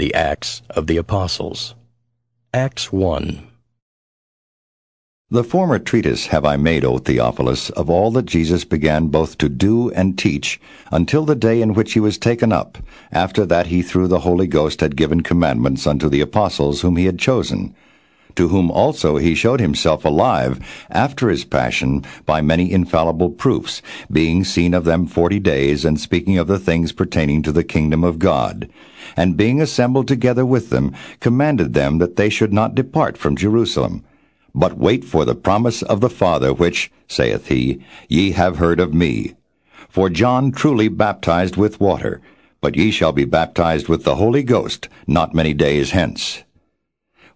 The Acts of the Apostles. Acts 1. The former treatise have I made, O Theophilus, of all that Jesus began both to do and teach, until the day in which he was taken up, after that he through the Holy Ghost had given commandments unto the apostles whom he had chosen, to whom also he showed himself alive after his passion by many infallible proofs, being seen of them forty days, and speaking of the things pertaining to the kingdom of God. And being assembled together with them, commanded them that they should not depart from Jerusalem, but wait for the promise of the Father, which, saith he, ye have heard of me. For John truly baptized with water, but ye shall be baptized with the Holy Ghost not many days hence.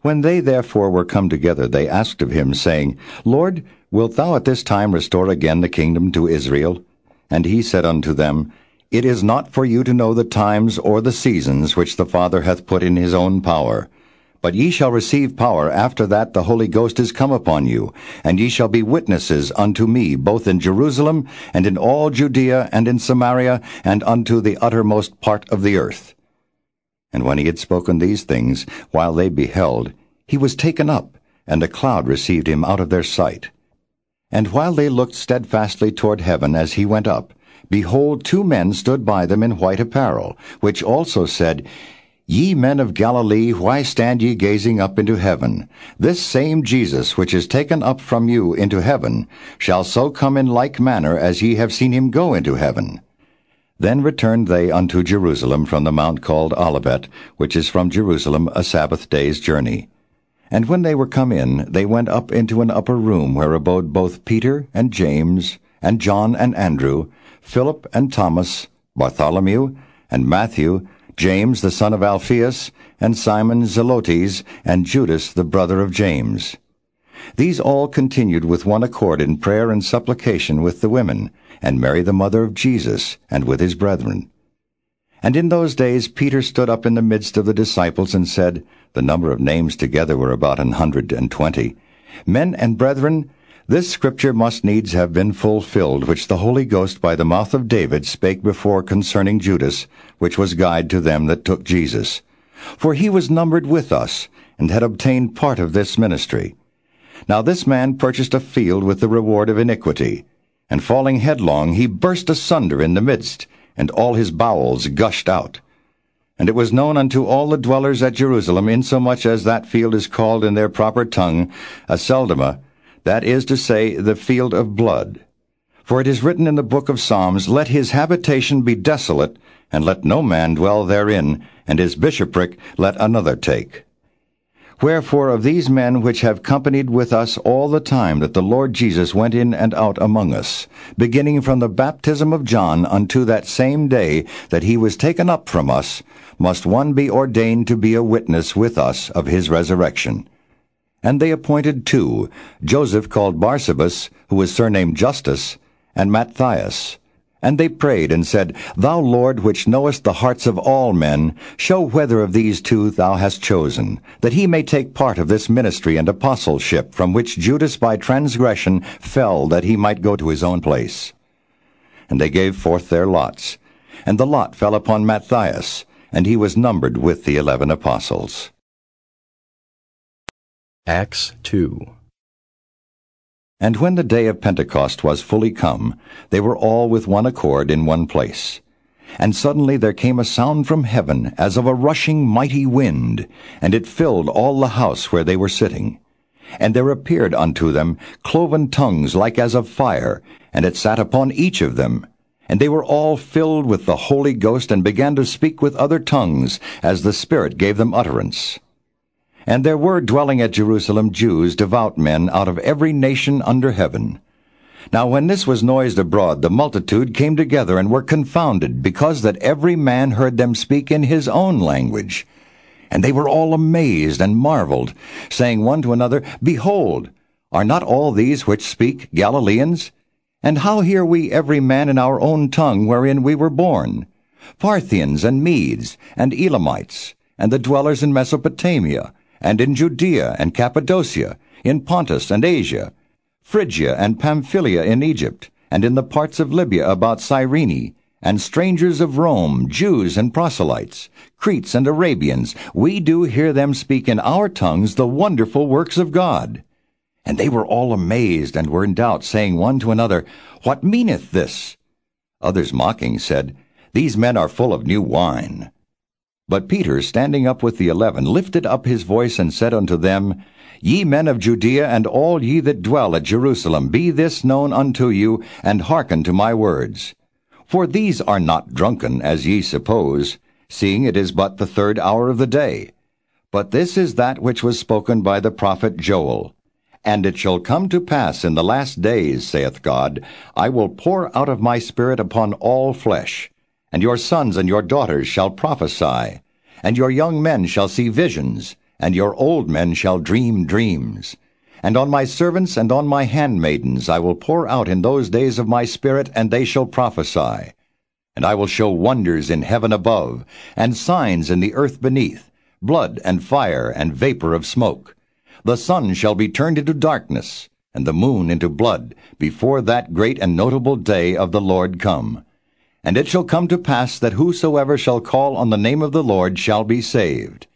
When they therefore were come together, they asked of him, saying, Lord, wilt thou at this time restore again the kingdom to Israel? And he said unto them, It is not for you to know the times or the seasons which the Father hath put in his own power. But ye shall receive power after that the Holy Ghost is come upon you, and ye shall be witnesses unto me both in Jerusalem, and in all Judea, and in Samaria, and unto the uttermost part of the earth. And when he had spoken these things, while they beheld, he was taken up, and a cloud received him out of their sight. And while they looked steadfastly toward heaven as he went up, behold, two men stood by them in white apparel, which also said, Ye men of Galilee, why stand ye gazing up into heaven? This same Jesus, which is taken up from you into heaven, shall so come in like manner as ye have seen him go into heaven. Then returned they unto Jerusalem from the mount called Olivet, which is from Jerusalem a Sabbath day's journey. And when they were come in, they went up into an upper room where abode both Peter and James, and John and Andrew, Philip and Thomas, Bartholomew, and Matthew, James the son of Alphaeus, and Simon Zelotes, and Judas the brother of James. These all continued with one accord in prayer and supplication with the women, and Mary the mother of Jesus, and with his brethren. And in those days Peter stood up in the midst of the disciples and said, The number of names together were about an hundred and twenty. Men and brethren, this scripture must needs have been fulfilled, which the Holy Ghost by the mouth of David spake before concerning Judas, which was guide to them that took Jesus. For he was numbered with us, and had obtained part of this ministry. Now this man purchased a field with the reward of iniquity, and falling headlong he burst asunder in the midst, and all his bowels gushed out. And it was known unto all the dwellers at Jerusalem, insomuch as that field is called in their proper tongue, Aceldama, that is to say, the field of blood. For it is written in the book of Psalms, Let his habitation be desolate, and let no man dwell therein, and his bishopric let another take. Wherefore of these men which have companied with us all the time that the Lord Jesus went in and out among us, beginning from the baptism of John unto that same day that he was taken up from us, must one be ordained to be a witness with us of his resurrection. And they appointed two, Joseph called Barsabas, who was surnamed Justus, and Matthias. And they prayed and said, Thou Lord, which knowest the hearts of all men, show whether of these two thou hast chosen, that he may take part of this ministry and apostleship, from which Judas by transgression fell that he might go to his own place. And they gave forth their lots. And the lot fell upon Matthias, and he was numbered with the eleven apostles. Acts 2. And when the day of Pentecost was fully come, they were all with one accord in one place. And suddenly there came a sound from heaven as of a rushing mighty wind, and it filled all the house where they were sitting. And there appeared unto them cloven tongues like as of fire, and it sat upon each of them. And they were all filled with the Holy Ghost, and began to speak with other tongues, as the Spirit gave them utterance. And there were dwelling at Jerusalem Jews, devout men, out of every nation under heaven. Now when this was noised abroad, the multitude came together and were confounded, because that every man heard them speak in his own language. And they were all amazed and marveled, saying one to another, Behold, are not all these which speak Galileans? And how hear we every man in our own tongue wherein we were born? Parthians and Medes and Elamites, and the dwellers in Mesopotamia, and in Judea and Cappadocia, in Pontus and Asia, Phrygia and Pamphylia in Egypt, and in the parts of Libya about Cyrene, and strangers of Rome, Jews and proselytes, Cretes and Arabians, we do hear them speak in our tongues the wonderful works of God. And they were all amazed and were in doubt, saying one to another, What meaneth this? Others mocking said, These men are full of new wine. But Peter, standing up with the eleven, lifted up his voice and said unto them, Ye men of Judea, and all ye that dwell at Jerusalem, be this known unto you, and hearken to my words. For these are not drunken, as ye suppose, seeing it is but the third hour of the day. But this is that which was spoken by the prophet Joel. And it shall come to pass in the last days, saith God, I will pour out of my Spirit upon all flesh. And your sons and your daughters shall prophesy, and your young men shall see visions, and your old men shall dream dreams. And on my servants and on my handmaidens I will pour out in those days of my Spirit, and they shall prophesy. And I will show wonders in heaven above, and signs in the earth beneath, blood and fire and vapor of smoke. The sun shall be turned into darkness, and the moon into blood, before that great and notable day of the Lord come. And it shall come to pass that whosoever shall call on the name of the Lord shall be saved.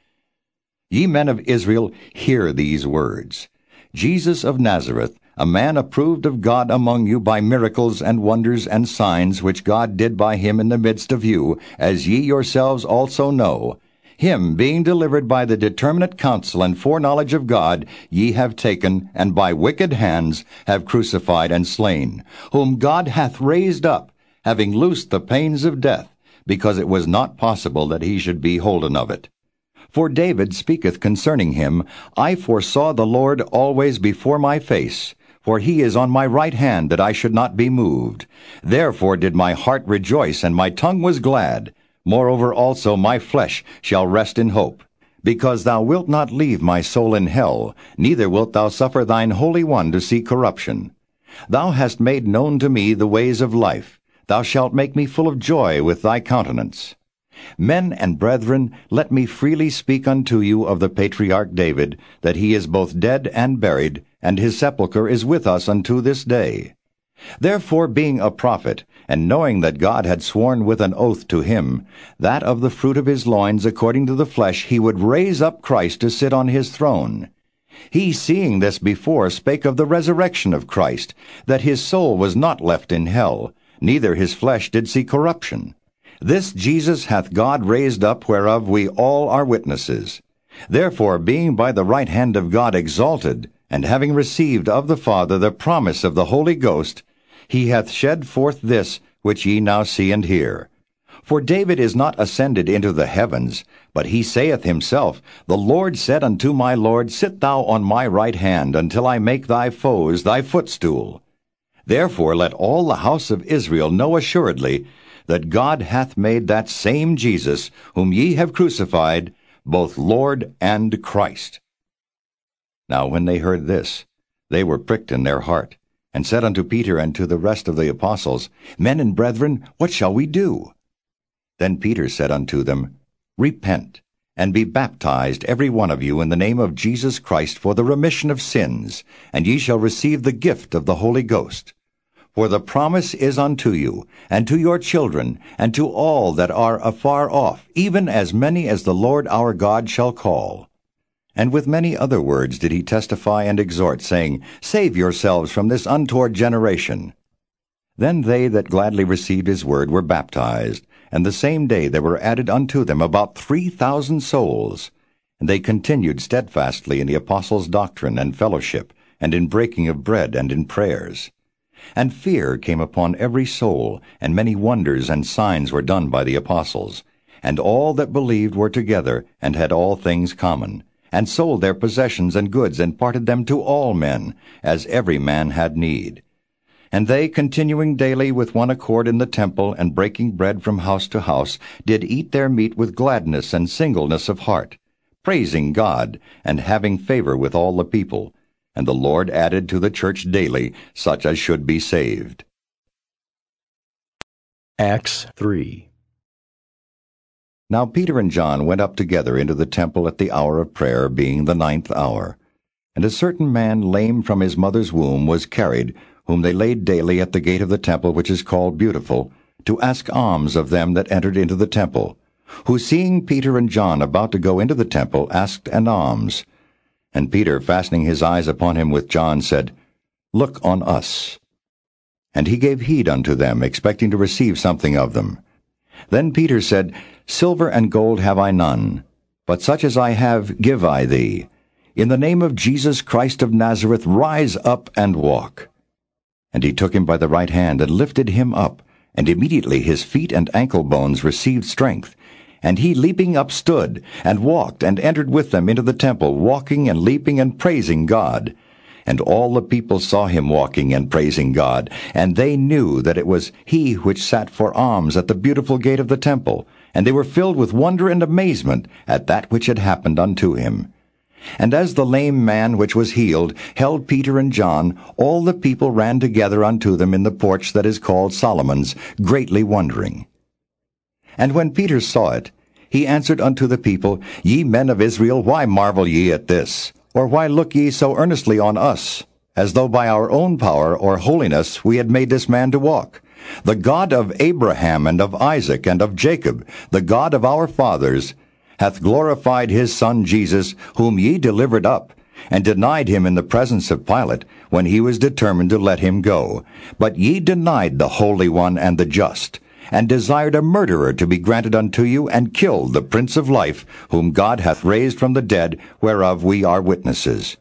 Ye men of Israel, hear these words. Jesus of Nazareth, a man approved of God among you by miracles and wonders and signs which God did by him in the midst of you, as ye yourselves also know, him being delivered by the determinate counsel and foreknowledge of God, ye have taken, and by wicked hands have crucified and slain, whom God hath raised up, having loosed the pains of death, because it was not possible that he should be holden of it. For David speaketh concerning him, I foresaw the Lord always before my face, for he is on my right hand, that I should not be moved. Therefore did my heart rejoice, and my tongue was glad. Moreover also my flesh shall rest in hope. Because thou wilt not leave my soul in hell, neither wilt thou suffer thine Holy One to see corruption. Thou hast made known to me the ways of life. Thou shalt make me full of joy with thy countenance. Men and brethren, let me freely speak unto you of the patriarch David, that he is both dead and buried, and his sepulchre is with us unto this day. Therefore, being a prophet, and knowing that God had sworn with an oath to him, that of the fruit of his loins according to the flesh he would raise up Christ to sit on his throne. He, seeing this before, spake of the resurrection of Christ, that his soul was not left in hell, neither his flesh did see corruption. This Jesus hath God raised up, whereof we all are witnesses. Therefore, being by the right hand of God exalted, and having received of the Father the promise of the Holy Ghost, he hath shed forth this which ye now see and hear. For David is not ascended into the heavens, but he saith himself, The Lord said unto my Lord, Sit thou on my right hand, until I make thy foes thy footstool. Therefore let all the house of Israel know assuredly that God hath made that same Jesus, whom ye have crucified, both Lord and Christ. Now when they heard this, they were pricked in their heart, and said unto Peter and to the rest of the apostles, Men and brethren, what shall we do? Then Peter said unto them, Repent, and be baptized every one of you in the name of Jesus Christ for the remission of sins, and ye shall receive the gift of the Holy Ghost. For the promise is unto you, and to your children, and to all that are afar off, even as many as the Lord our God shall call. And with many other words did he testify and exhort, saying, Save yourselves from this untoward generation. Then they that gladly received his word were baptized, and the same day there were added unto them about three thousand souls. And they continued steadfastly in the apostles' doctrine and fellowship, and in breaking of bread and in prayers. And fear came upon every soul, and many wonders and signs were done by the apostles. And all that believed were together, and had all things common, and sold their possessions and goods, and parted them to all men, as every man had need. And they, continuing daily with one accord in the temple, and breaking bread from house to house, did eat their meat with gladness and singleness of heart, praising God, and having favor with all the people and the Lord added to the church daily such as should be saved. Acts 3 Now Peter and John went up together into the temple at the hour of prayer, being the ninth hour. And a certain man lame from his mother's womb was carried, whom they laid daily at the gate of the temple which is called Beautiful, to ask alms of them that entered into the temple, who seeing Peter and John about to go into the temple asked an alms. And Peter, fastening his eyes upon him with John, said, Look on us. And he gave heed unto them, expecting to receive something of them. Then Peter said, Silver and gold have I none, but such as I have give I thee. In the name of Jesus Christ of Nazareth, rise up and walk. And he took him by the right hand and lifted him up, and immediately his feet and ankle bones received strength. And he leaping up stood, and walked, and entered with them into the temple, walking and leaping and praising God. And all the people saw him walking and praising God, and they knew that it was he which sat for alms at the beautiful gate of the temple, and they were filled with wonder and amazement at that which had happened unto him. And as the lame man which was healed held Peter and John, all the people ran together unto them in the porch that is called Solomon's, greatly wondering. And when Peter saw it, he answered unto the people, Ye men of Israel, why marvel ye at this? Or why look ye so earnestly on us, as though by our own power or holiness we had made this man to walk? The God of Abraham and of Isaac and of Jacob, the God of our fathers, hath glorified his Son Jesus, whom ye delivered up, and denied him in the presence of Pilate, when he was determined to let him go. But ye denied the Holy One and the Just, and desired a murderer to be granted unto you, and killed the Prince of Life, whom God hath raised from the dead, whereof we are witnesses.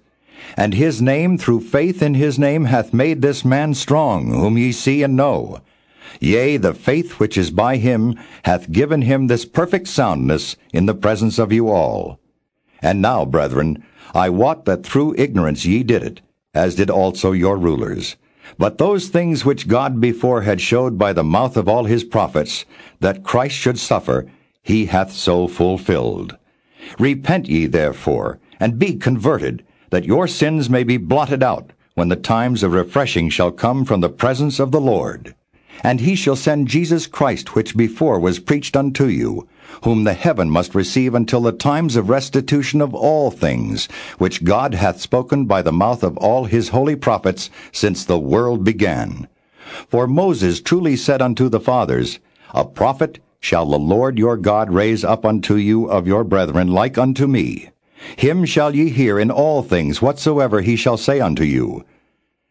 And his name, through faith in his name, hath made this man strong, whom ye see and know. Yea, the faith which is by him hath given him this perfect soundness in the presence of you all. And now, brethren, I wot that through ignorance ye did it, as did also your rulers. But those things which God before had showed by the mouth of all his prophets, that Christ should suffer, he hath so fulfilled. Repent ye therefore, and be converted, that your sins may be blotted out, when the times of refreshing shall come from the presence of the Lord. And he shall send Jesus Christ, which before was preached unto you, whom the heaven must receive until the times of restitution of all things, which God hath spoken by the mouth of all his holy prophets since the world began. For Moses truly said unto the fathers, A prophet shall the Lord your God raise up unto you of your brethren like unto me. Him shall ye hear in all things whatsoever he shall say unto you.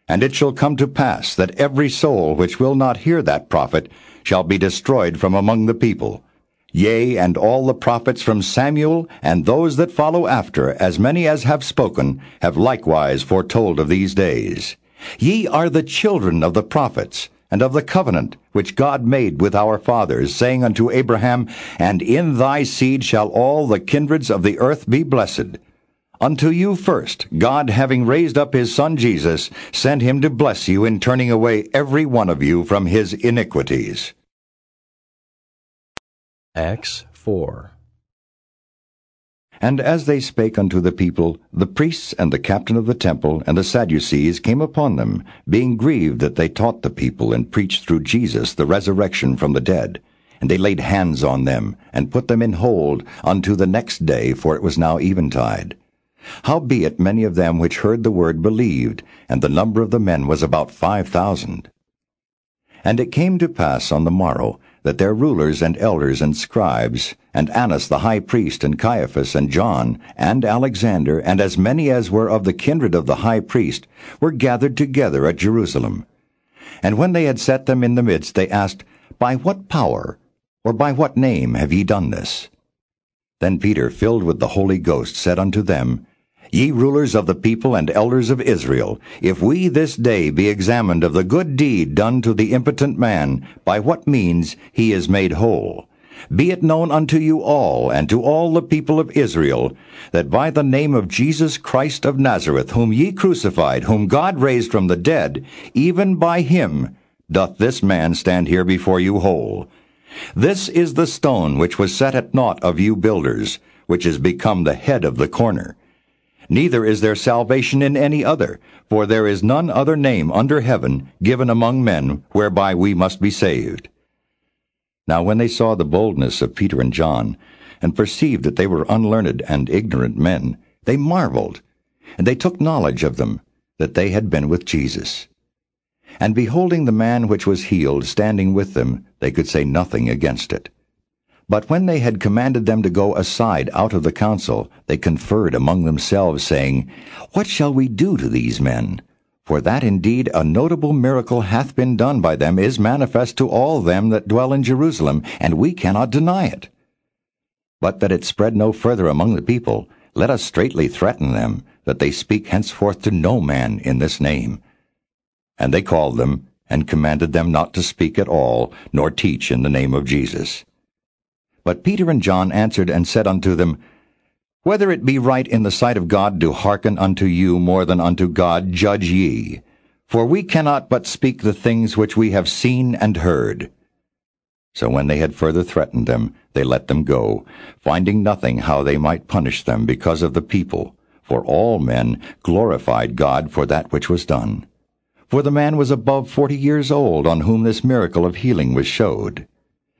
And it shall come to pass that every soul which will not hear that prophet shall be destroyed from among the people. Yea, and all the prophets from Samuel and those that follow after, as many as have spoken, have likewise foretold of these days. Ye are the children of the prophets, and of the covenant which God made with our fathers, saying unto Abraham, And in thy seed shall all the kindreds of the earth be blessed. Unto you first, God having raised up his Son Jesus, sent him to bless you in turning away every one of you from his iniquities. Acts 4. And as they spake unto the people, the priests and the captain of the temple and the Sadducees came upon them, being grieved that they taught the people and preached through Jesus the resurrection from the dead. And they laid hands on them, and put them in hold unto the next day, for it was now eventide. Howbeit many of them which heard the word believed, and the number of the men was about five thousand. And it came to pass on the morrow, that their rulers and elders and scribes, and Annas the high priest, and Caiaphas, and John, and Alexander, and as many as were of the kindred of the high priest, were gathered together at Jerusalem. And when they had set them in the midst, they asked, By what power, or by what name have ye done this? Then Peter, filled with the Holy Ghost, said unto them, Ye rulers of the people and elders of Israel, if we this day be examined of the good deed done to the impotent man, by what means he is made whole, be it known unto you all and to all the people of Israel, that by the name of Jesus Christ of Nazareth, whom ye crucified, whom God raised from the dead, even by him doth this man stand here before you whole. This is the stone which was set at naught of you builders, which is become the head of the corner. Neither is there salvation in any other, for there is none other name under heaven given among men whereby we must be saved. Now when they saw the boldness of Peter and John, and perceived that they were unlearned and ignorant men, they marveled, and they took knowledge of them, that they had been with Jesus. And beholding the man which was healed standing with them, they could say nothing against it. But when they had commanded them to go aside out of the council, they conferred among themselves, saying, What shall we do to these men? For that indeed a notable miracle hath been done by them is manifest to all them that dwell in Jerusalem, and we cannot deny it. But that it spread no further among the people, let us straitly threaten them, that they speak henceforth to no man in this name. And they called them, and commanded them not to speak at all, nor teach in the name of Jesus. But Peter and John answered and said unto them, Whether it be right in the sight of God to hearken unto you more than unto God, judge ye. For we cannot but speak the things which we have seen and heard. So when they had further threatened them, they let them go, finding nothing how they might punish them because of the people. For all men glorified God for that which was done. For the man was above forty years old on whom this miracle of healing was showed.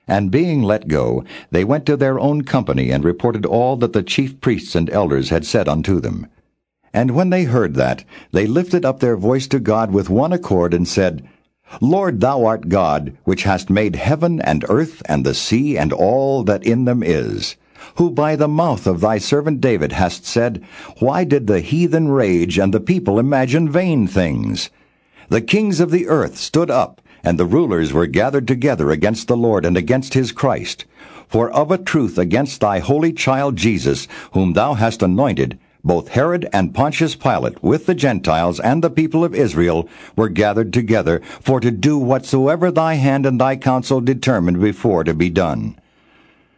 And being let go, they went to their own company and reported all that the chief priests and elders had said unto them. And when they heard that, they lifted up their voice to God with one accord and said, Lord, thou art God, which hast made heaven and earth and the sea and all that in them is, who by the mouth of thy servant David hast said, Why did the heathen rage and the people imagine vain things? The kings of the earth stood up, and the rulers were gathered together against the Lord and against his Christ. For of a truth against thy holy child Jesus, whom thou hast anointed, both Herod and Pontius Pilate, with the Gentiles and the people of Israel, were gathered together for to do whatsoever thy hand and thy counsel determined before to be done.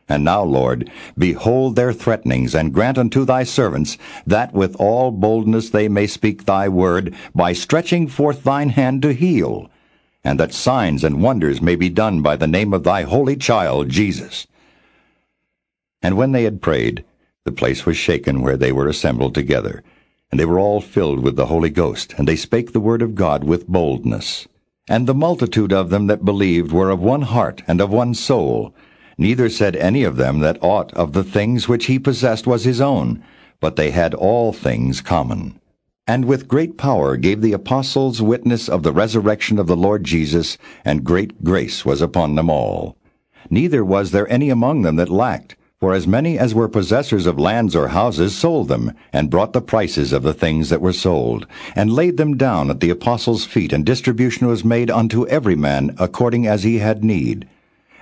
And now, Lord, behold their threatenings, and grant unto thy servants that with all boldness they may speak thy word, by stretching forth thine hand to heal, and that signs and wonders may be done by the name of thy holy child Jesus. And when they had prayed, the place was shaken where they were assembled together, and they were all filled with the Holy Ghost, and they spake the word of God with boldness. And the multitude of them that believed were of one heart and of one soul. Neither said any of them that aught of the things which he possessed was his own, but they had all things common. And with great power gave the apostles witness of the resurrection of the Lord Jesus, and great grace was upon them all. Neither was there any among them that lacked, for as many as were possessors of lands or houses sold them, and brought the prices of the things that were sold, and laid them down at the apostles' feet, and distribution was made unto every man according as he had need.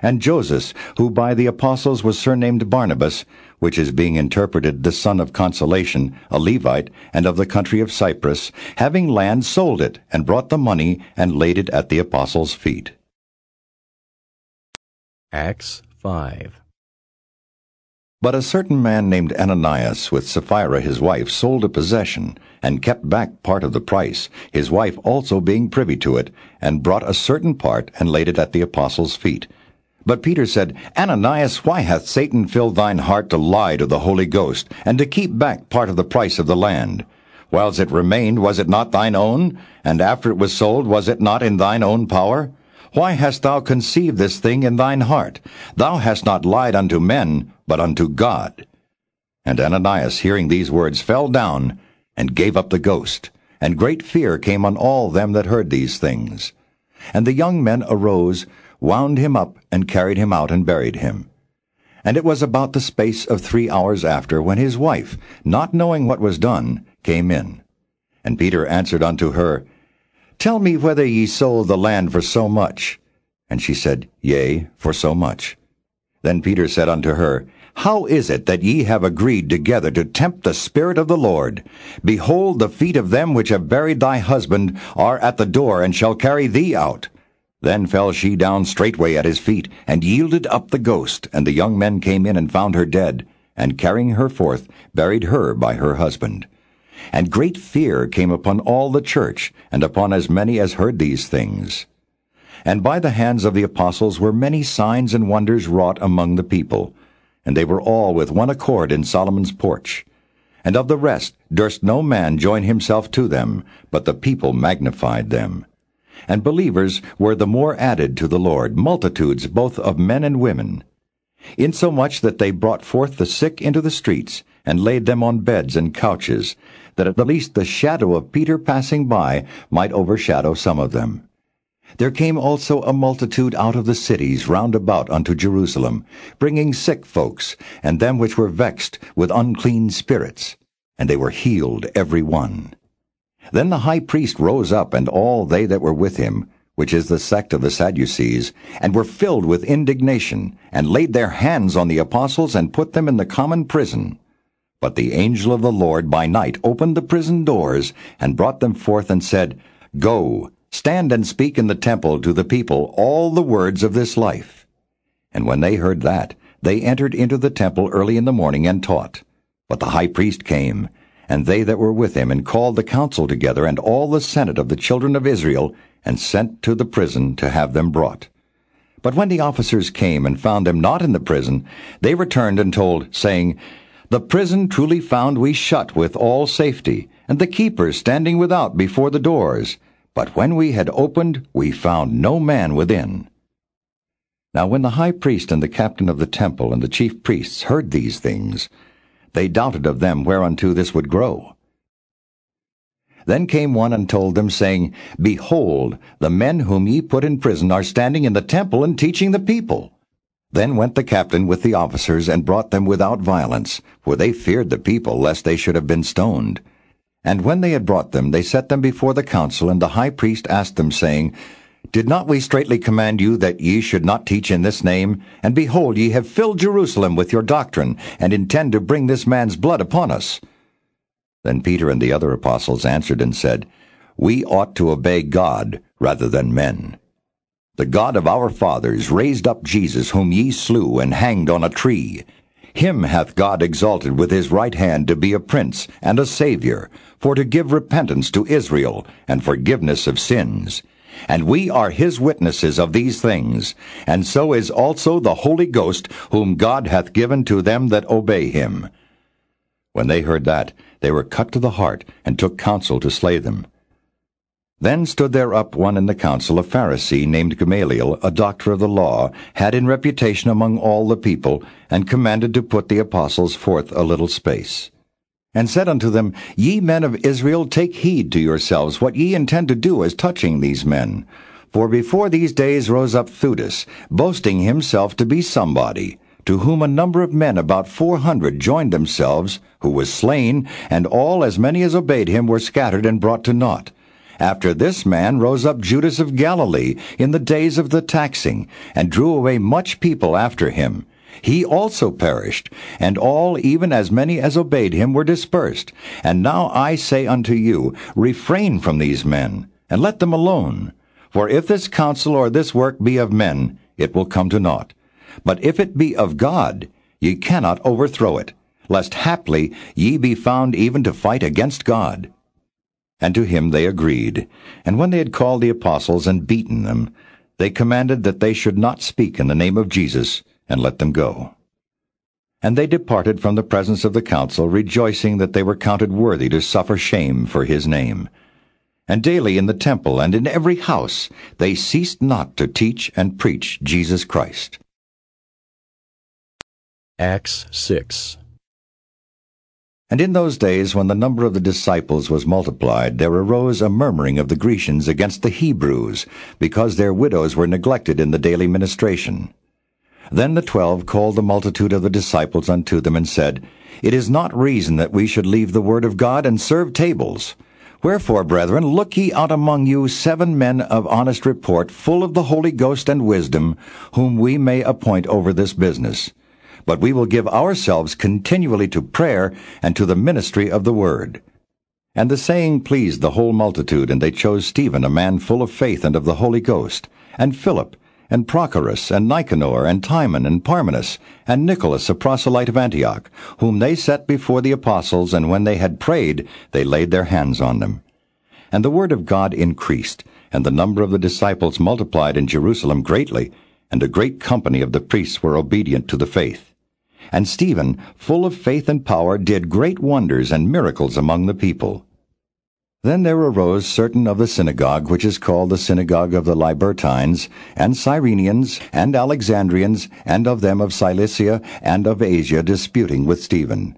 And Joseph, who by the apostles was surnamed Barnabas, which is being interpreted the son of consolation, a Levite, and of the country of Cyprus, having land sold it, and brought the money, and laid it at the apostles' feet. Acts 5 But a certain man named Ananias with Sapphira his wife sold a possession, and kept back part of the price, his wife also being privy to it, and brought a certain part, and laid it at the apostles' feet. But Peter said, Ananias, why hath Satan filled thine heart to lie to the Holy Ghost, and to keep back part of the price of the land? Whiles it remained, was it not thine own? And after it was sold, was it not in thine own power? Why hast thou conceived this thing in thine heart? Thou hast not lied unto men, but unto God. And Ananias, hearing these words, fell down, and gave up the ghost. And great fear came on all them that heard these things. And the young men arose, wound him up, and carried him out, and buried him. And it was about the space of three hours after, when his wife, not knowing what was done, came in. And Peter answered unto her, Tell me whether ye sold the land for so much. And she said, Yea, for so much. Then Peter said unto her, How is it that ye have agreed together to tempt the Spirit of the Lord? Behold, the feet of them which have buried thy husband are at the door, and shall carry thee out. Then fell she down straightway at his feet, and yielded up the ghost. And the young men came in and found her dead, and carrying her forth, buried her by her husband. And great fear came upon all the church, and upon as many as heard these things. And by the hands of the apostles were many signs and wonders wrought among the people. And they were all with one accord in Solomon's porch. And of the rest durst no man join himself to them, but the people magnified them. And believers were the more added to the Lord, multitudes both of men and women. Insomuch that they brought forth the sick into the streets, and laid them on beds and couches, that at the least the shadow of Peter passing by might overshadow some of them. There came also a multitude out of the cities round about unto Jerusalem, bringing sick folks, and them which were vexed with unclean spirits, and they were healed every one. Then the high priest rose up, and all they that were with him, which is the sect of the Sadducees, and were filled with indignation, and laid their hands on the apostles, and put them in the common prison. But the angel of the Lord by night opened the prison doors, and brought them forth, and said, Go, stand and speak in the temple to the people all the words of this life. And when they heard that, they entered into the temple early in the morning and taught. But the high priest came, and they that were with him, and called the council together, and all the senate of the children of Israel, and sent to the prison to have them brought. But when the officers came and found them not in the prison, they returned and told, saying, the prison truly found we shut with all safety, and the keepers standing without before the doors. But when we had opened, we found no man within. Now when the high priest and the captain of the temple and the chief priests heard these things, they doubted of them whereunto this would grow. Then came one and told them, saying, Behold, the men whom ye put in prison are standing in the temple and teaching the people. Then went the captain with the officers and brought them without violence, for they feared the people lest they should have been stoned. And when they had brought them, they set them before the council, and the high priest asked them, saying, Did not we straitly command you that ye should not teach in this name? And behold, ye have filled Jerusalem with your doctrine, and intend to bring this man's blood upon us. Then Peter and the other apostles answered and said, We ought to obey God rather than men. The God of our fathers raised up Jesus, whom ye slew and hanged on a tree. Him hath God exalted with his right hand to be a prince and a Saviour, for to give repentance to Israel and forgiveness of sins. And we are his witnesses of these things, and so is also the Holy Ghost, whom God hath given to them that obey him. When they heard that, they were cut to the heart, and took counsel to slay them. Then stood there up one in the council, a Pharisee named Gamaliel, a doctor of the law, had in reputation among all the people, and commanded to put the apostles forth a little space. And said unto them, Ye men of Israel, take heed to yourselves what ye intend to do as touching these men. For before these days rose up Theudas, boasting himself to be somebody, to whom a number of men, about four hundred, joined themselves, who was slain, and all as many as obeyed him were scattered and brought to naught. After this man rose up Judas of Galilee in the days of the taxing, and drew away much people after him. He also perished, and all, even as many as obeyed him, were dispersed. And now I say unto you, refrain from these men, and let them alone. For if this counsel or this work be of men, it will come to naught. But if it be of God, ye cannot overthrow it, lest haply ye be found even to fight against God. And to him they agreed. And when they had called the apostles and beaten them, they commanded that they should not speak in the name of Jesus, and let them go. And they departed from the presence of the council, rejoicing that they were counted worthy to suffer shame for his name. And daily in the temple and in every house they ceased not to teach and preach Jesus Christ. Acts 6 and in those days, when the number of the disciples was multiplied, there arose a murmuring of the Grecians against the Hebrews, because their widows were neglected in the daily ministration. Then the twelve called the multitude of the disciples unto them, and said, It is not reason that we should leave the word of God and serve tables. Wherefore, brethren, look ye out among you seven men of honest report, full of the Holy Ghost and wisdom, whom we may appoint over this business but we will give ourselves continually to prayer and to the ministry of the word. And the saying pleased the whole multitude, and they chose Stephen, a man full of faith and of the Holy Ghost, and Philip, and Prochorus, and Nicanor, and Timon, and Parmenas, and Nicholas, a proselyte of Antioch, whom they set before the apostles, and when they had prayed, they laid their hands on them. And the word of God increased, and the number of the disciples multiplied in Jerusalem greatly, and a great company of the priests were obedient to the faith. And Stephen, full of faith and power, did great wonders and miracles among the people. Then there arose certain of the synagogue, which is called the synagogue of the Libertines, and Cyrenians, and Alexandrians, and of them of Cilicia and of Asia, disputing with Stephen.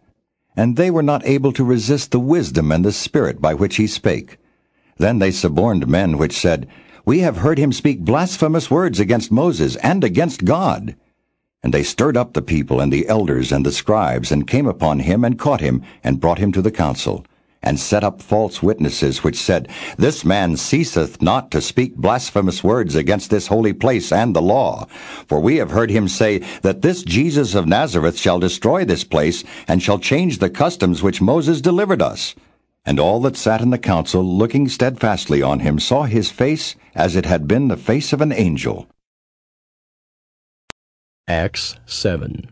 And they were not able to resist the wisdom and the spirit by which he spake. Then they suborned men which said, We have heard him speak blasphemous words against Moses and against God. And they stirred up the people and the elders and the scribes, and came upon him, and caught him, and brought him to the council, and set up false witnesses, which said, This man ceaseth not to speak blasphemous words against this holy place and the law. For we have heard him say, that this Jesus of Nazareth shall destroy this place, and shall change the customs which Moses delivered us. And all that sat in the council, looking steadfastly on him, saw his face as it had been the face of an angel. Acts 7.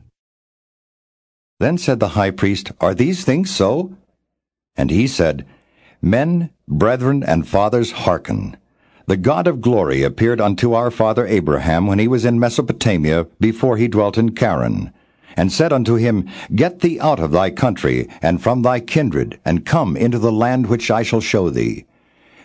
Then said the high priest, Are these things so? And he said, Men, brethren, and fathers, hearken. The God of glory appeared unto our father Abraham when he was in Mesopotamia, before he dwelt in Charan, and said unto him, Get thee out of thy country, and from thy kindred, and come into the land which I shall show thee.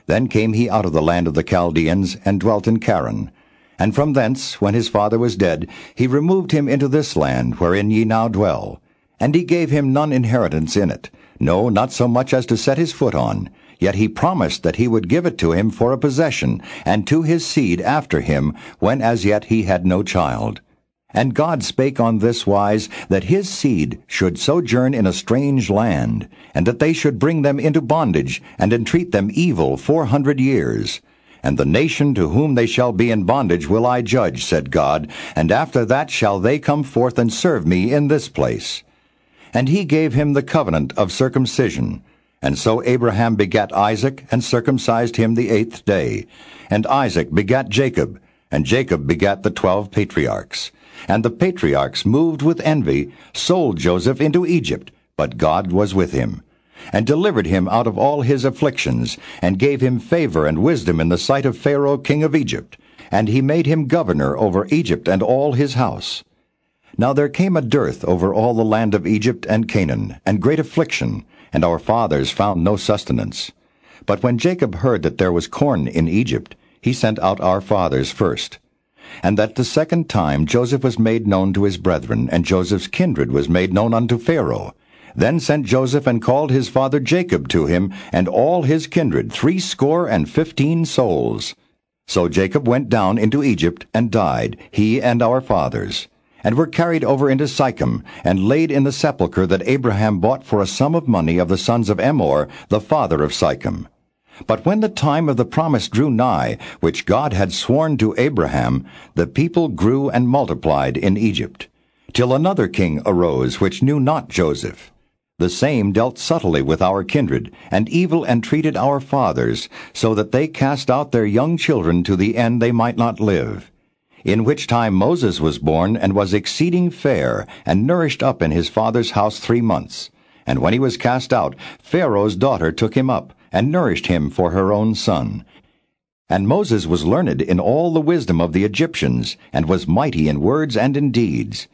Then came he out of the land of the Chaldeans, and dwelt in Charan. And from thence, when his father was dead, he removed him into this land, wherein ye now dwell. And he gave him none inheritance in it, no, not so much as to set his foot on. Yet he promised that he would give it to him for a possession, and to his seed after him, when as yet he had no child. And God spake on this wise, that his seed should sojourn in a strange land, and that they should bring them into bondage, and entreat them evil four hundred years. And the nation to whom they shall be in bondage will I judge, said God, and after that shall they come forth and serve me in this place. And he gave him the covenant of circumcision. And so Abraham begat Isaac, and circumcised him the eighth day. And Isaac begat Jacob, and Jacob begat the twelve patriarchs. And the patriarchs, moved with envy, sold Joseph into Egypt, but God was with him and delivered him out of all his afflictions, and gave him favor and wisdom in the sight of Pharaoh king of Egypt. And he made him governor over Egypt and all his house. Now there came a dearth over all the land of Egypt and Canaan, and great affliction, and our fathers found no sustenance. But when Jacob heard that there was corn in Egypt, he sent out our fathers first. And that the second time Joseph was made known to his brethren, and Joseph's kindred was made known unto Pharaoh, then sent Joseph and called his father Jacob to him, and all his kindred, threescore and fifteen souls. So Jacob went down into Egypt, and died, he and our fathers, and were carried over into Sychem, and laid in the sepulchre that Abraham bought for a sum of money of the sons of Emor, the father of Sychem. But when the time of the promise drew nigh, which God had sworn to Abraham, the people grew and multiplied in Egypt, till another king arose which knew not Joseph. The same dealt subtly with our kindred, and evil entreated our fathers, so that they cast out their young children to the end they might not live. In which time Moses was born, and was exceeding fair, and nourished up in his father's house three months. And when he was cast out, Pharaoh's daughter took him up, and nourished him for her own son. And Moses was learned in all the wisdom of the Egyptians, and was mighty in words and in deeds.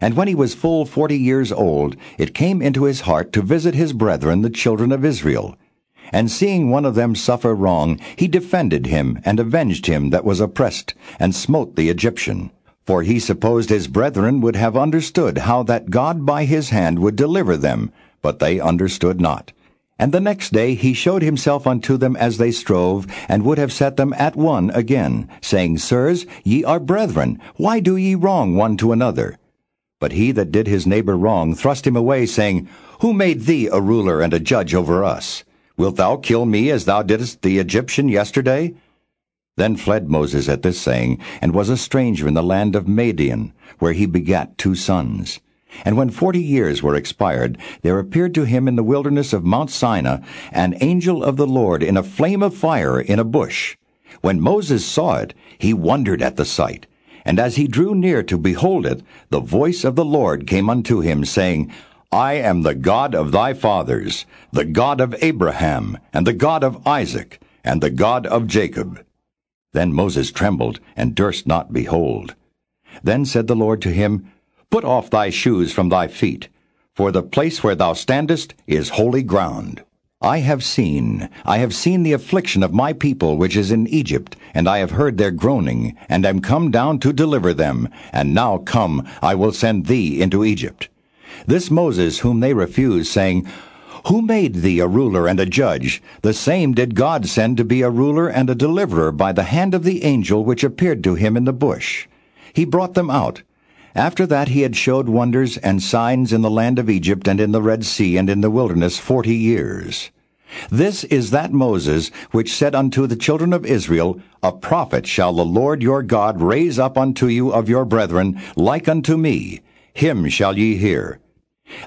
And when he was full forty years old, it came into his heart to visit his brethren the children of Israel. And seeing one of them suffer wrong, he defended him, and avenged him that was oppressed, and smote the Egyptian. For he supposed his brethren would have understood how that God by his hand would deliver them, but they understood not. And the next day he showed himself unto them as they strove, and would have set them at one again, saying, Sirs, ye are brethren, why do ye wrong one to another? But he that did his neighbor wrong thrust him away, saying, Who made thee a ruler and a judge over us? Wilt thou kill me as thou didst the Egyptian yesterday? Then fled Moses at this saying, and was a stranger in the land of Madian, where he begat two sons. And when forty years were expired, there appeared to him in the wilderness of Mount Sinai an angel of the Lord in a flame of fire in a bush. When Moses saw it, he wondered at the sight. And as he drew near to behold it, the voice of the Lord came unto him, saying, I am the God of thy fathers, the God of Abraham, and the God of Isaac, and the God of Jacob. Then Moses trembled, and durst not behold. Then said the Lord to him, Put off thy shoes from thy feet, for the place where thou standest is holy ground. I have seen, I have seen the affliction of my people which is in Egypt, and I have heard their groaning, and am come down to deliver them. And now come, I will send thee into Egypt. This Moses whom they refuse, saying, Who made thee a ruler and a judge? The same did God send to be a ruler and a deliverer by the hand of the angel which appeared to him in the bush. He brought them out. After that he had showed wonders and signs in the land of Egypt and in the Red Sea and in the wilderness forty years. This is that Moses which said unto the children of Israel, A prophet shall the Lord your God raise up unto you of your brethren, like unto me. Him shall ye hear.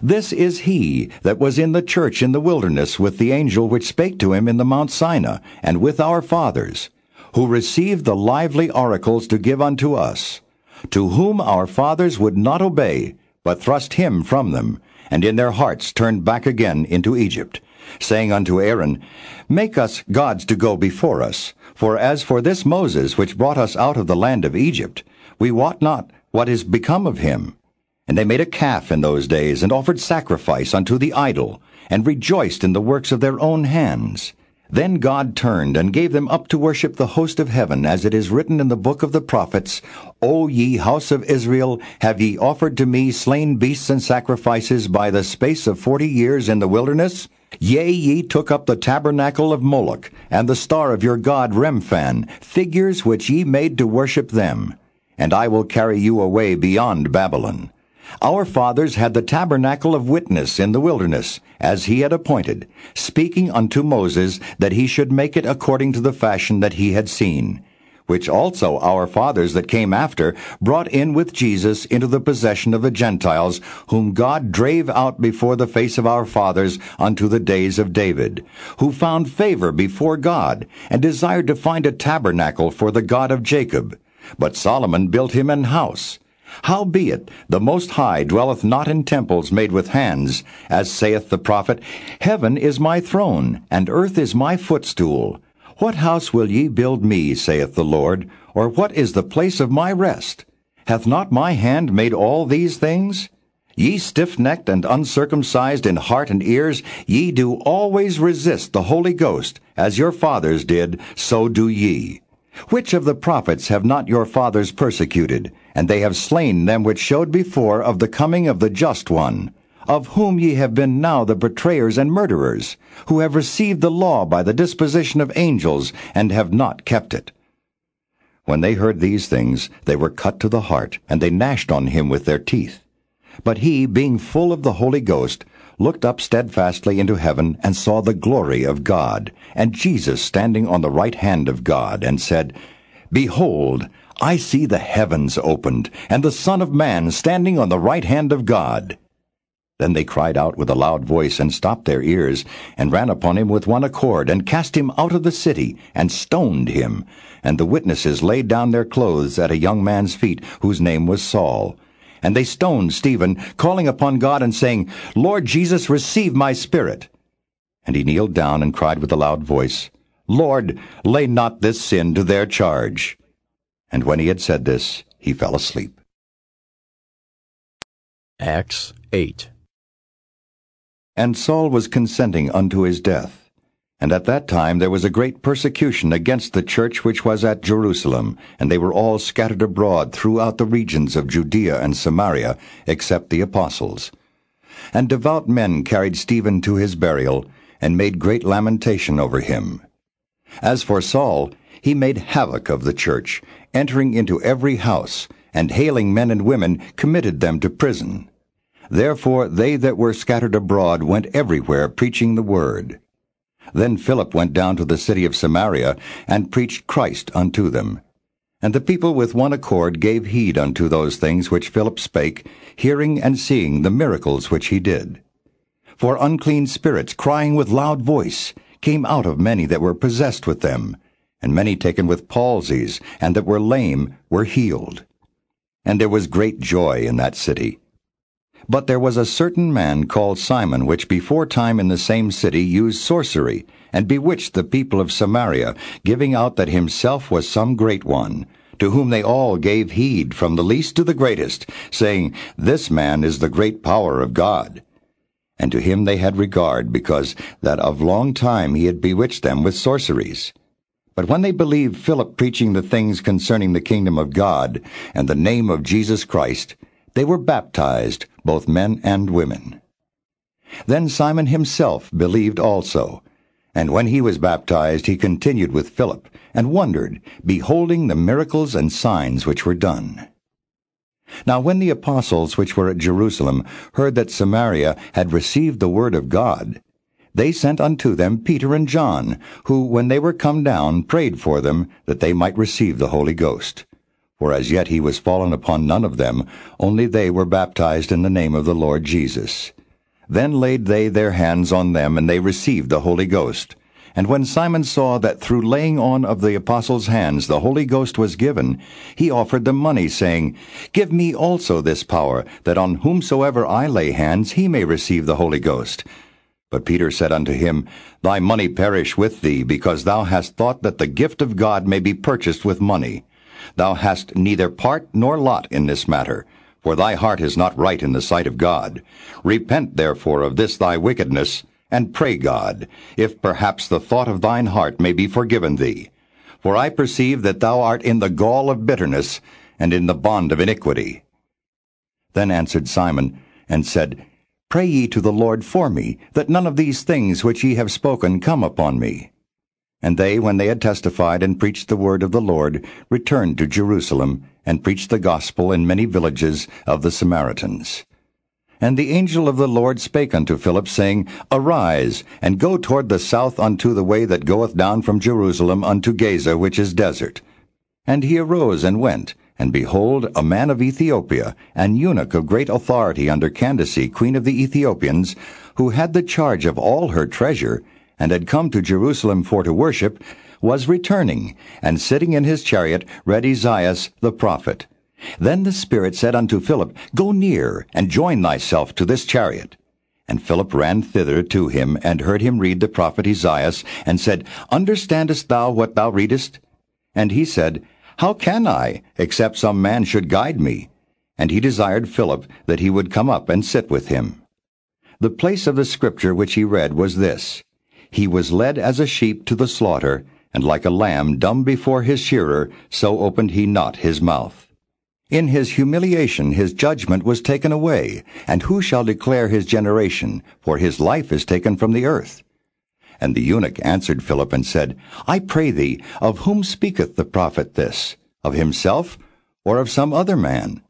This is he that was in the church in the wilderness with the angel which spake to him in the Mount Sinai, and with our fathers, who received the lively oracles to give unto us, to whom our fathers would not obey, but thrust him from them, and in their hearts turned back again into Egypt, saying unto Aaron, Make us gods to go before us, for as for this Moses which brought us out of the land of Egypt, we wot not what is become of him. And they made a calf in those days, and offered sacrifice unto the idol, and rejoiced in the works of their own hands. Then God turned and gave them up to worship the host of heaven, as it is written in the book of the prophets, O ye house of Israel, have ye offered to me slain beasts and sacrifices by the space of forty years in the wilderness? Yea, ye took up the tabernacle of Moloch, and the star of your god Remphan, figures which ye made to worship them. And I will carry you away beyond Babylon. Our fathers had the tabernacle of witness in the wilderness, as he had appointed, speaking unto Moses that he should make it according to the fashion that he had seen, which also our fathers that came after brought in with Jesus into the possession of the Gentiles, whom God drave out before the face of our fathers unto the days of David, who found favor before God, and desired to find a tabernacle for the God of Jacob. But Solomon built him an house. Howbeit, the Most High dwelleth not in temples made with hands, as saith the prophet, Heaven is my throne, and earth is my footstool. What house will ye build me, saith the Lord, or what is the place of my rest? Hath not my hand made all these things? Ye stiff-necked and uncircumcised in heart and ears, ye do always resist the Holy Ghost, as your fathers did, so do ye. Which of the prophets have not your fathers persecuted? And they have slain them which showed before of the coming of the just one, of whom ye have been now the betrayers and murderers, who have received the law by the disposition of angels, and have not kept it. When they heard these things, they were cut to the heart, and they gnashed on him with their teeth. But he, being full of the Holy Ghost, looked up steadfastly into heaven, and saw the glory of God, and Jesus standing on the right hand of God, and said, Behold, I see the heavens opened, and the Son of Man standing on the right hand of God. Then they cried out with a loud voice, and stopped their ears, and ran upon him with one accord, and cast him out of the city, and stoned him. And the witnesses laid down their clothes at a young man's feet, whose name was Saul. And they stoned Stephen, calling upon God and saying, Lord Jesus, receive my spirit. And he kneeled down and cried with a loud voice, Lord, lay not this sin to their charge. And when he had said this, he fell asleep. Acts 8 And Saul was consenting unto his death. And at that time there was a great persecution against the church which was at Jerusalem, and they were all scattered abroad throughout the regions of Judea and Samaria, except the apostles. And devout men carried Stephen to his burial, and made great lamentation over him. As for Saul, he made havoc of the church, entering into every house, and hailing men and women, committed them to prison. Therefore they that were scattered abroad went everywhere preaching the word. Then Philip went down to the city of Samaria, and preached Christ unto them. And the people with one accord gave heed unto those things which Philip spake, hearing and seeing the miracles which he did. For unclean spirits, crying with loud voice, came out of many that were possessed with them, and many taken with palsies, and that were lame, were healed. And there was great joy in that city. But there was a certain man called Simon, which before time in the same city used sorcery, and bewitched the people of Samaria, giving out that himself was some great one, to whom they all gave heed, from the least to the greatest, saying, This man is the great power of God. And to him they had regard, because that of long time he had bewitched them with sorceries. But when they believed Philip preaching the things concerning the kingdom of God, and the name of Jesus Christ, they were baptized, both men and women. Then Simon himself believed also. And when he was baptized, he continued with Philip, and wondered, beholding the miracles and signs which were done. Now when the apostles which were at Jerusalem heard that Samaria had received the word of God, they sent unto them Peter and John, who, when they were come down, prayed for them, that they might receive the Holy Ghost. For as yet he was fallen upon none of them, only they were baptized in the name of the Lord Jesus. Then laid they their hands on them, and they received the Holy Ghost. And when Simon saw that through laying on of the apostles' hands the Holy Ghost was given, he offered them money, saying, Give me also this power, that on whomsoever I lay hands he may receive the Holy Ghost. But Peter said unto him, Thy money perish with thee, because thou hast thought that the gift of God may be purchased with money. Thou hast neither part nor lot in this matter, for thy heart is not right in the sight of God. Repent therefore of this thy wickedness, and pray God, if perhaps the thought of thine heart may be forgiven thee. For I perceive that thou art in the gall of bitterness, and in the bond of iniquity. Then answered Simon, and said, Pray ye to the Lord for me, that none of these things which ye have spoken come upon me. And they, when they had testified and preached the word of the Lord, returned to Jerusalem, and preached the gospel in many villages of the Samaritans. And the angel of the Lord spake unto Philip, saying, Arise, and go toward the south unto the way that goeth down from Jerusalem unto Gaza, which is desert. And he arose and went, and behold, a man of Ethiopia, an eunuch of great authority under Candace, queen of the Ethiopians, who had the charge of all her treasure, and had come to Jerusalem for to worship, was returning, and sitting in his chariot read Esaias the prophet. Then the Spirit said unto Philip, Go near, and join thyself to this chariot. And Philip ran thither to him, and heard him read the prophet Esaias, and said, Understandest thou what thou readest? And he said, how can I, except some man should guide me? And he desired Philip that he would come up and sit with him. The place of the scripture which he read was this He was led as a sheep to the slaughter, and like a lamb dumb before his shearer, so opened he not his mouth. In his humiliation his judgment was taken away, and who shall declare his generation? For his life is taken from the earth. And the eunuch answered Philip and said, I pray thee, of whom speaketh the prophet this? Of himself, or of some other man?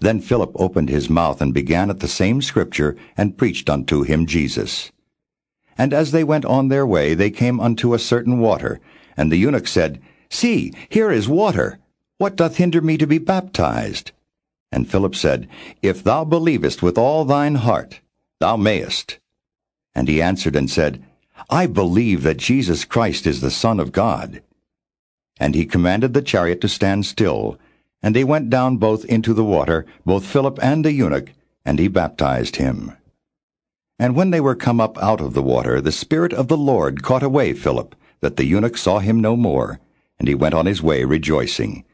Then Philip opened his mouth and began at the same scripture, and preached unto him Jesus. And as they went on their way, they came unto a certain water. And the eunuch said, See, here is water. What doth hinder me to be baptized? And Philip said, If thou believest with all thine heart, thou mayest. And he answered and said, I believe that Jesus Christ is the Son of God. And he commanded the chariot to stand still. And they went down both into the water, both Philip and the eunuch, and he baptized him. And when they were come up out of the water, the Spirit of the Lord caught away Philip, that the eunuch saw him no more, and he went on his way rejoicing.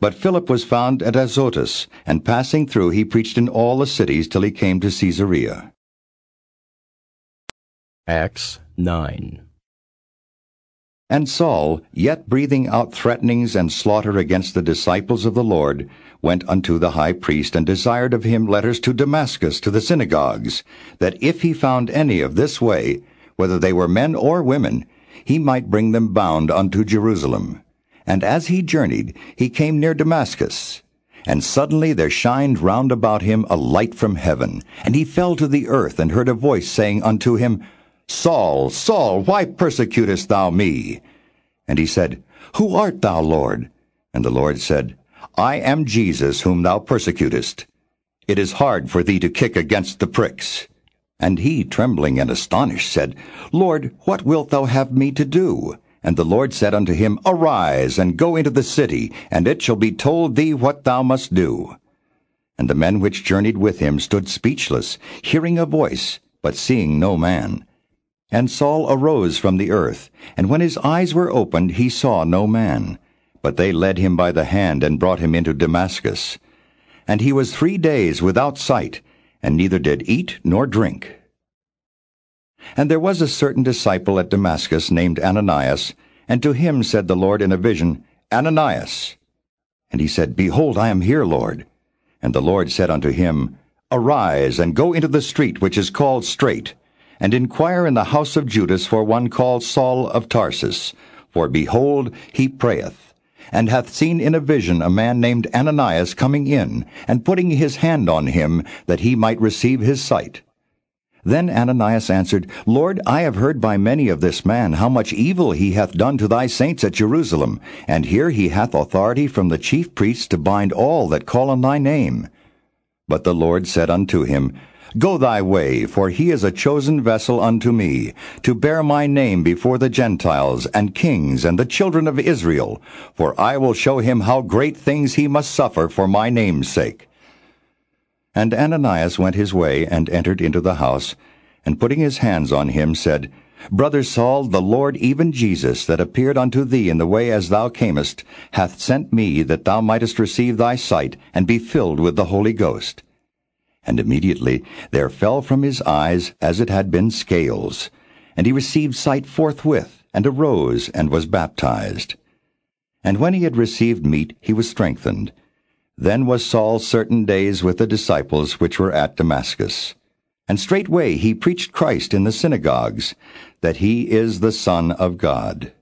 But Philip was found at Azotus, and passing through he preached in all the cities till he came to Caesarea. Acts 9. And Saul, yet breathing out threatenings and slaughter against the disciples of the Lord, went unto the high priest and desired of him letters to Damascus to the synagogues, that if he found any of this way, whether they were men or women, he might bring them bound unto Jerusalem. And as he journeyed, he came near Damascus. And suddenly there shined round about him a light from heaven, and he fell to the earth, and heard a voice saying unto him, Saul, Saul, why persecutest thou me? And he said, Who art thou, Lord? And the Lord said, I am Jesus whom thou persecutest. It is hard for thee to kick against the pricks. And he, trembling and astonished, said, Lord, what wilt thou have me to do? And the Lord said unto him, Arise, and go into the city, and it shall be told thee what thou must do. And the men which journeyed with him stood speechless, hearing a voice, but seeing no man. And Saul arose from the earth, and when his eyes were opened, he saw no man. But they led him by the hand and brought him into Damascus. And he was three days without sight, and neither did eat nor drink. And there was a certain disciple at Damascus named Ananias, and to him said the Lord in a vision, Ananias. And he said, Behold, I am here, Lord. And the Lord said unto him, Arise, and go into the street which is called Straight, and inquire in the house of Judas for one called Saul of Tarsus. For behold, he prayeth, and hath seen in a vision a man named Ananias coming in, and putting his hand on him, that he might receive his sight. Then Ananias answered, Lord, I have heard by many of this man how much evil he hath done to thy saints at Jerusalem, and here he hath authority from the chief priests to bind all that call on thy name. But the Lord said unto him, Go thy way, for he is a chosen vessel unto me, to bear my name before the Gentiles, and kings, and the children of Israel. For I will show him how great things he must suffer for my name's sake. And Ananias went his way, and entered into the house, and putting his hands on him, said, Brother Saul, the Lord, even Jesus, that appeared unto thee in the way as thou camest, hath sent me that thou mightest receive thy sight, and be filled with the Holy Ghost. And immediately there fell from his eyes as it had been scales, and he received sight forthwith, and arose, and was baptized. And when he had received meat, he was strengthened. Then was Saul certain days with the disciples which were at Damascus. And straightway he preached Christ in the synagogues, that he is the Son of God.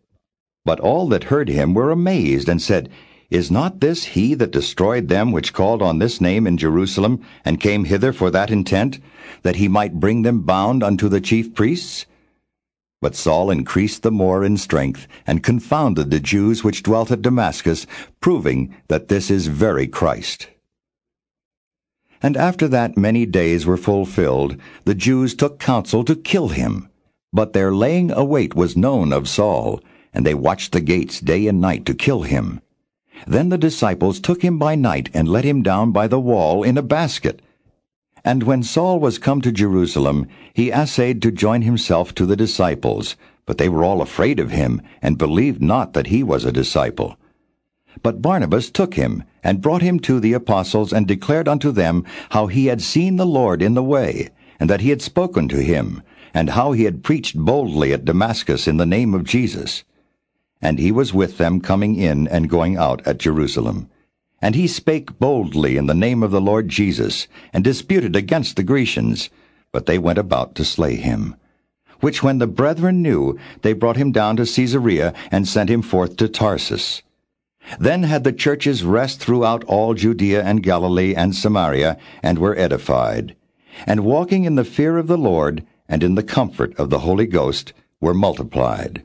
But all that heard him were amazed, and said, Is not this he that destroyed them which called on this name in Jerusalem, and came hither for that intent, that he might bring them bound unto the chief priests? But Saul increased the more in strength, and confounded the Jews which dwelt at Damascus, proving that this is very Christ. And after that many days were fulfilled, the Jews took counsel to kill him. But their laying await was known of Saul, and they watched the gates day and night to kill him. Then the disciples took him by night, and let him down by the wall in a basket, and when Saul was come to Jerusalem, he assayed to join himself to the disciples, but they were all afraid of him, and believed not that he was a disciple. But Barnabas took him, and brought him to the apostles, and declared unto them how he had seen the Lord in the way, and that he had spoken to him, and how he had preached boldly at Damascus in the name of Jesus. And he was with them coming in and going out at Jerusalem. And he spake boldly in the name of the Lord Jesus, and disputed against the Grecians, but they went about to slay him. Which when the brethren knew, they brought him down to Caesarea, and sent him forth to Tarsus. Then had the churches rest throughout all Judea and Galilee and Samaria, and were edified. And walking in the fear of the Lord, and in the comfort of the Holy Ghost, were multiplied.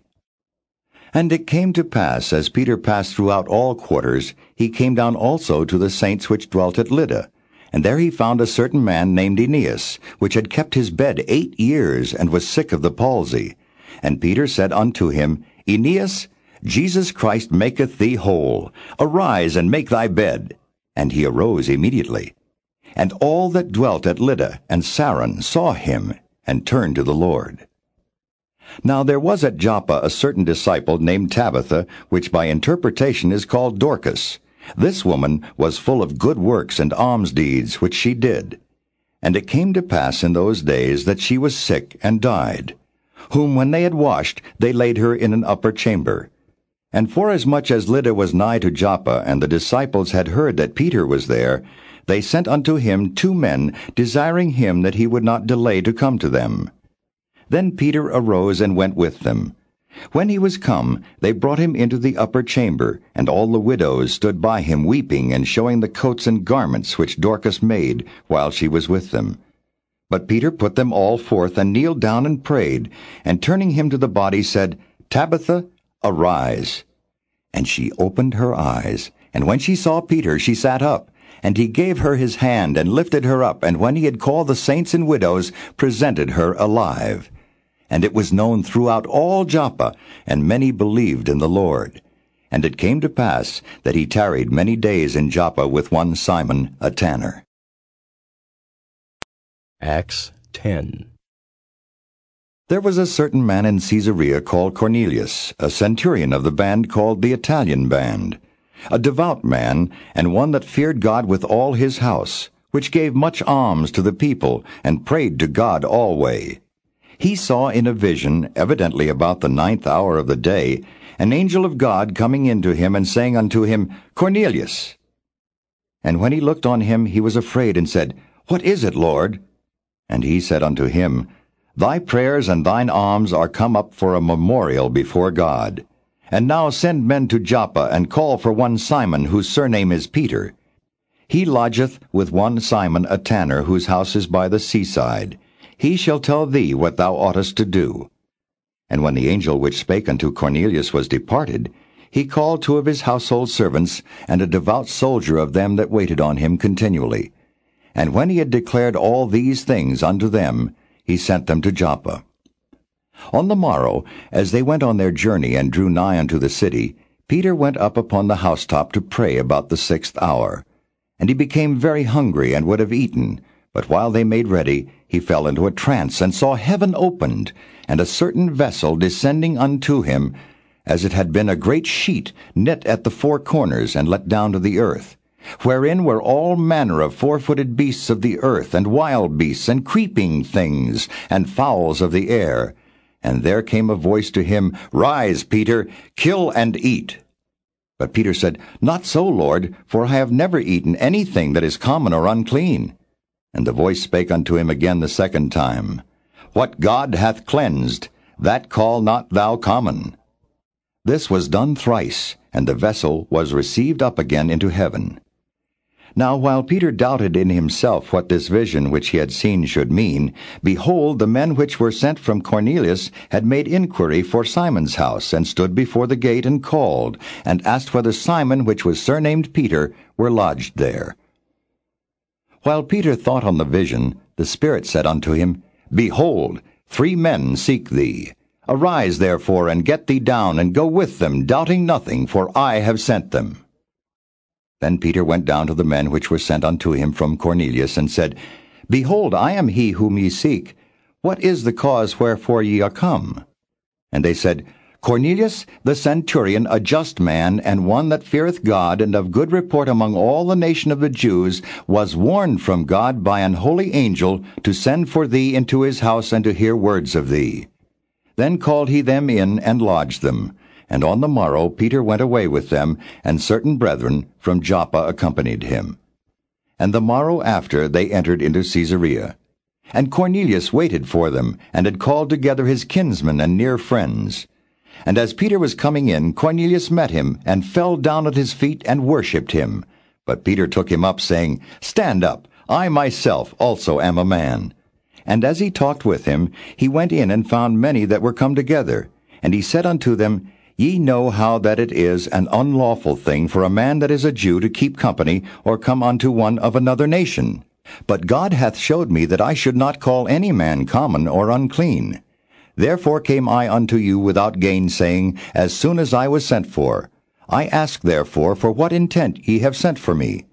And it came to pass, as Peter passed throughout all quarters, he came down also to the saints which dwelt at Lydda. And there he found a certain man named Aeneas, which had kept his bed eight years, and was sick of the palsy. And Peter said unto him, Aeneas, Jesus Christ maketh thee whole. Arise and make thy bed. And he arose immediately. And all that dwelt at Lydda and Saron saw him, and turned to the Lord. Now there was at Joppa a certain disciple named Tabitha, which by interpretation is called Dorcas. This woman was full of good works and alms deeds which she did. And it came to pass in those days that she was sick and died, whom when they had washed, they laid her in an upper chamber. And forasmuch as Lydda was nigh to Joppa, and the disciples had heard that Peter was there, they sent unto him two men, desiring him that he would not delay to come to them. Then Peter arose and went with them. When he was come, they brought him into the upper chamber, and all the widows stood by him weeping and showing the coats and garments which Dorcas made while she was with them. But Peter put them all forth and kneeled down and prayed, and turning him to the body said, Tabitha, arise. And she opened her eyes, and when she saw Peter, she sat up. And he gave her his hand and lifted her up, and when he had called the saints and widows, presented her alive. And it was known throughout all Joppa, and many believed in the Lord. And it came to pass that he tarried many days in Joppa with one Simon, a tanner. Acts 10 There was a certain man in Caesarea called Cornelius, a centurion of the band called the Italian band, a devout man, and one that feared God with all his house, which gave much alms to the people, and prayed to God alway. He saw in a vision, evidently about the ninth hour of the day, an angel of God coming in to him and saying unto him, Cornelius. And when he looked on him, he was afraid and said, What is it, Lord? And he said unto him, Thy prayers and thine alms are come up for a memorial before God. And now send men to Joppa, and call for one Simon, whose surname is Peter. He lodgeth with one Simon a tanner, whose house is by the seaside. He shall tell thee what thou oughtest to do. And when the angel which spake unto Cornelius was departed, he called two of his household servants, and a devout soldier of them that waited on him continually. And when he had declared all these things unto them, he sent them to Joppa. On the morrow, as they went on their journey and drew nigh unto the city, Peter went up upon the housetop to pray about the sixth hour. And he became very hungry, and would have eaten. But while they made ready, he fell into a trance, and saw heaven opened, and a certain vessel descending unto him, as it had been a great sheet knit at the four corners, and let down to the earth, wherein were all manner of four-footed beasts of the earth, and wild beasts, and creeping things, and fowls of the air. And there came a voice to him, Rise, Peter, kill and eat. But Peter said, Not so, Lord, for I have never eaten anything that is common or unclean. And the voice spake unto him again the second time, What God hath cleansed, that call not thou common. This was done thrice, and the vessel was received up again into heaven. Now while Peter doubted in himself what this vision which he had seen should mean, behold, the men which were sent from Cornelius had made inquiry for Simon's house, and stood before the gate, and called, and asked whether Simon, which was surnamed Peter, were lodged there. While Peter thought on the vision, the Spirit said unto him, Behold, three men seek thee. Arise therefore, and get thee down, and go with them, doubting nothing, for I have sent them. Then Peter went down to the men which were sent unto him from Cornelius, and said, Behold, I am he whom ye seek. What is the cause wherefore ye are come? And they said, Cornelius the centurion, a just man, and one that feareth God, and of good report among all the nation of the Jews, was warned from God by an holy angel to send for thee into his house and to hear words of thee. Then called he them in, and lodged them. And on the morrow Peter went away with them, and certain brethren from Joppa accompanied him. And the morrow after they entered into Caesarea. And Cornelius waited for them, and had called together his kinsmen and near friends. And as Peter was coming in, Cornelius met him, and fell down at his feet, and worshipped him. But Peter took him up, saying, Stand up, I myself also am a man. And as he talked with him, he went in and found many that were come together. And he said unto them, Ye know how that it is an unlawful thing for a man that is a Jew to keep company, or come unto one of another nation. But God hath showed me that I should not call any man common or unclean. Therefore came I unto you without gainsaying, as soon as I was sent for. I ask therefore for what intent ye have sent for me.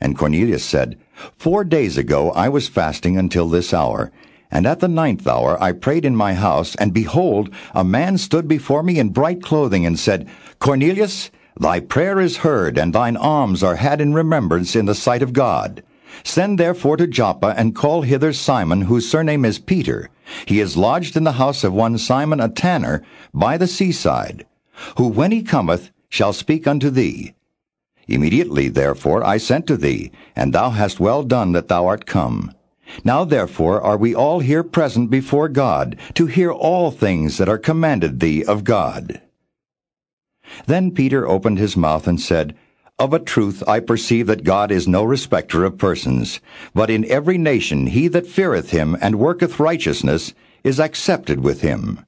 And Cornelius said, Four days ago I was fasting until this hour, and at the ninth hour I prayed in my house, and behold, a man stood before me in bright clothing, and said, Cornelius, thy prayer is heard, and thine alms are had in remembrance in the sight of God. Send therefore to Joppa, and call hither Simon, whose surname is Peter. He is lodged in the house of one Simon a tanner, by the seaside, who when he cometh shall speak unto thee. Immediately therefore I sent to thee, and thou hast well done that thou art come. Now therefore are we all here present before God, to hear all things that are commanded thee of God. Then Peter opened his mouth and said, Of a truth I perceive that God is no respecter of persons, but in every nation he that feareth him and worketh righteousness is accepted with him.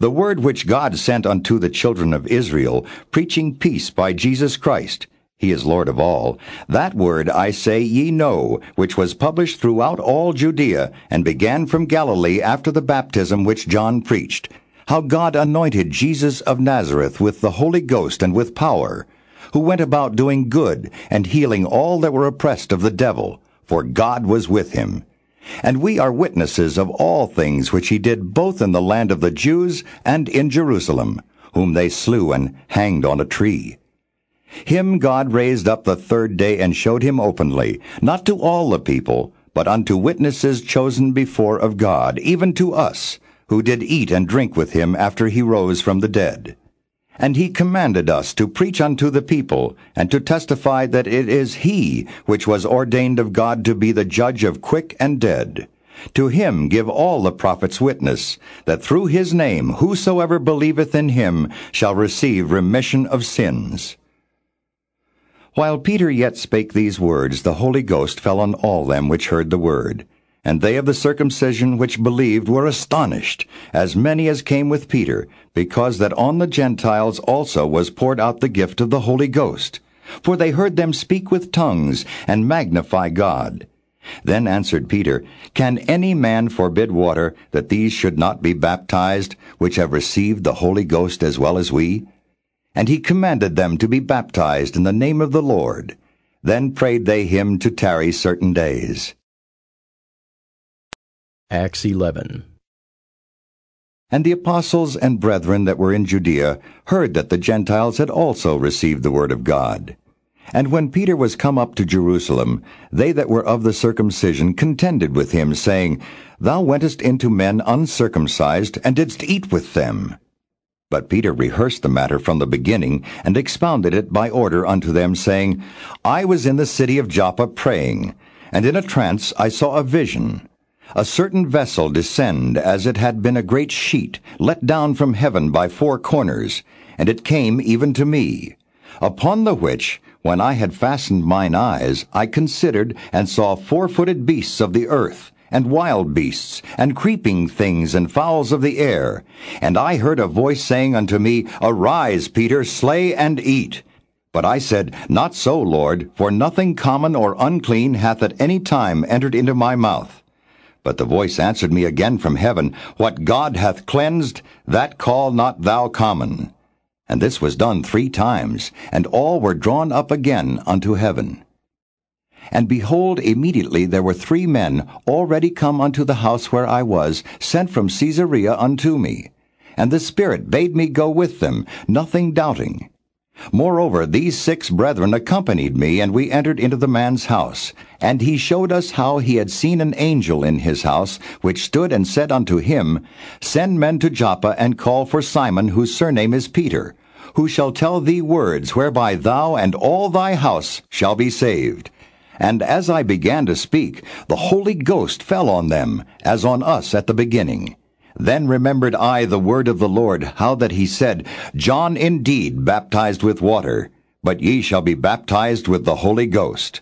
The word which God sent unto the children of Israel, preaching peace by Jesus Christ, he is Lord of all. That word I say ye know, which was published throughout all Judea, and began from Galilee after the baptism which John preached, how God anointed Jesus of Nazareth with the Holy Ghost and with power, who went about doing good, and healing all that were oppressed of the devil, for God was with him. And we are witnesses of all things which he did both in the land of the Jews and in Jerusalem, whom they slew and hanged on a tree. Him God raised up the third day and showed him openly, not to all the people, but unto witnesses chosen before of God, even to us, who did eat and drink with him after he rose from the dead. And he commanded us to preach unto the people, and to testify that it is he which was ordained of God to be the judge of quick and dead. To him give all the prophets witness, that through his name whosoever believeth in him shall receive remission of sins. While Peter yet spake these words, the Holy Ghost fell on all them which heard the word. And they of the circumcision which believed were astonished, as many as came with Peter, because that on the Gentiles also was poured out the gift of the Holy Ghost. For they heard them speak with tongues, and magnify God. Then answered Peter, Can any man forbid water, that these should not be baptized, which have received the Holy Ghost as well as we? And he commanded them to be baptized in the name of the Lord. Then prayed they him to tarry certain days. Acts 11. And the apostles and brethren that were in Judea heard that the Gentiles had also received the word of God. And when Peter was come up to Jerusalem, they that were of the circumcision contended with him, saying, Thou wentest into men uncircumcised, and didst eat with them. But Peter rehearsed the matter from the beginning, and expounded it by order unto them, saying, I was in the city of Joppa praying, and in a trance I saw a vision a certain vessel descend as it had been a great sheet, let down from heaven by four corners, and it came even to me. Upon the which, when I had fastened mine eyes, I considered, and saw four-footed beasts of the earth, and wild beasts, and creeping things, and fowls of the air. And I heard a voice saying unto me, Arise, Peter, slay and eat. But I said, Not so, Lord, for nothing common or unclean hath at any time entered into my mouth. But the voice answered me again from heaven, What God hath cleansed, that call not thou common. And this was done three times, and all were drawn up again unto heaven. And behold, immediately there were three men already come unto the house where I was, sent from Caesarea unto me. And the Spirit bade me go with them, nothing doubting. Moreover, these six brethren accompanied me, and we entered into the man's house. And he showed us how he had seen an angel in his house, which stood and said unto him, Send men to Joppa, and call for Simon, whose surname is Peter, who shall tell thee words whereby thou and all thy house shall be saved. And as I began to speak, the Holy Ghost fell on them, as on us at the beginning. Then remembered I the word of the Lord, how that he said, John indeed baptized with water, but ye shall be baptized with the Holy Ghost.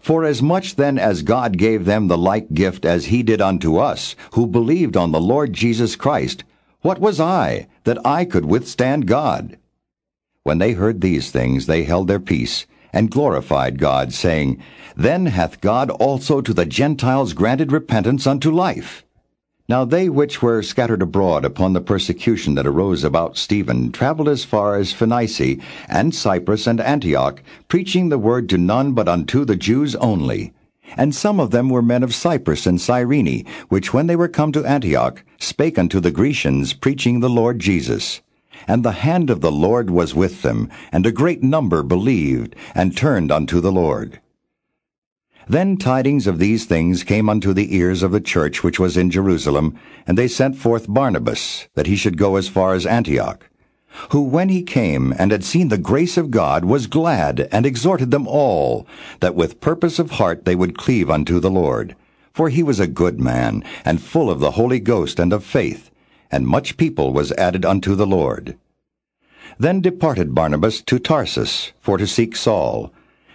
For as much then as God gave them the like gift as he did unto us, who believed on the Lord Jesus Christ, what was I, that I could withstand God? When they heard these things, they held their peace, and glorified God, saying, Then hath God also to the Gentiles granted repentance unto life. Now they which were scattered abroad upon the persecution that arose about Stephen travelled as far as Phoenice, and Cyprus, and Antioch, preaching the word to none but unto the Jews only. And some of them were men of Cyprus and Cyrene, which when they were come to Antioch, spake unto the Grecians, preaching the Lord Jesus. And the hand of the Lord was with them, and a great number believed, and turned unto the Lord. Then tidings of these things came unto the ears of the church which was in Jerusalem, and they sent forth Barnabas, that he should go as far as Antioch. Who when he came and had seen the grace of God was glad, and exhorted them all, that with purpose of heart they would cleave unto the Lord. For he was a good man, and full of the Holy Ghost and of faith, and much people was added unto the Lord. Then departed Barnabas to Tarsus, for to seek Saul.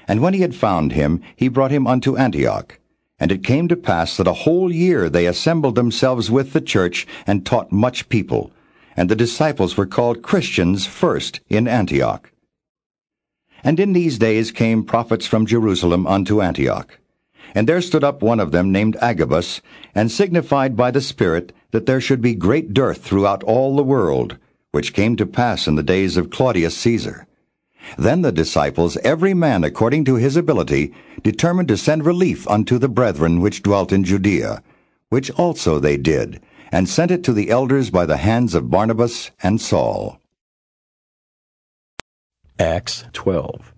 And when he had found him, he brought him unto Antioch. And it came to pass that a whole year they assembled themselves with the church, and taught much people. And the disciples were called Christians first in Antioch. And in these days came prophets from Jerusalem unto Antioch. And there stood up one of them named Agabus, and signified by the Spirit that there should be great dearth throughout all the world, which came to pass in the days of Claudius Caesar. Then the disciples, every man according to his ability, determined to send relief unto the brethren which dwelt in Judea, which also they did, and sent it to the elders by the hands of Barnabas and Saul. Acts 12.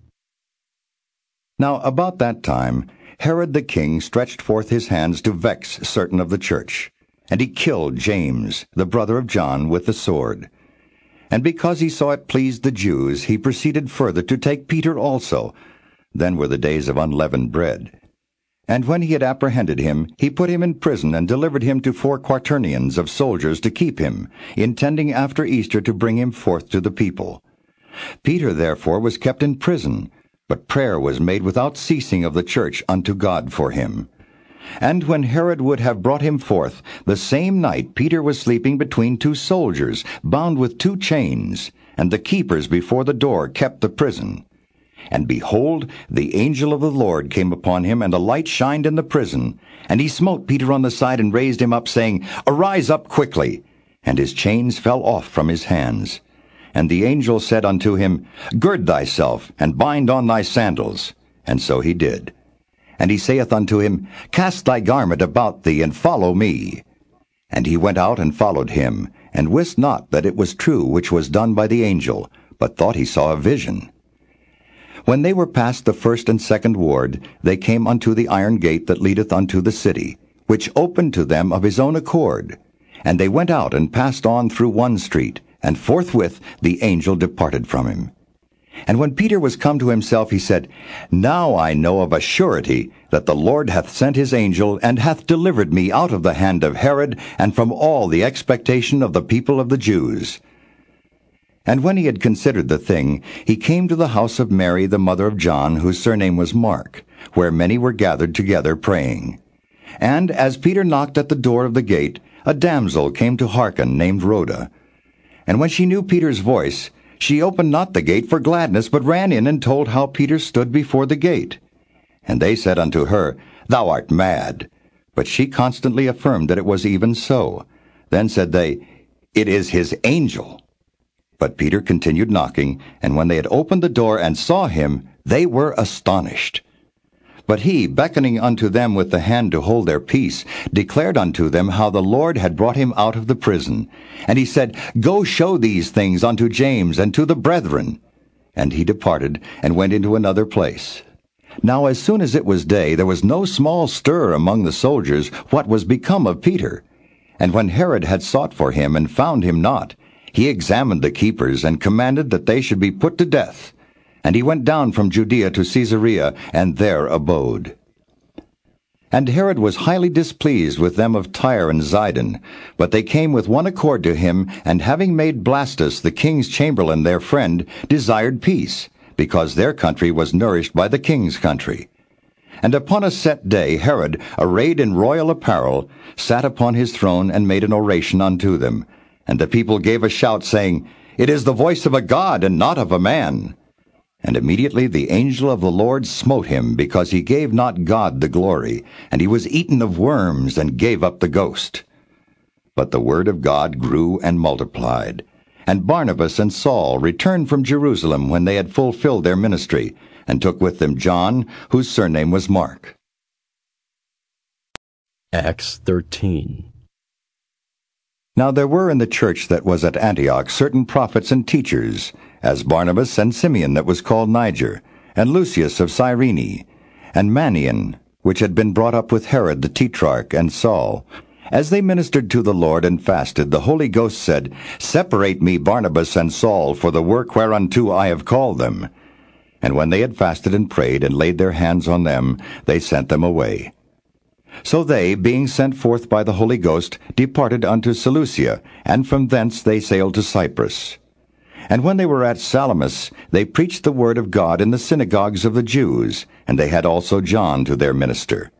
Now about that time, Herod the king stretched forth his hands to vex certain of the church, and he killed James, the brother of John, with the sword. And because he saw it pleased the Jews, he proceeded further to take Peter also. Then were the days of unleavened bread. And when he had apprehended him, he put him in prison and delivered him to four quaternions of soldiers to keep him, intending after Easter to bring him forth to the people. Peter therefore was kept in prison, but prayer was made without ceasing of the church unto God for him. And when Herod would have brought him forth, the same night Peter was sleeping between two soldiers, bound with two chains, and the keepers before the door kept the prison. And behold, the angel of the Lord came upon him, and a light shined in the prison. And he smote Peter on the side, and raised him up, saying, Arise up quickly. And his chains fell off from his hands. And the angel said unto him, Gird thyself, and bind on thy sandals. And so he did. And he saith unto him, Cast thy garment about thee, and follow me. And he went out and followed him, and wist not that it was true which was done by the angel, but thought he saw a vision. When they were past the first and second ward, they came unto the iron gate that leadeth unto the city, which opened to them of his own accord. And they went out and passed on through one street, and forthwith the angel departed from him. And when Peter was come to himself, he said, Now I know of a surety that the Lord hath sent his angel, and hath delivered me out of the hand of Herod, and from all the expectation of the people of the Jews. And when he had considered the thing, he came to the house of Mary, the mother of John, whose surname was Mark, where many were gathered together praying. And as Peter knocked at the door of the gate, a damsel came to hearken, named Rhoda. And when she knew Peter's voice, she opened not the gate for gladness, but ran in and told how Peter stood before the gate. And they said unto her, Thou art mad. But she constantly affirmed that it was even so. Then said they, It is his angel. But Peter continued knocking, and when they had opened the door and saw him, they were astonished. But he, beckoning unto them with the hand to hold their peace, declared unto them how the Lord had brought him out of the prison. And he said, Go show these things unto James and to the brethren. And he departed, and went into another place. Now as soon as it was day, there was no small stir among the soldiers what was become of Peter. And when Herod had sought for him, and found him not, he examined the keepers, and commanded that they should be put to death. And he went down from Judea to Caesarea, and there abode. And Herod was highly displeased with them of Tyre and Zidon. But they came with one accord to him, and having made Blastus the king's chamberlain their friend, desired peace, because their country was nourished by the king's country. And upon a set day Herod, arrayed in royal apparel, sat upon his throne, and made an oration unto them. And the people gave a shout, saying, It is the voice of a God, and not of a man. And immediately the angel of the Lord smote him, because he gave not God the glory, and he was eaten of worms, and gave up the ghost. But the word of God grew and multiplied. And Barnabas and Saul returned from Jerusalem when they had fulfilled their ministry, and took with them John, whose surname was Mark. Acts 13. Now there were in the church that was at Antioch certain prophets and teachers, as Barnabas and Simeon that was called Niger, and Lucius of Cyrene, and Manaen, which had been brought up with Herod the Tetrarch, and Saul. As they ministered to the Lord and fasted, the Holy Ghost said, Separate me Barnabas and Saul for the work whereunto I have called them. And when they had fasted and prayed, and laid their hands on them, they sent them away. So they, being sent forth by the Holy Ghost, departed unto Seleucia, and from thence they sailed to Cyprus. And when they were at Salamis, they preached the word of God in the synagogues of the Jews, and they had also John to their minister.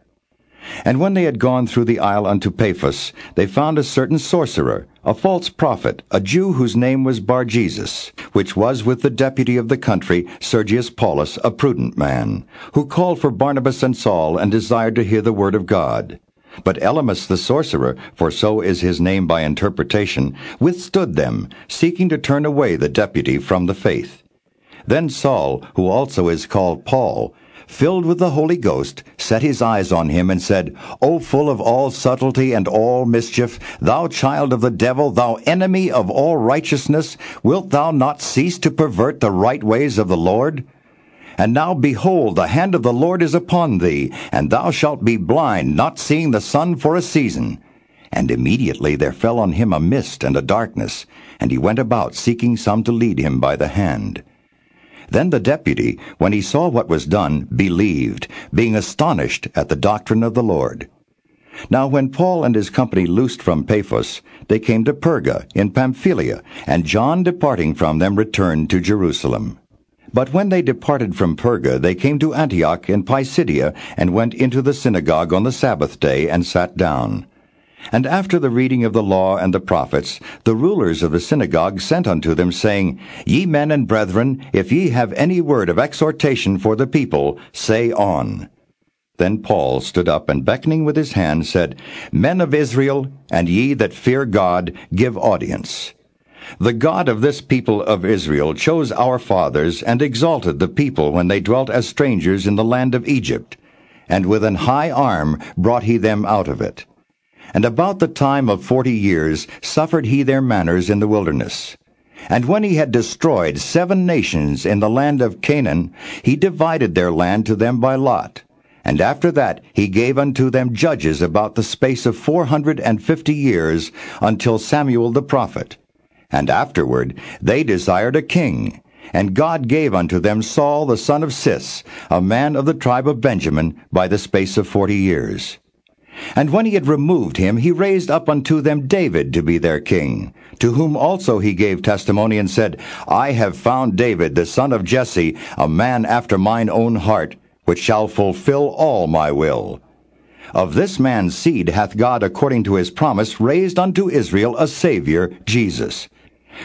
And when they had gone through the isle unto Paphos, they found a certain sorcerer, a false prophet, a Jew whose name was Barjesus, which was with the deputy of the country, Sergius Paulus, a prudent man, who called for Barnabas and Saul, and desired to hear the word of God. But Elymas the sorcerer, for so is his name by interpretation, withstood them, seeking to turn away the deputy from the faith. Then Saul, who also is called Paul, filled with the Holy Ghost, set his eyes on him, and said, O full of all subtlety and all mischief, thou child of the devil, thou enemy of all righteousness, wilt thou not cease to pervert the right ways of the Lord? And now behold, the hand of the Lord is upon thee, and thou shalt be blind, not seeing the sun for a season. And immediately there fell on him a mist and a darkness, and he went about seeking some to lead him by the hand. Then the deputy, when he saw what was done, believed, being astonished at the doctrine of the Lord. Now when Paul and his company loosed from Paphos, they came to Perga in Pamphylia, and John departing from them returned to Jerusalem. But when they departed from Perga, they came to Antioch in Pisidia, and went into the synagogue on the Sabbath day, and sat down. And after the reading of the law and the prophets, the rulers of the synagogue sent unto them, saying, Ye men and brethren, if ye have any word of exhortation for the people, say on. Then Paul stood up, and beckoning with his hand, said, Men of Israel, and ye that fear God, give audience. The God of this people of Israel chose our fathers, and exalted the people when they dwelt as strangers in the land of Egypt, and with an high arm brought he them out of it. And about the time of forty years suffered he their manners in the wilderness. And when he had destroyed seven nations in the land of Canaan, he divided their land to them by lot. And after that he gave unto them judges about the space of four hundred and fifty years, until Samuel the prophet. And afterward they desired a king. And God gave unto them Saul the son of Cis, a man of the tribe of Benjamin, by the space of forty years. And when he had removed him, he raised up unto them David to be their king, to whom also he gave testimony and said, I have found David the son of Jesse, a man after mine own heart, which shall fulfill all my will. Of this man's seed hath God according to his promise raised unto Israel a Saviour, Jesus.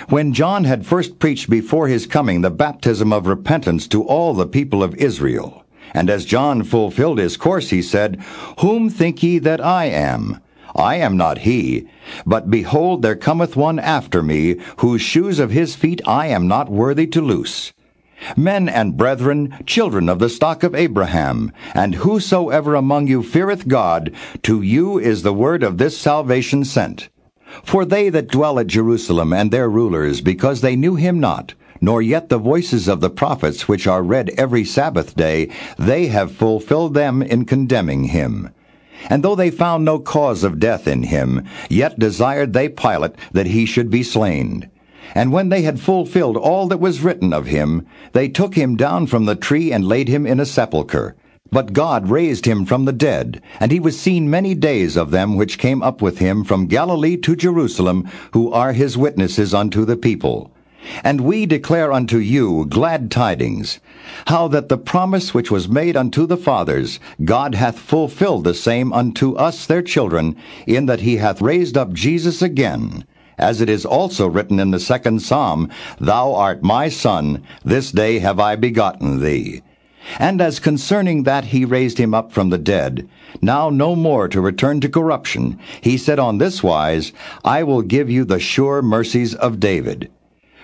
When John had first preached before his coming the baptism of repentance to all the people of Israel, and as John fulfilled his course, he said, Whom think ye that I am? I am not he. But behold, there cometh one after me, whose shoes of his feet I am not worthy to loose. Men and brethren, children of the stock of Abraham, and whosoever among you feareth God, to you is the word of this salvation sent. For they that dwell at Jerusalem and their rulers, because they knew him not, nor yet the voices of the prophets which are read every Sabbath day, they have fulfilled them in condemning him. And though they found no cause of death in him, yet desired they Pilate that he should be slain. And when they had fulfilled all that was written of him, they took him down from the tree and laid him in a sepulchre. But God raised him from the dead, and he was seen many days of them which came up with him from Galilee to Jerusalem, who are his witnesses unto the people. And we declare unto you glad tidings, how that the promise which was made unto the fathers, God hath fulfilled the same unto us their children, in that he hath raised up Jesus again. As it is also written in the second psalm, Thou art my son, this day have I begotten thee. And as concerning that he raised him up from the dead, now no more to return to corruption, he said on this wise, I will give you the sure mercies of David.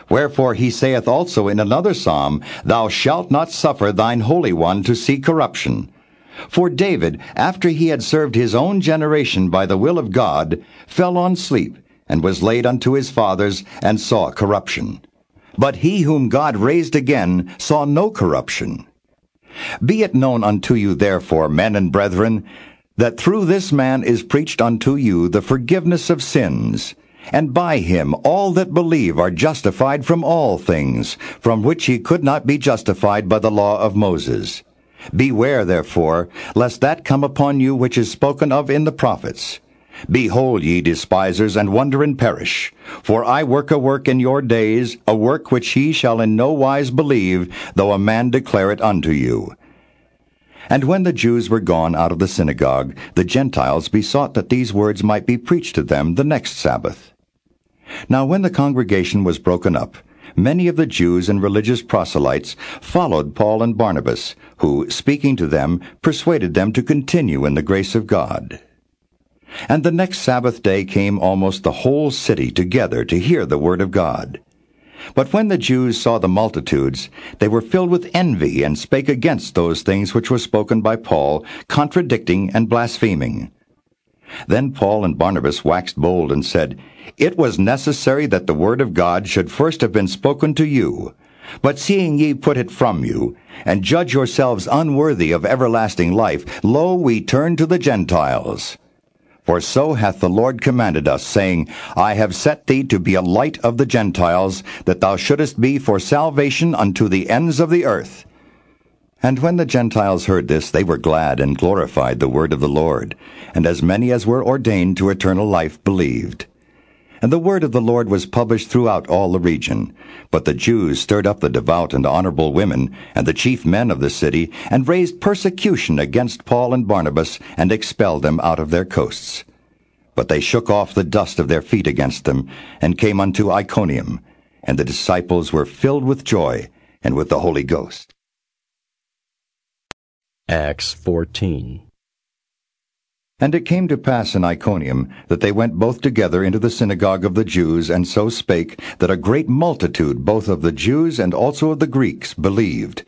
Wherefore he saith also in another psalm, Thou shalt not suffer thine Holy One to see corruption. For David, after he had served his own generation by the will of God, fell on sleep, and was laid unto his fathers, and saw corruption. But he whom God raised again saw no corruption. Be it known unto you therefore, men and brethren, that through this man is preached unto you the forgiveness of sins, and by him all that believe are justified from all things, from which ye could not be justified by the law of Moses. Beware, therefore, lest that come upon you which is spoken of in the prophets. Behold, ye despisers, and wonder and perish. For I work a work in your days, a work which ye shall in no wise believe, though a man declare it unto you. And when the Jews were gone out of the synagogue, the Gentiles besought that these words might be preached to them the next Sabbath. Now when the congregation was broken up, many of the Jews and religious proselytes followed Paul and Barnabas, who, speaking to them, persuaded them to continue in the grace of God. And the next Sabbath day came almost the whole city together to hear the word of God. But when the Jews saw the multitudes, they were filled with envy, and spake against those things which were spoken by Paul, contradicting and blaspheming. Then Paul and Barnabas waxed bold, and said, It was necessary that the word of God should first have been spoken to you. But seeing ye put it from you, and judge yourselves unworthy of everlasting life, lo, we turn to the Gentiles. For so hath the Lord commanded us, saying, I have set thee to be a light of the Gentiles, that thou shouldest be for salvation unto the ends of the earth. And when the Gentiles heard this, they were glad and glorified the word of the Lord. And as many as were ordained to eternal life believed. And the word of the Lord was published throughout all the region. But the Jews stirred up the devout and honorable women, and the chief men of the city, and raised persecution against Paul and Barnabas, and expelled them out of their coasts. But they shook off the dust of their feet against them, and came unto Iconium. And the disciples were filled with joy, and with the Holy Ghost. Acts 14. And it came to pass in Iconium that they went both together into the synagogue of the Jews, and so spake, that a great multitude both of the Jews and also of the Greeks believed.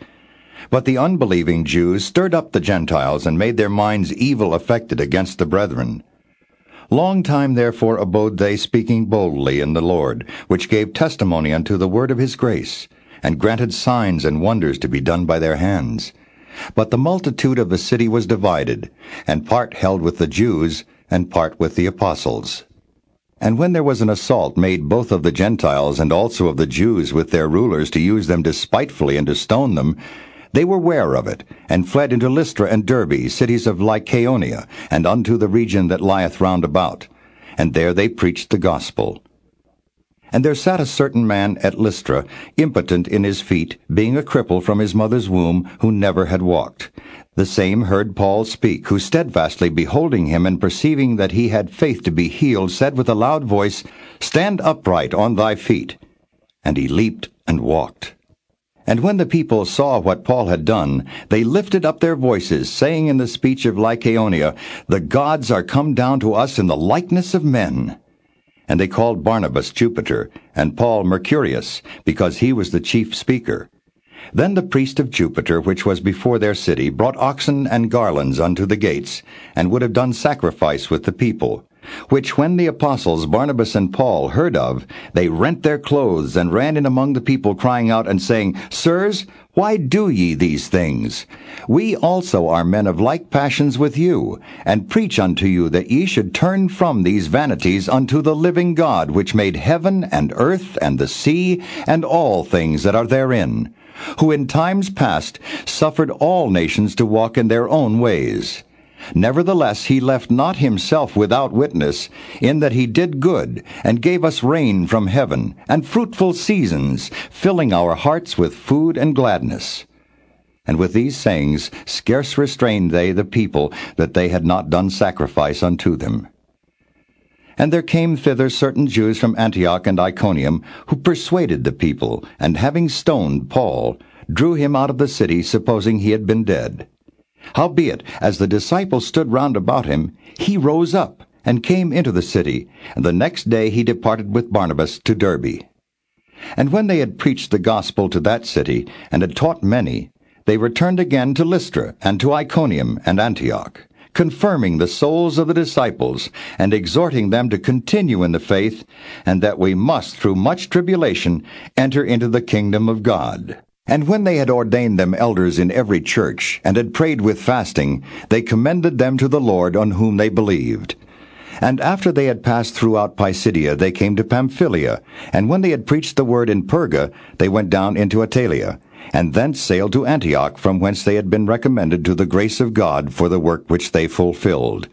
But the unbelieving Jews stirred up the Gentiles, and made their minds evil affected against the brethren. Long time therefore abode they speaking boldly in the Lord, which gave testimony unto the word of his grace, and granted signs and wonders to be done by their hands. But the multitude of the city was divided, and part held with the Jews, and part with the apostles. And when there was an assault made both of the Gentiles and also of the Jews with their rulers to use them despitefully and to stone them, they were ware of it, and fled into Lystra and Derbe, cities of Lycaonia, and unto the region that lieth round about. And there they preached the gospel. And there sat a certain man at Lystra, impotent in his feet, being a cripple from his mother's womb, who never had walked. The same heard Paul speak, who steadfastly beholding him and perceiving that he had faith to be healed, said with a loud voice, Stand upright on thy feet. And he leaped and walked. And when the people saw what Paul had done, they lifted up their voices, saying in the speech of Lycaonia, The gods are come down to us in the likeness of men. And they called Barnabas Jupiter, and Paul Mercurius, because he was the chief speaker. Then the priest of Jupiter, which was before their city, brought oxen and garlands unto the gates, and would have done sacrifice with the people. Which when the apostles Barnabas and Paul heard of, they rent their clothes, and ran in among the people, crying out and saying, Sirs, why do ye these things? We also are men of like passions with you, and preach unto you that ye should turn from these vanities unto the living God, which made heaven and earth and the sea and all things that are therein, who in times past suffered all nations to walk in their own ways. Nevertheless, he left not himself without witness, in that he did good, and gave us rain from heaven, and fruitful seasons, filling our hearts with food and gladness. And with these sayings scarce restrained they the people, that they had not done sacrifice unto them. And there came thither certain Jews from Antioch and Iconium, who persuaded the people, and having stoned Paul, drew him out of the city, supposing he had been dead. Howbeit, as the disciples stood round about him, he rose up, and came into the city, and the next day he departed with Barnabas to Derbe. And when they had preached the gospel to that city, and had taught many, they returned again to Lystra, and to Iconium and Antioch, confirming the souls of the disciples, and exhorting them to continue in the faith, and that we must, through much tribulation, enter into the kingdom of God. And when they had ordained them elders in every church, and had prayed with fasting, they commended them to the Lord on whom they believed. And after they had passed throughout Pisidia, they came to Pamphylia. And when they had preached the word in Perga, they went down into Attalia, and thence sailed to Antioch, from whence they had been recommended to the grace of God for the work which they fulfilled.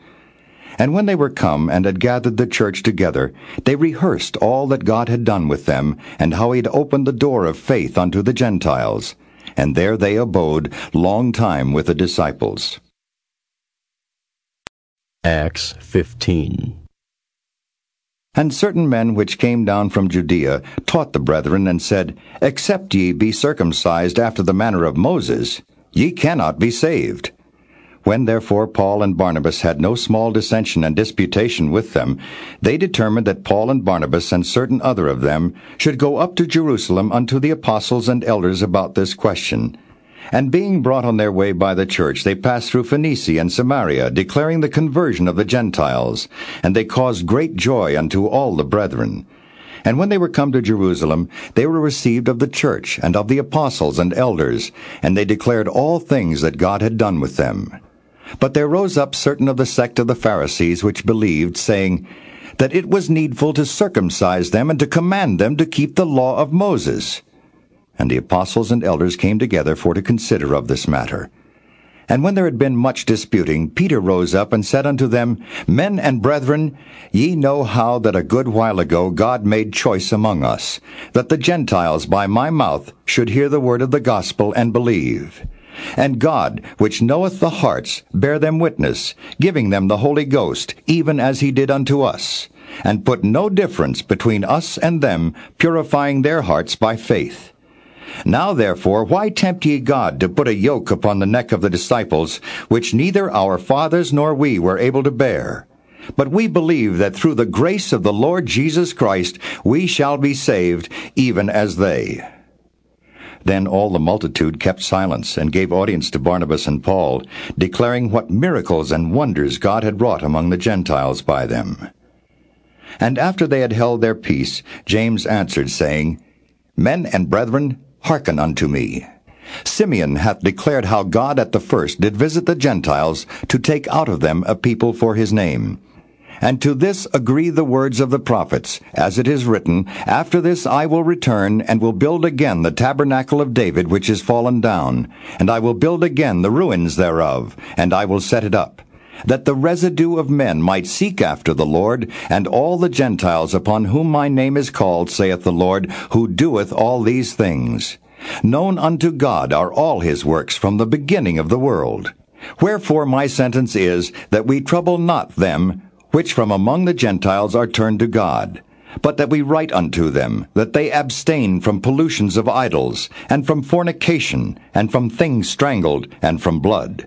And when they were come and had gathered the church together, they rehearsed all that God had done with them, and how he had opened the door of faith unto the Gentiles. And there they abode long time with the disciples. Acts 15. And certain men which came down from Judea taught the brethren, and said, Except ye be circumcised after the manner of Moses, ye cannot be saved. When therefore Paul and Barnabas had no small dissension and disputation with them, they determined that Paul and Barnabas and certain other of them should go up to Jerusalem unto the apostles and elders about this question. And being brought on their way by the church, they passed through Phoenicia and Samaria, declaring the conversion of the Gentiles. And they caused great joy unto all the brethren. And when they were come to Jerusalem, they were received of the church and of the apostles and elders, and they declared all things that God had done with them. But there rose up certain of the sect of the Pharisees which believed, saying, That it was needful to circumcise them and to command them to keep the law of Moses. And the apostles and elders came together for to consider of this matter. And when there had been much disputing, Peter rose up and said unto them, Men and brethren, ye know how that a good while ago God made choice among us, that the Gentiles by my mouth should hear the word of the gospel and believe. And God, which knoweth the hearts, bear them witness, giving them the Holy Ghost, even as he did unto us, and put no difference between us and them, purifying their hearts by faith. Now therefore, why tempt ye God to put a yoke upon the neck of the disciples, which neither our fathers nor we were able to bear? But we believe that through the grace of the Lord Jesus Christ we shall be saved, even as they. Then all the multitude kept silence, and gave audience to Barnabas and Paul, declaring what miracles and wonders God had wrought among the Gentiles by them. And after they had held their peace, James answered, saying, Men and brethren, Hearken unto me. Simeon hath declared how God at the first did visit the Gentiles to take out of them a people for his name. And to this agree the words of the prophets, as it is written, After this I will return, and will build again the tabernacle of David which is fallen down, and I will build again the ruins thereof, and I will set it up that the residue of men might seek after the Lord, and all the Gentiles upon whom my name is called, saith the Lord, who doeth all these things. Known unto God are all his works from the beginning of the world. Wherefore my sentence is, that we trouble not them which from among the Gentiles are turned to God, but that we write unto them, that they abstain from pollutions of idols, and from fornication, and from things strangled, and from blood.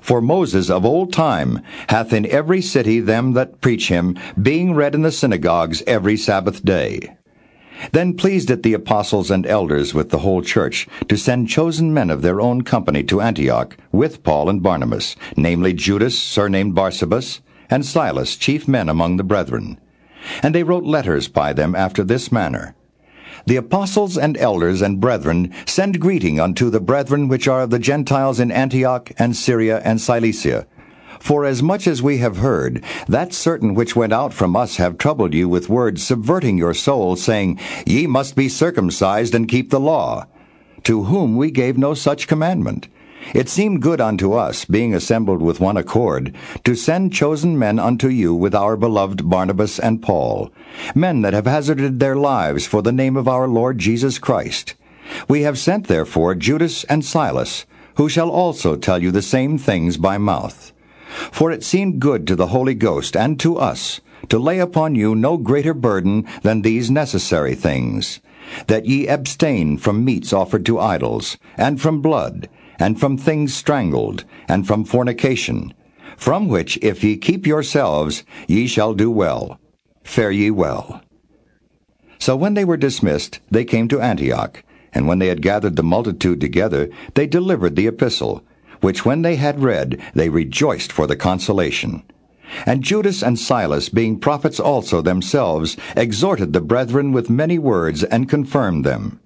For Moses of old time hath in every city them that preach him, being read in the synagogues every Sabbath day. Then pleased it the apostles and elders with the whole church to send chosen men of their own company to Antioch with Paul and Barnabas, namely Judas, surnamed Barsabas, and Silas, chief men among the brethren. And they wrote letters by them after this manner. The apostles and elders and brethren send greeting unto the brethren which are of the Gentiles in Antioch and Syria and Cilicia. For as much as we have heard, that certain which went out from us have troubled you with words subverting your soul, saying, Ye must be circumcised and keep the law. To whom we gave no such commandment. It seemed good unto us, being assembled with one accord, to send chosen men unto you with our beloved Barnabas and Paul, men that have hazarded their lives for the name of our Lord Jesus Christ. We have sent therefore Judas and Silas, who shall also tell you the same things by mouth. For it seemed good to the Holy Ghost and to us to lay upon you no greater burden than these necessary things, that ye abstain from meats offered to idols, and from blood, and from things strangled, and from fornication, from which if ye keep yourselves, ye shall do well. Fare ye well. So when they were dismissed, they came to Antioch, and when they had gathered the multitude together, they delivered the epistle, which when they had read, they rejoiced for the consolation. And Judas and Silas, being prophets also themselves, exhorted the brethren with many words, and confirmed them.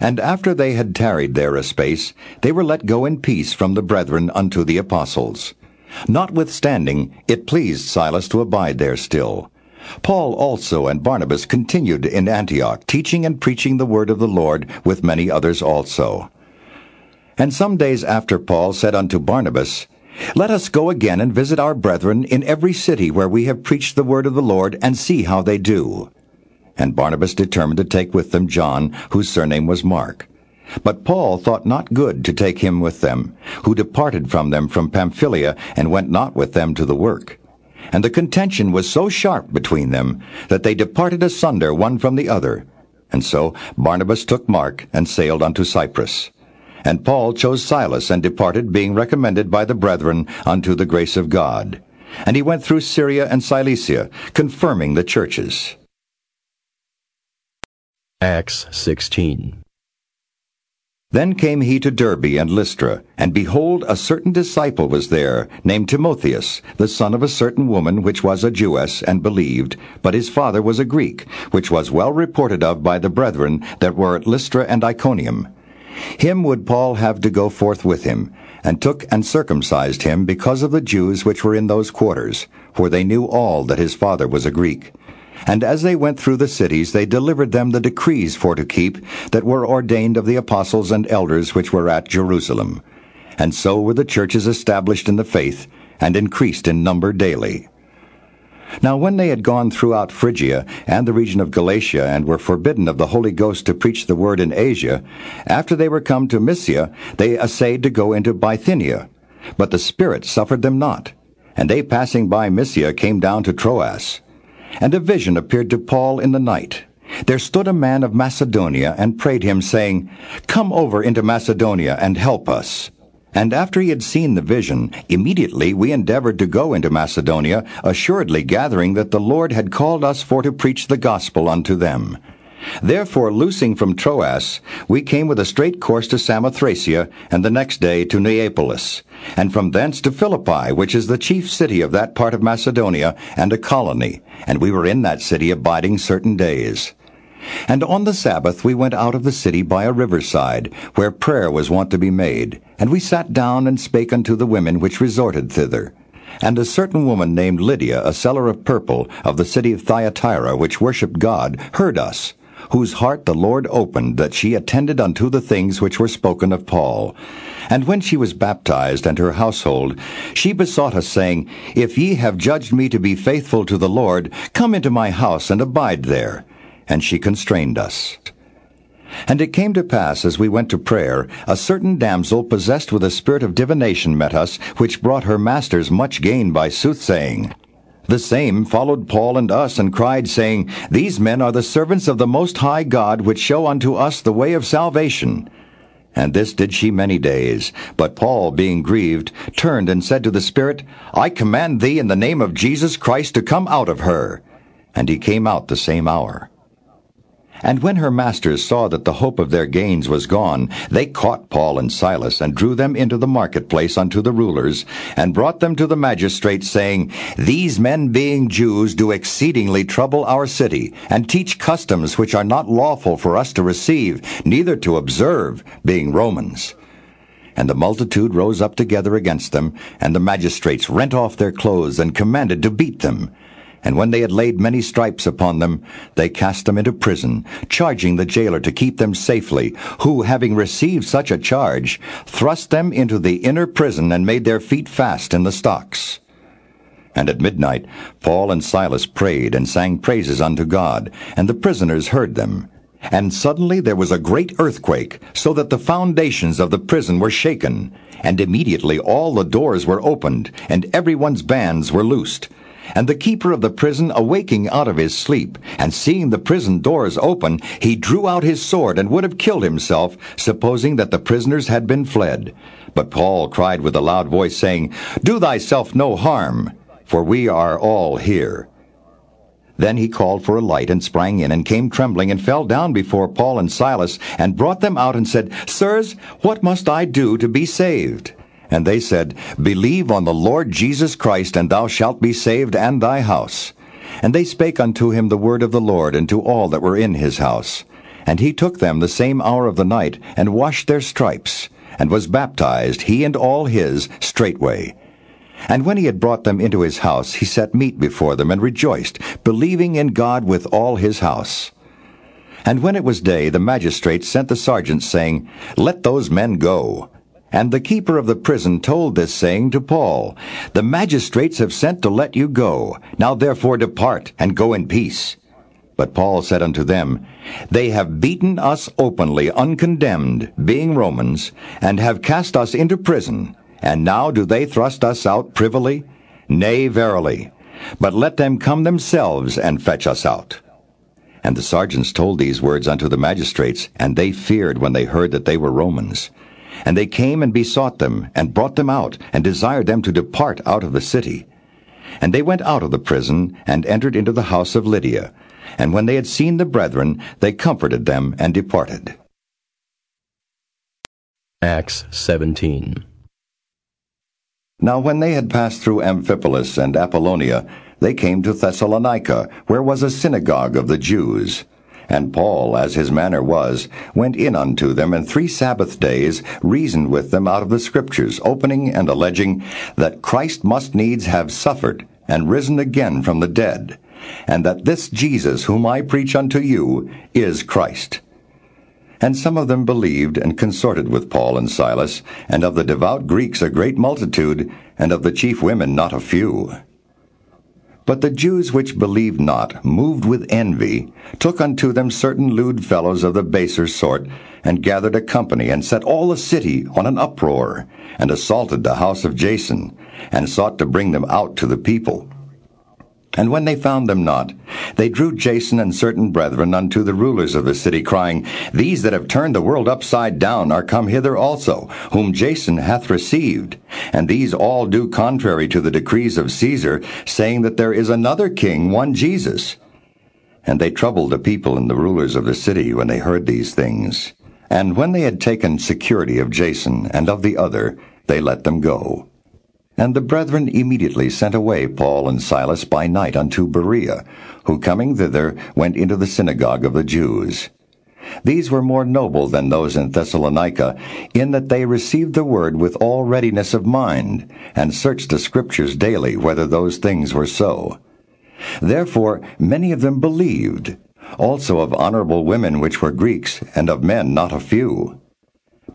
And after they had tarried there a space, they were let go in peace from the brethren unto the apostles. Notwithstanding, it pleased Silas to abide there still. Paul also and Barnabas continued in Antioch, teaching and preaching the word of the Lord with many others also. And some days after Paul said unto Barnabas, Let us go again and visit our brethren in every city where we have preached the word of the Lord, and see how they do. And Barnabas determined to take with them John, whose surname was Mark. But Paul thought not good to take him with them, who departed from them from Pamphylia, and went not with them to the work. And the contention was so sharp between them, that they departed asunder one from the other. And so Barnabas took Mark, and sailed unto Cyprus. And Paul chose Silas, and departed, being recommended by the brethren unto the grace of God. And he went through Syria and Cilicia, confirming the churches. Acts 16. Then came he to Derbe and Lystra, and behold, a certain disciple was there, named Timotheus, the son of a certain woman which was a Jewess, and believed, but his father was a Greek, which was well reported of by the brethren that were at Lystra and Iconium. Him would Paul have to go forth with him, and took and circumcised him because of the Jews which were in those quarters, for they knew all that his father was a Greek. And as they went through the cities, they delivered them the decrees for to keep that were ordained of the apostles and elders which were at Jerusalem. And so were the churches established in the faith, and increased in number daily. Now when they had gone throughout Phrygia and the region of Galatia, and were forbidden of the Holy Ghost to preach the word in Asia, after they were come to Mysia, they essayed to go into Bithynia. But the Spirit suffered them not. And they passing by Mysia came down to Troas. And a vision appeared to Paul in the night. There stood a man of Macedonia, and prayed him, saying, Come over into Macedonia, and help us. And after he had seen the vision, immediately we endeavored to go into Macedonia, assuredly gathering that the Lord had called us for to preach the gospel unto them. Therefore, loosing from Troas, we came with a straight course to Samothracia, and the next day to Neapolis, and from thence to Philippi, which is the chief city of that part of Macedonia, and a colony, and we were in that city abiding certain days. And on the Sabbath we went out of the city by a riverside, where prayer was wont to be made. And we sat down and spake unto the women which resorted thither. And a certain woman named Lydia, a seller of purple, of the city of Thyatira, which worshipped God, heard us, whose heart the Lord opened, that she attended unto the things which were spoken of Paul. And when she was baptized, and her household, she besought us, saying, If ye have judged me to be faithful to the Lord, come into my house and abide there and she constrained us. And it came to pass, as we went to prayer, a certain damsel possessed with a spirit of divination met us, which brought her masters much gain by soothsaying. The same followed Paul and us, and cried, saying, These men are the servants of the Most High God, which show unto us the way of salvation. And this did she many days. But Paul, being grieved, turned and said to the Spirit, I command thee in the name of Jesus Christ to come out of her. And he came out the same hour. And when her masters saw that the hope of their gains was gone, they caught Paul and Silas, and drew them into the marketplace unto the rulers, and brought them to the magistrates, saying, These men being Jews do exceedingly trouble our city, and teach customs which are not lawful for us to receive, neither to observe, being Romans. And the multitude rose up together against them, and the magistrates rent off their clothes, and commanded to beat them. And when they had laid many stripes upon them, they cast them into prison, charging the jailer to keep them safely, who, having received such a charge, thrust them into the inner prison and made their feet fast in the stocks. And at midnight Paul and Silas prayed and sang praises unto God, and the prisoners heard them. And suddenly there was a great earthquake, so that the foundations of the prison were shaken. And immediately all the doors were opened, and every one's bands were loosed. And the keeper of the prison, awaking out of his sleep, and seeing the prison doors open, he drew out his sword and would have killed himself, supposing that the prisoners had been fled. But Paul cried with a loud voice, saying, Do thyself no harm, for we are all here. Then he called for a light and sprang in and came trembling and fell down before Paul and Silas and brought them out and said, Sirs, what must I do to be saved? And they said, Believe on the Lord Jesus Christ, and thou shalt be saved, and thy house. And they spake unto him the word of the Lord, and to all that were in his house. And he took them the same hour of the night, and washed their stripes, and was baptized, he and all his, straightway. And when he had brought them into his house, he set meat before them, and rejoiced, believing in God with all his house. And when it was day, the magistrates sent the sergeants, saying, Let those men go. And the keeper of the prison told this saying to Paul, The magistrates have sent to let you go. Now therefore depart, and go in peace. But Paul said unto them, They have beaten us openly, uncondemned, being Romans, and have cast us into prison. And now do they thrust us out privily? Nay, verily. But let them come themselves and fetch us out. And the sergeants told these words unto the magistrates, and they feared when they heard that they were Romans. And they came and besought them, and brought them out, and desired them to depart out of the city. And they went out of the prison, and entered into the house of Lydia. And when they had seen the brethren, they comforted them, and departed. Acts 17. Now when they had passed through Amphipolis and Apollonia, they came to Thessalonica, where was a synagogue of the Jews. And Paul, as his manner was, went in unto them, and three Sabbath days reasoned with them out of the Scriptures, opening and alleging that Christ must needs have suffered, and risen again from the dead, and that this Jesus whom I preach unto you is Christ. And some of them believed and consorted with Paul and Silas, and of the devout Greeks a great multitude, and of the chief women not a few. But the Jews which believed not, moved with envy, took unto them certain lewd fellows of the baser sort, and gathered a company, and set all the city on an uproar, and assaulted the house of Jason, and sought to bring them out to the people. And when they found them not, they drew Jason and certain brethren unto the rulers of the city, crying, These that have turned the world upside down are come hither also, whom Jason hath received. And these all do contrary to the decrees of Caesar, saying that there is another king, one Jesus. And they troubled the people and the rulers of the city when they heard these things. And when they had taken security of Jason and of the other, they let them go. And the brethren immediately sent away Paul and Silas by night unto Berea, who coming thither went into the synagogue of the Jews. These were more noble than those in Thessalonica, in that they received the word with all readiness of mind, and searched the Scriptures daily whether those things were so. Therefore many of them believed, also of honorable women which were Greeks, and of men not a few.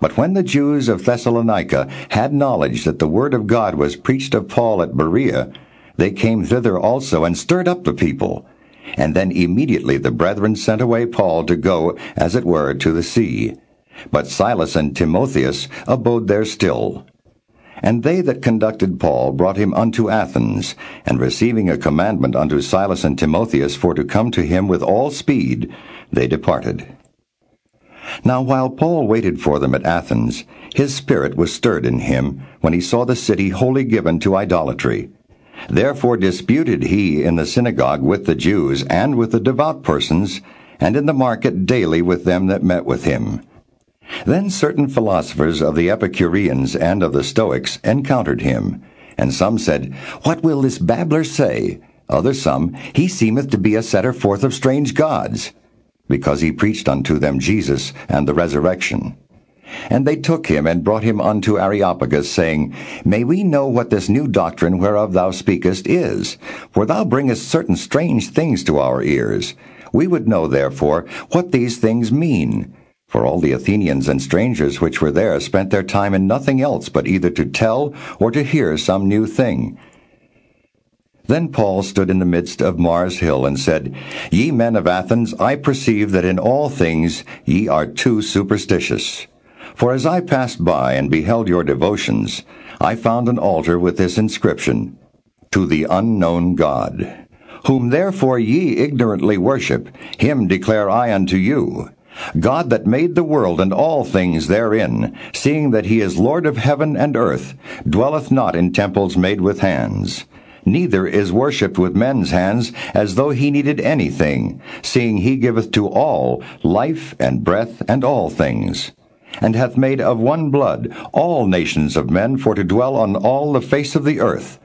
But when the Jews of Thessalonica had knowledge that the word of God was preached of Paul at Berea, they came thither also and stirred up the people. And then immediately the brethren sent away Paul to go, as it were, to the sea. But Silas and Timotheus abode there still. And they that conducted Paul brought him unto Athens, and receiving a commandment unto Silas and Timotheus for to come to him with all speed, they departed. Now while Paul waited for them at Athens, his spirit was stirred in him when he saw the city wholly given to idolatry. Therefore disputed he in the synagogue with the Jews and with the devout persons, and in the market daily with them that met with him. Then certain philosophers of the Epicureans and of the Stoics encountered him, and some said, What will this babbler say? Others some, He seemeth to be a setter forth of strange gods because he preached unto them Jesus and the resurrection. And they took him and brought him unto Areopagus, saying, May we know what this new doctrine whereof thou speakest is? For thou bringest certain strange things to our ears. We would know, therefore, what these things mean. For all the Athenians and strangers which were there spent their time in nothing else but either to tell or to hear some new thing. Then Paul stood in the midst of Mars Hill and said, Ye men of Athens, I perceive that in all things ye are too superstitious. For as I passed by and beheld your devotions, I found an altar with this inscription, To the unknown God. Whom therefore ye ignorantly worship, him declare I unto you. God that made the world and all things therein, seeing that he is Lord of heaven and earth, dwelleth not in temples made with hands neither is worshipped with men's hands, as though he needed anything, seeing he giveth to all life and breath and all things, and hath made of one blood all nations of men for to dwell on all the face of the earth,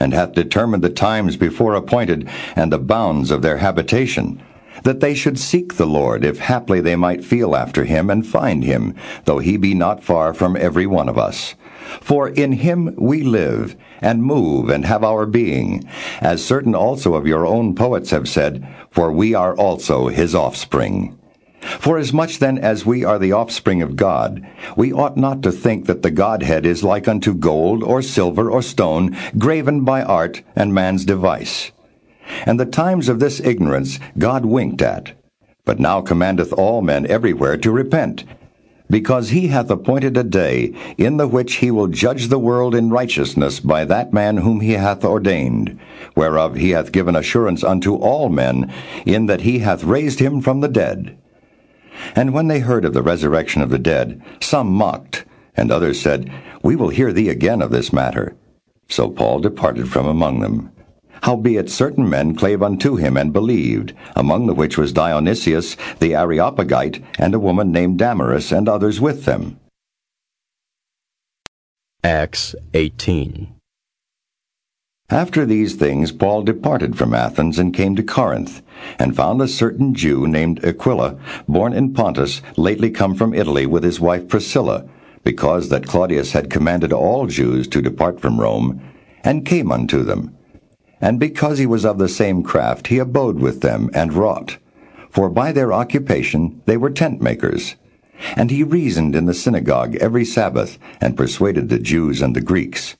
and hath determined the times before appointed and the bounds of their habitation, that they should seek the Lord, if haply they might feel after him and find him, though he be not far from every one of us. For in him we live, and move, and have our being, as certain also of your own poets have said, for we are also his offspring. For as much then as we are the offspring of God, we ought not to think that the Godhead is like unto gold, or silver, or stone, graven by art and man's device. And the times of this ignorance God winked at, but now commandeth all men everywhere to repent, because he hath appointed a day in the which he will judge the world in righteousness by that man whom he hath ordained, whereof he hath given assurance unto all men, in that he hath raised him from the dead. And when they heard of the resurrection of the dead, some mocked, and others said, We will hear thee again of this matter. So Paul departed from among them. Howbeit certain men clave unto him and believed, among the which was Dionysius the Areopagite, and a woman named Damaris, and others with them. Acts 18 After these things Paul departed from Athens and came to Corinth, and found a certain Jew named Aquila, born in Pontus, lately come from Italy with his wife Priscilla, because that Claudius had commanded all Jews to depart from Rome, and came unto them. And because he was of the same craft, he abode with them and wrought. For by their occupation they were tent makers. And he reasoned in the synagogue every Sabbath, and persuaded the Jews and the Greeks.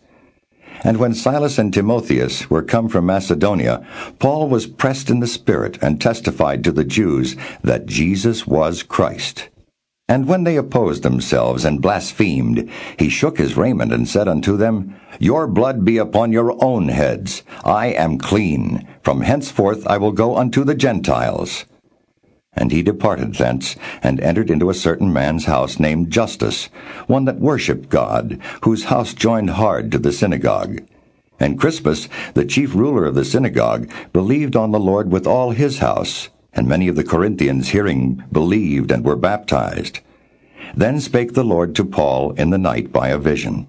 And when Silas and Timotheus were come from Macedonia, Paul was pressed in the Spirit, and testified to the Jews that Jesus was Christ. And when they opposed themselves and blasphemed, he shook his raiment and said unto them, Your blood be upon your own heads. I am clean. From henceforth I will go unto the Gentiles. And he departed thence, and entered into a certain man's house named Justus, one that worshipped God, whose house joined hard to the synagogue. And Crispus, the chief ruler of the synagogue, believed on the Lord with all his house. And many of the Corinthians hearing believed and were baptized. Then spake the Lord to Paul in the night by a vision.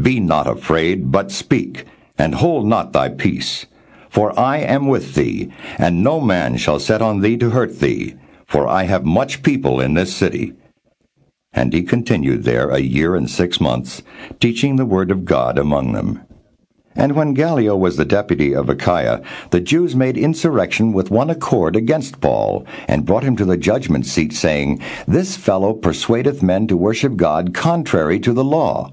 Be not afraid, but speak, and hold not thy peace for I am with thee, and no man shall set on thee to hurt thee, for I have much people in this city. And he continued there a year and six months, teaching the word of God among them. And when Gallio was the deputy of Achaia, the Jews made insurrection with one accord against Paul, and brought him to the judgment seat, saying, This fellow persuadeth men to worship God contrary to the law.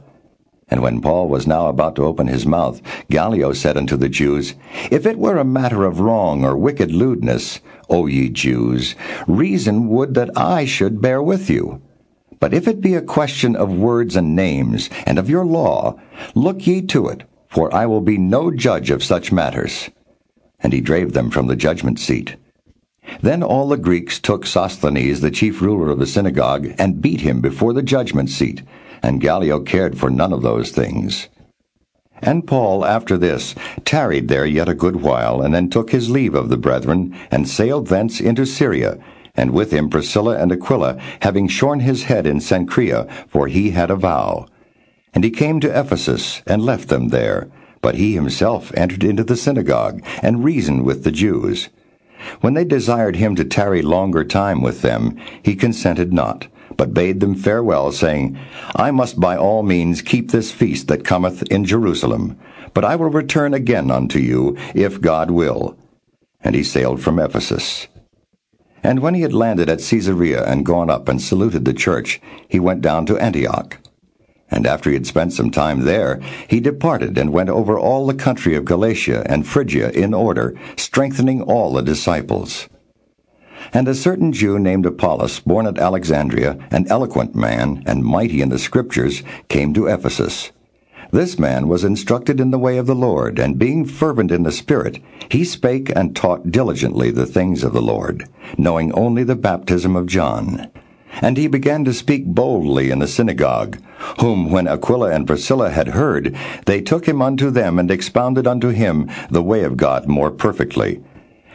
And when Paul was now about to open his mouth, Gallio said unto the Jews, If it were a matter of wrong or wicked lewdness, O ye Jews, reason would that I should bear with you. But if it be a question of words and names, and of your law, look ye to it, for I will be no judge of such matters. And he drave them from the judgment seat. Then all the Greeks took Sosthenes, the chief ruler of the synagogue, and beat him before the judgment seat, and Gallio cared for none of those things. And Paul, after this, tarried there yet a good while, and then took his leave of the brethren, and sailed thence into Syria, and with him Priscilla and Aquila, having shorn his head in Cenchrea, for he had a vow. And he came to Ephesus, and left them there. But he himself entered into the synagogue, and reasoned with the Jews. When they desired him to tarry longer time with them, he consented not but bade them farewell, saying, I must by all means keep this feast that cometh in Jerusalem, but I will return again unto you, if God will. And he sailed from Ephesus. And when he had landed at Caesarea and gone up and saluted the church, he went down to Antioch. And after he had spent some time there, he departed and went over all the country of Galatia and Phrygia in order, strengthening all the disciples. And a certain Jew named Apollos, born at Alexandria, an eloquent man, and mighty in the Scriptures, came to Ephesus. This man was instructed in the way of the Lord, and being fervent in the Spirit, he spake and taught diligently the things of the Lord, knowing only the baptism of John. And he began to speak boldly in the synagogue, whom when Aquila and Priscilla had heard, they took him unto them and expounded unto him the way of God more perfectly.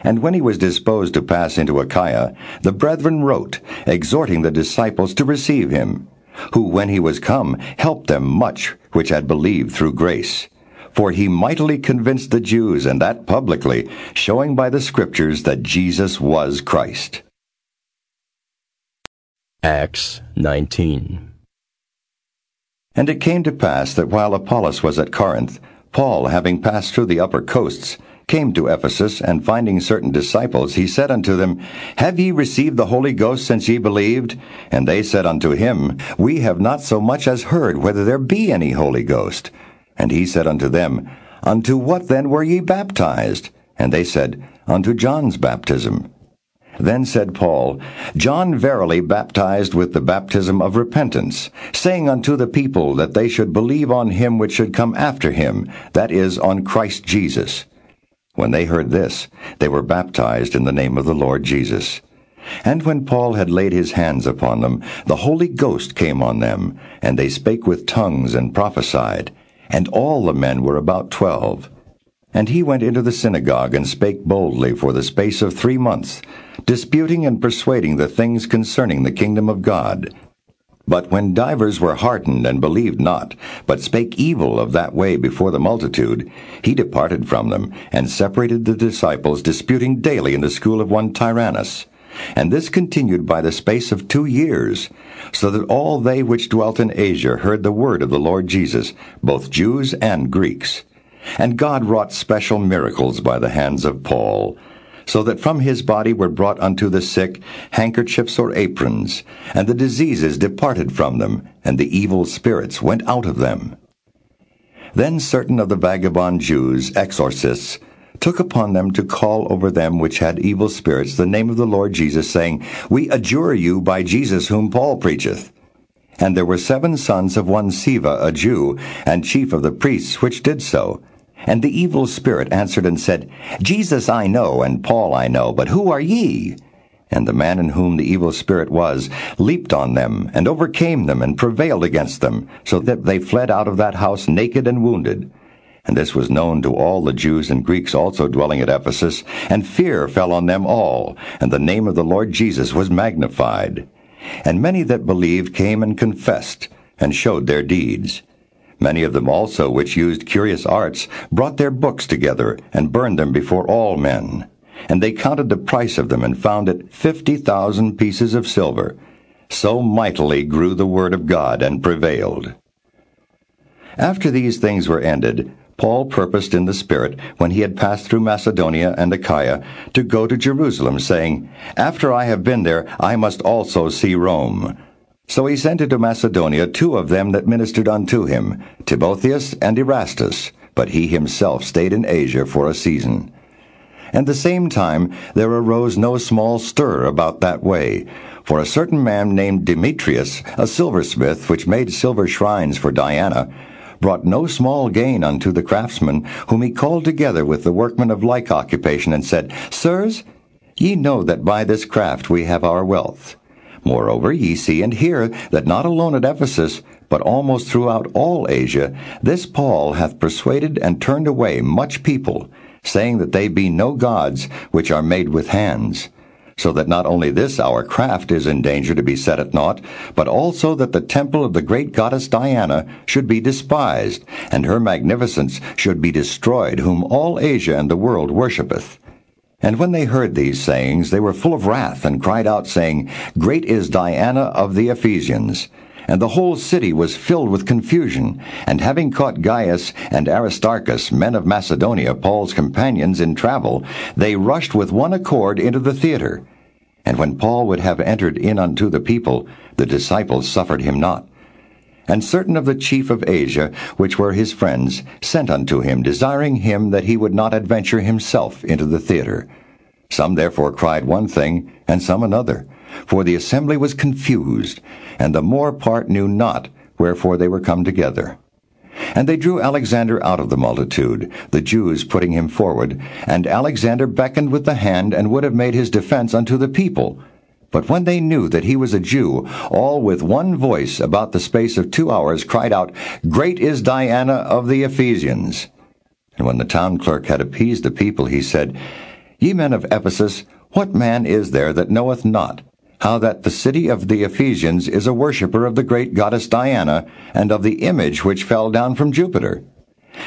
And when he was disposed to pass into Achaia, the brethren wrote, exhorting the disciples to receive him, who when he was come helped them much which had believed through grace. For he mightily convinced the Jews, and that publicly, showing by the Scriptures that Jesus was Christ. Acts 19 And it came to pass that while Apollos was at Corinth, Paul, having passed through the upper coasts, came to Ephesus, and finding certain disciples, he said unto them, Have ye received the Holy Ghost since ye believed? And they said unto him, We have not so much as heard whether there be any Holy Ghost. And he said unto them, Unto what then were ye baptized? And they said, Unto John's baptism. Then said Paul, John verily baptized with the baptism of repentance, saying unto the people that they should believe on him which should come after him, that is, on Christ Jesus. When they heard this, they were baptized in the name of the Lord Jesus. And when Paul had laid his hands upon them, the Holy Ghost came on them, and they spake with tongues and prophesied. And all the men were about twelve. And he went into the synagogue and spake boldly for the space of three months, disputing and persuading the things concerning the kingdom of God. But when divers were hardened and believed not, but spake evil of that way before the multitude, he departed from them, and separated the disciples, disputing daily in the school of one Tyrannus. And this continued by the space of two years, so that all they which dwelt in Asia heard the word of the Lord Jesus, both Jews and Greeks. And God wrought special miracles by the hands of Paul so that from his body were brought unto the sick handkerchiefs or aprons, and the diseases departed from them, and the evil spirits went out of them. Then certain of the vagabond Jews, exorcists, took upon them to call over them which had evil spirits the name of the Lord Jesus, saying, We adjure you by Jesus whom Paul preacheth. And there were seven sons of one Sceva, a Jew, and chief of the priests, which did so. And the evil spirit answered and said, Jesus I know, and Paul I know, but who are ye? And the man in whom the evil spirit was leaped on them, and overcame them, and prevailed against them, so that they fled out of that house naked and wounded. And this was known to all the Jews and Greeks also dwelling at Ephesus, and fear fell on them all, and the name of the Lord Jesus was magnified. And many that believed came and confessed, and showed their deeds. Many of them also, which used curious arts, brought their books together and burned them before all men. And they counted the price of them and found it fifty thousand pieces of silver. So mightily grew the word of God and prevailed. After these things were ended, Paul purposed in the Spirit, when he had passed through Macedonia and Achaia, to go to Jerusalem, saying, After I have been there, I must also see Rome. So he sent into Macedonia two of them that ministered unto him, Timotheus and Erastus, but he himself stayed in Asia for a season. And the same time there arose no small stir about that way, for a certain man named Demetrius, a silversmith, which made silver shrines for Diana, brought no small gain unto the craftsmen, whom he called together with the workmen of like occupation, and said, Sirs, ye know that by this craft we have our wealth. Moreover, ye see and hear that not alone at Ephesus, but almost throughout all Asia, this Paul hath persuaded and turned away much people, saying that they be no gods which are made with hands. So that not only this our craft is in danger to be set at naught, but also that the temple of the great goddess Diana should be despised, and her magnificence should be destroyed, whom all Asia and the world worshippeth. And when they heard these sayings, they were full of wrath, and cried out, saying, Great is Diana of the Ephesians. And the whole city was filled with confusion. And having caught Gaius and Aristarchus, men of Macedonia, Paul's companions in travel, they rushed with one accord into the theater. And when Paul would have entered in unto the people, the disciples suffered him not. And certain of the chief of Asia, which were his friends, sent unto him, desiring him that he would not adventure himself into the theater. Some therefore cried one thing, and some another. For the assembly was confused, and the more part knew not wherefore they were come together. And they drew Alexander out of the multitude, the Jews putting him forward, and Alexander beckoned with the hand, and would have made his defense unto the people. But when they knew that he was a Jew, all with one voice about the space of two hours cried out, Great is Diana of the Ephesians. And when the town clerk had appeased the people, he said, Ye men of Ephesus, what man is there that knoweth not how that the city of the Ephesians is a worshipper of the great goddess Diana, and of the image which fell down from Jupiter?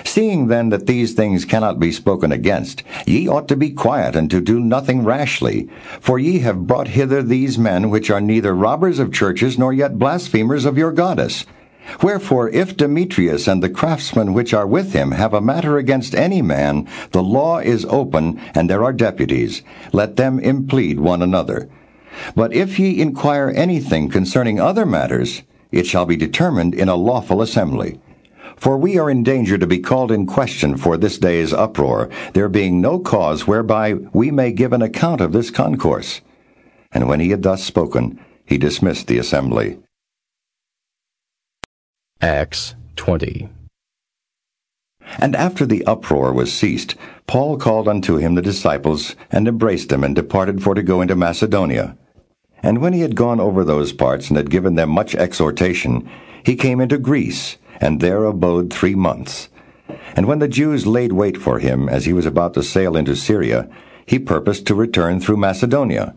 Seeing then that these things cannot be spoken against, ye ought to be quiet and to do nothing rashly. For ye have brought hither these men which are neither robbers of churches nor yet blasphemers of your goddess. Wherefore, if Demetrius and the craftsmen which are with him have a matter against any man, the law is open, and there are deputies. Let them implead one another. But if ye inquire anything concerning other matters, it shall be determined in a lawful assembly. For we are in danger to be called in question for this day's uproar, there being no cause whereby we may give an account of this concourse. And when he had thus spoken, he dismissed the assembly. Acts 20. And after the uproar was ceased, Paul called unto him the disciples, and embraced them, and departed for to go into Macedonia. And when he had gone over those parts, and had given them much exhortation, he came into Greece, and there abode three months. And when the Jews laid wait for him, as he was about to sail into Syria, he purposed to return through Macedonia.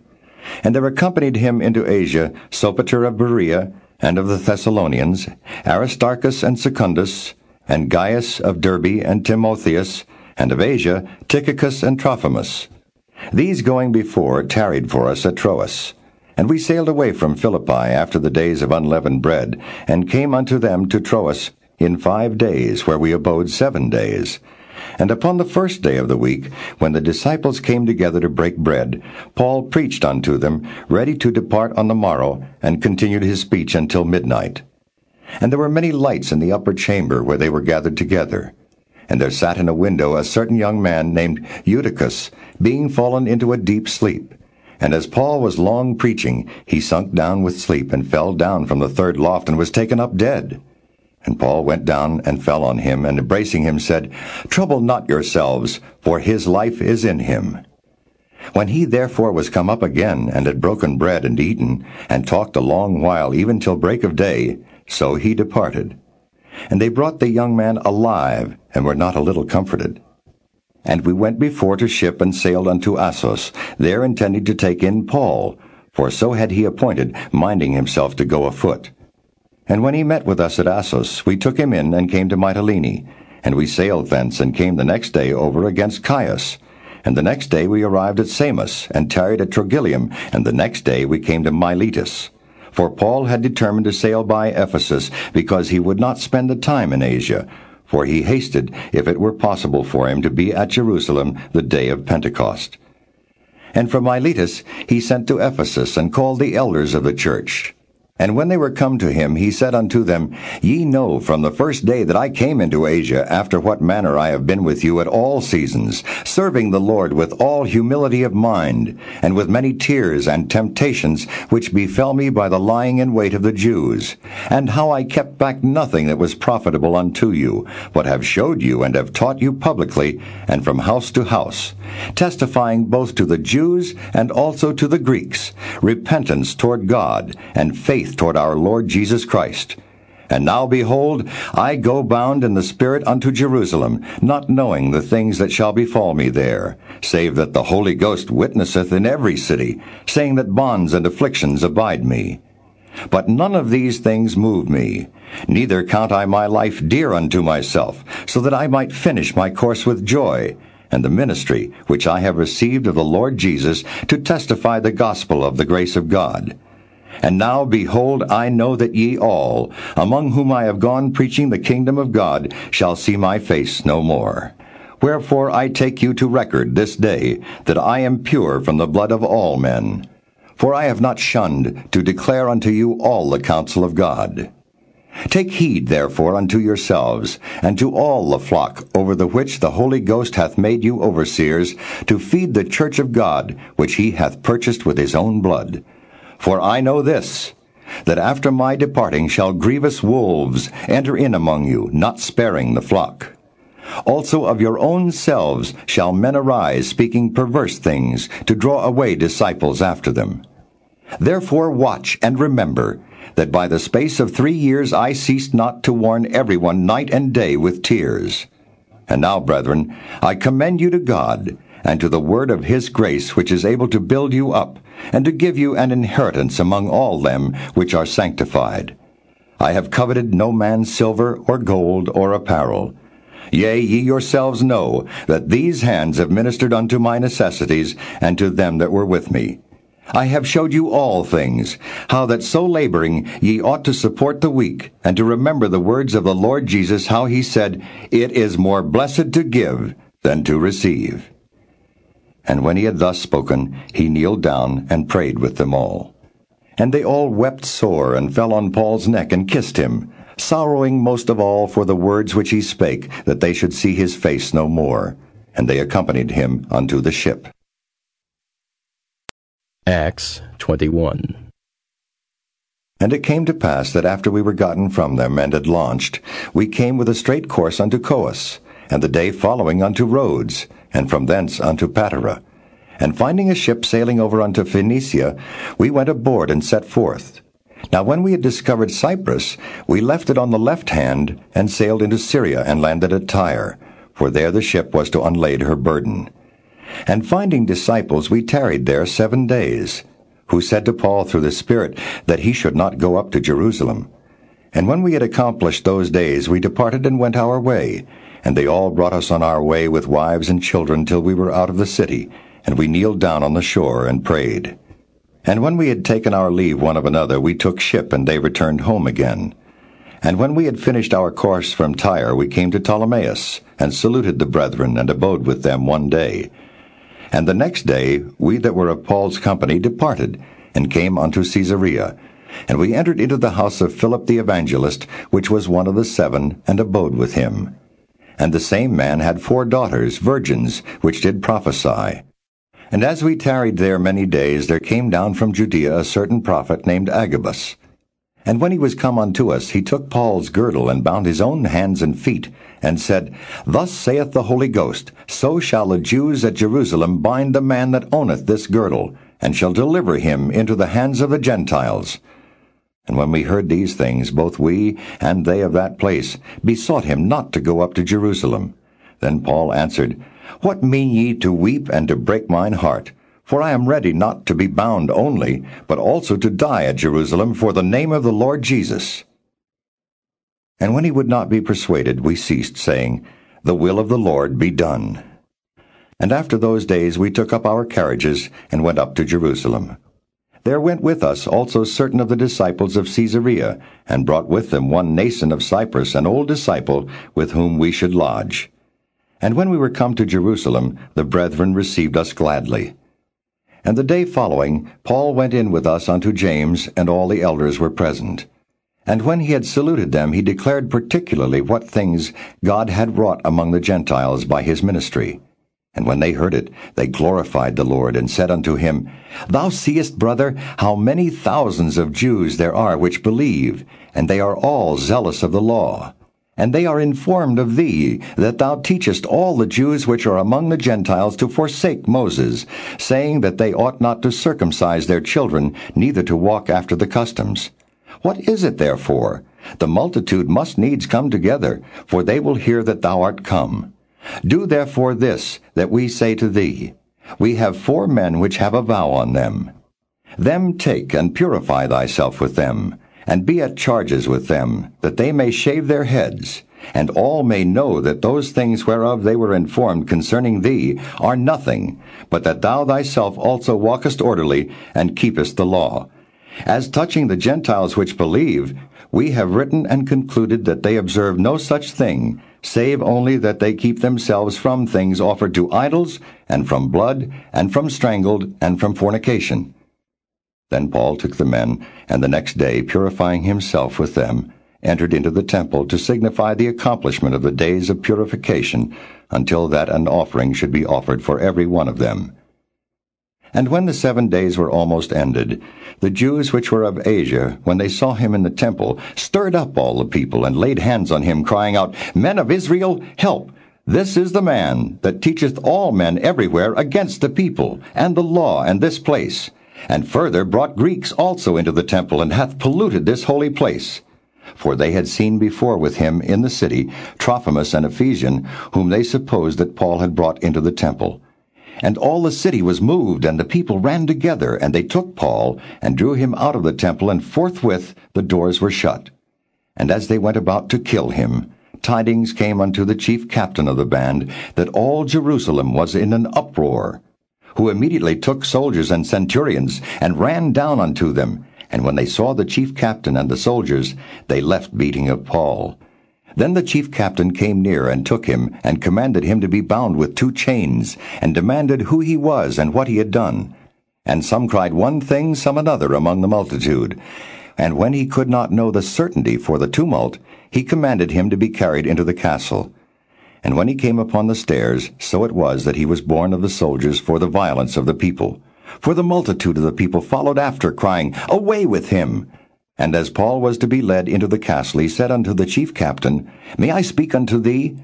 And there accompanied him into Asia Sopater of Berea, and of the Thessalonians, Aristarchus and Secundus, and Gaius of Derbe and Timotheus, and of Asia, Tychicus and Trophimus. These going before tarried for us at Troas. And we sailed away from Philippi after the days of unleavened bread, and came unto them to Troas in five days, where we abode seven days. And upon the first day of the week, when the disciples came together to break bread, Paul preached unto them, ready to depart on the morrow, and continued his speech until midnight. And there were many lights in the upper chamber where they were gathered together. And there sat in a window a certain young man named Eutychus, being fallen into a deep sleep. And as Paul was long preaching, he sunk down with sleep, and fell down from the third loft, and was taken up dead. And Paul went down and fell on him, and embracing him said, Trouble not yourselves, for his life is in him. When he therefore was come up again, and had broken bread and eaten, and talked a long while, even till break of day, so he departed. And they brought the young man alive, and were not a little comforted. And we went before to ship and sailed unto Assos, there intending to take in Paul, for so had he appointed, minding himself to go afoot. And when he met with us at Assos, we took him in and came to Mytilene. And we sailed thence and came the next day over against Chios. And the next day we arrived at Samos, and tarried at Trogyllium, and the next day we came to Miletus. For Paul had determined to sail by Ephesus, because he would not spend the time in Asia, for he hasted, if it were possible for him, to be at Jerusalem the day of Pentecost. And from Miletus he sent to Ephesus, and called the elders of the church. And when they were come to him, he said unto them, Ye know from the first day that I came into Asia, after what manner I have been with you at all seasons, serving the Lord with all humility of mind, and with many tears and temptations, which befell me by the lying in wait of the Jews, and how I kept back nothing that was profitable unto you, but have showed you and have taught you publicly, and from house to house, testifying both to the Jews and also to the Greeks, repentance toward God, and faith faith toward our Lord Jesus Christ. And now behold, I go bound in the Spirit unto Jerusalem, not knowing the things that shall befall me there, save that the Holy Ghost witnesseth in every city, saying that bonds and afflictions abide me. But none of these things move me, neither count I my life dear unto myself, so that I might finish my course with joy, and the ministry which I have received of the Lord Jesus to testify the gospel of the grace of God. And now, behold, I know that ye all, among whom I have gone preaching the kingdom of God, shall see my face no more. Wherefore I take you to record this day, that I am pure from the blood of all men. For I have not shunned to declare unto you all the counsel of God. Take heed therefore unto yourselves, and to all the flock over the which the Holy Ghost hath made you overseers, to feed the church of God, which he hath purchased with his own blood. For I know this, that after my departing shall grievous wolves enter in among you, not sparing the flock. Also of your own selves shall men arise, speaking perverse things, to draw away disciples after them. Therefore watch and remember that by the space of three years I ceased not to warn everyone night and day with tears. And now, brethren, I commend you to God, and to the word of his grace, which is able to build you up, and to give you an inheritance among all them which are sanctified. I have coveted no man's silver or gold or apparel. Yea, ye yourselves know that these hands have ministered unto my necessities, and to them that were with me. I have showed you all things, how that so laboring ye ought to support the weak, and to remember the words of the Lord Jesus, how he said, It is more blessed to give than to receive. And when he had thus spoken, he kneeled down and prayed with them all. And they all wept sore, and fell on Paul's neck, and kissed him, sorrowing most of all for the words which he spake, that they should see his face no more. And they accompanied him unto the ship. Acts 21 And it came to pass that after we were gotten from them, and had launched, we came with a straight course unto Coos, and the day following unto Rhodes, and from thence unto Patara. And finding a ship sailing over unto Phoenicia, we went aboard and set forth. Now when we had discovered Cyprus, we left it on the left hand, and sailed into Syria, and landed at Tyre, for there the ship was to unlade her burden. And finding disciples, we tarried there seven days. who said to Paul through the Spirit that he should not go up to Jerusalem. And when we had accomplished those days, we departed and went our way. And they all brought us on our way with wives and children till we were out of the city, and we kneeled down on the shore and prayed. And when we had taken our leave one of another, we took ship, and they returned home again. And when we had finished our course from Tyre, we came to Ptolemais, and saluted the brethren, and abode with them one day. And the next day we that were of Paul's company departed, and came unto Caesarea. And we entered into the house of Philip the evangelist, which was one of the seven, and abode with him. And the same man had four daughters, virgins, which did prophesy. And as we tarried there many days, there came down from Judea a certain prophet named Agabus. And when he was come unto us, he took Paul's girdle, and bound his own hands and feet, and said, Thus saith the Holy Ghost, So shall the Jews at Jerusalem bind the man that owneth this girdle, and shall deliver him into the hands of the Gentiles. And when we heard these things, both we and they of that place besought him not to go up to Jerusalem. Then Paul answered, What mean ye to weep and to break mine heart? For I am ready not to be bound only, but also to die at Jerusalem for the name of the Lord Jesus. And when he would not be persuaded, we ceased, saying, The will of the Lord be done. And after those days we took up our carriages, and went up to Jerusalem. There went with us also certain of the disciples of Caesarea, and brought with them one Mnason of Cyprus, an old disciple, with whom we should lodge. And when we were come to Jerusalem, the brethren received us gladly. And the day following, Paul went in with us unto James, and all the elders were present. And when he had saluted them, he declared particularly what things God had wrought among the Gentiles by his ministry. And when they heard it, they glorified the Lord, and said unto him, Thou seest, brother, how many thousands of Jews there are which believe, and they are all zealous of the law. And they are informed of thee, that thou teachest all the Jews which are among the Gentiles to forsake Moses, saying that they ought not to circumcise their children, neither to walk after the customs. What is it therefore? The multitude must needs come together, for they will hear that thou art come. Do therefore this, that we say to thee, We have four men which have a vow on them. Them take and purify thyself with them, and be at charges with them, that they may shave their heads, and all may know that those things whereof they were informed concerning thee are nothing, but that thou thyself also walkest orderly, and keepest the law. As touching the Gentiles which believe, we have written and concluded that they observe no such thing, save only that they keep themselves from things offered to idols, and from blood, and from strangled, and from fornication. Then Paul took the men, and the next day, purifying himself with them, entered into the temple to signify the accomplishment of the days of purification, until that an offering should be offered for every one of them. And when the seven days were almost ended, the Jews which were of Asia, when they saw him in the temple, stirred up all the people, and laid hands on him, crying out, Men of Israel, help! This is the man that teacheth all men everywhere against the people, and the law, and this place. And further brought Greeks also into the temple, and hath polluted this holy place. For they had seen before with him in the city Trophimus an Ephesian, whom they supposed that Paul had brought into the temple. And all the city was moved, and the people ran together, and they took Paul, and drew him out of the temple, and forthwith the doors were shut. And as they went about to kill him, tidings came unto the chief captain of the band, that all Jerusalem was in an uproar, who immediately took soldiers and centurions, and ran down unto them. And when they saw the chief captain and the soldiers, they left beating of Paul. Then the chief captain came near and took him, and commanded him to be bound with two chains, and demanded who he was and what he had done. And some cried one thing, some another among the multitude. And when he could not know the certainty for the tumult, he commanded him to be carried into the castle. And when he came upon the stairs, so it was that he was borne of the soldiers for the violence of the people. For the multitude of the people followed after, crying, Away with him! And as Paul was to be led into the castle, he said unto the chief captain, May I speak unto thee?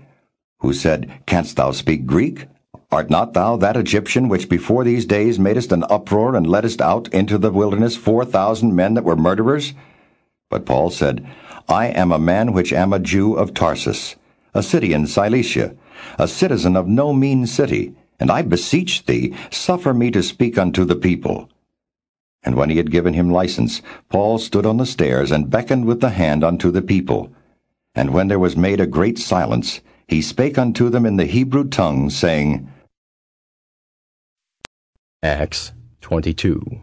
Who said, Canst thou speak Greek? Art not thou that Egyptian which before these days madest an uproar and leddest out into the wilderness four thousand men that were murderers? But Paul said, I am a man which am a Jew of Tarsus, a city in Cilicia, a citizen of no mean city, and I beseech thee, suffer me to speak unto the people. And when he had given him license, Paul stood on the stairs and beckoned with the hand unto the people. And when there was made a great silence, he spake unto them in the Hebrew tongue, saying, Acts 22.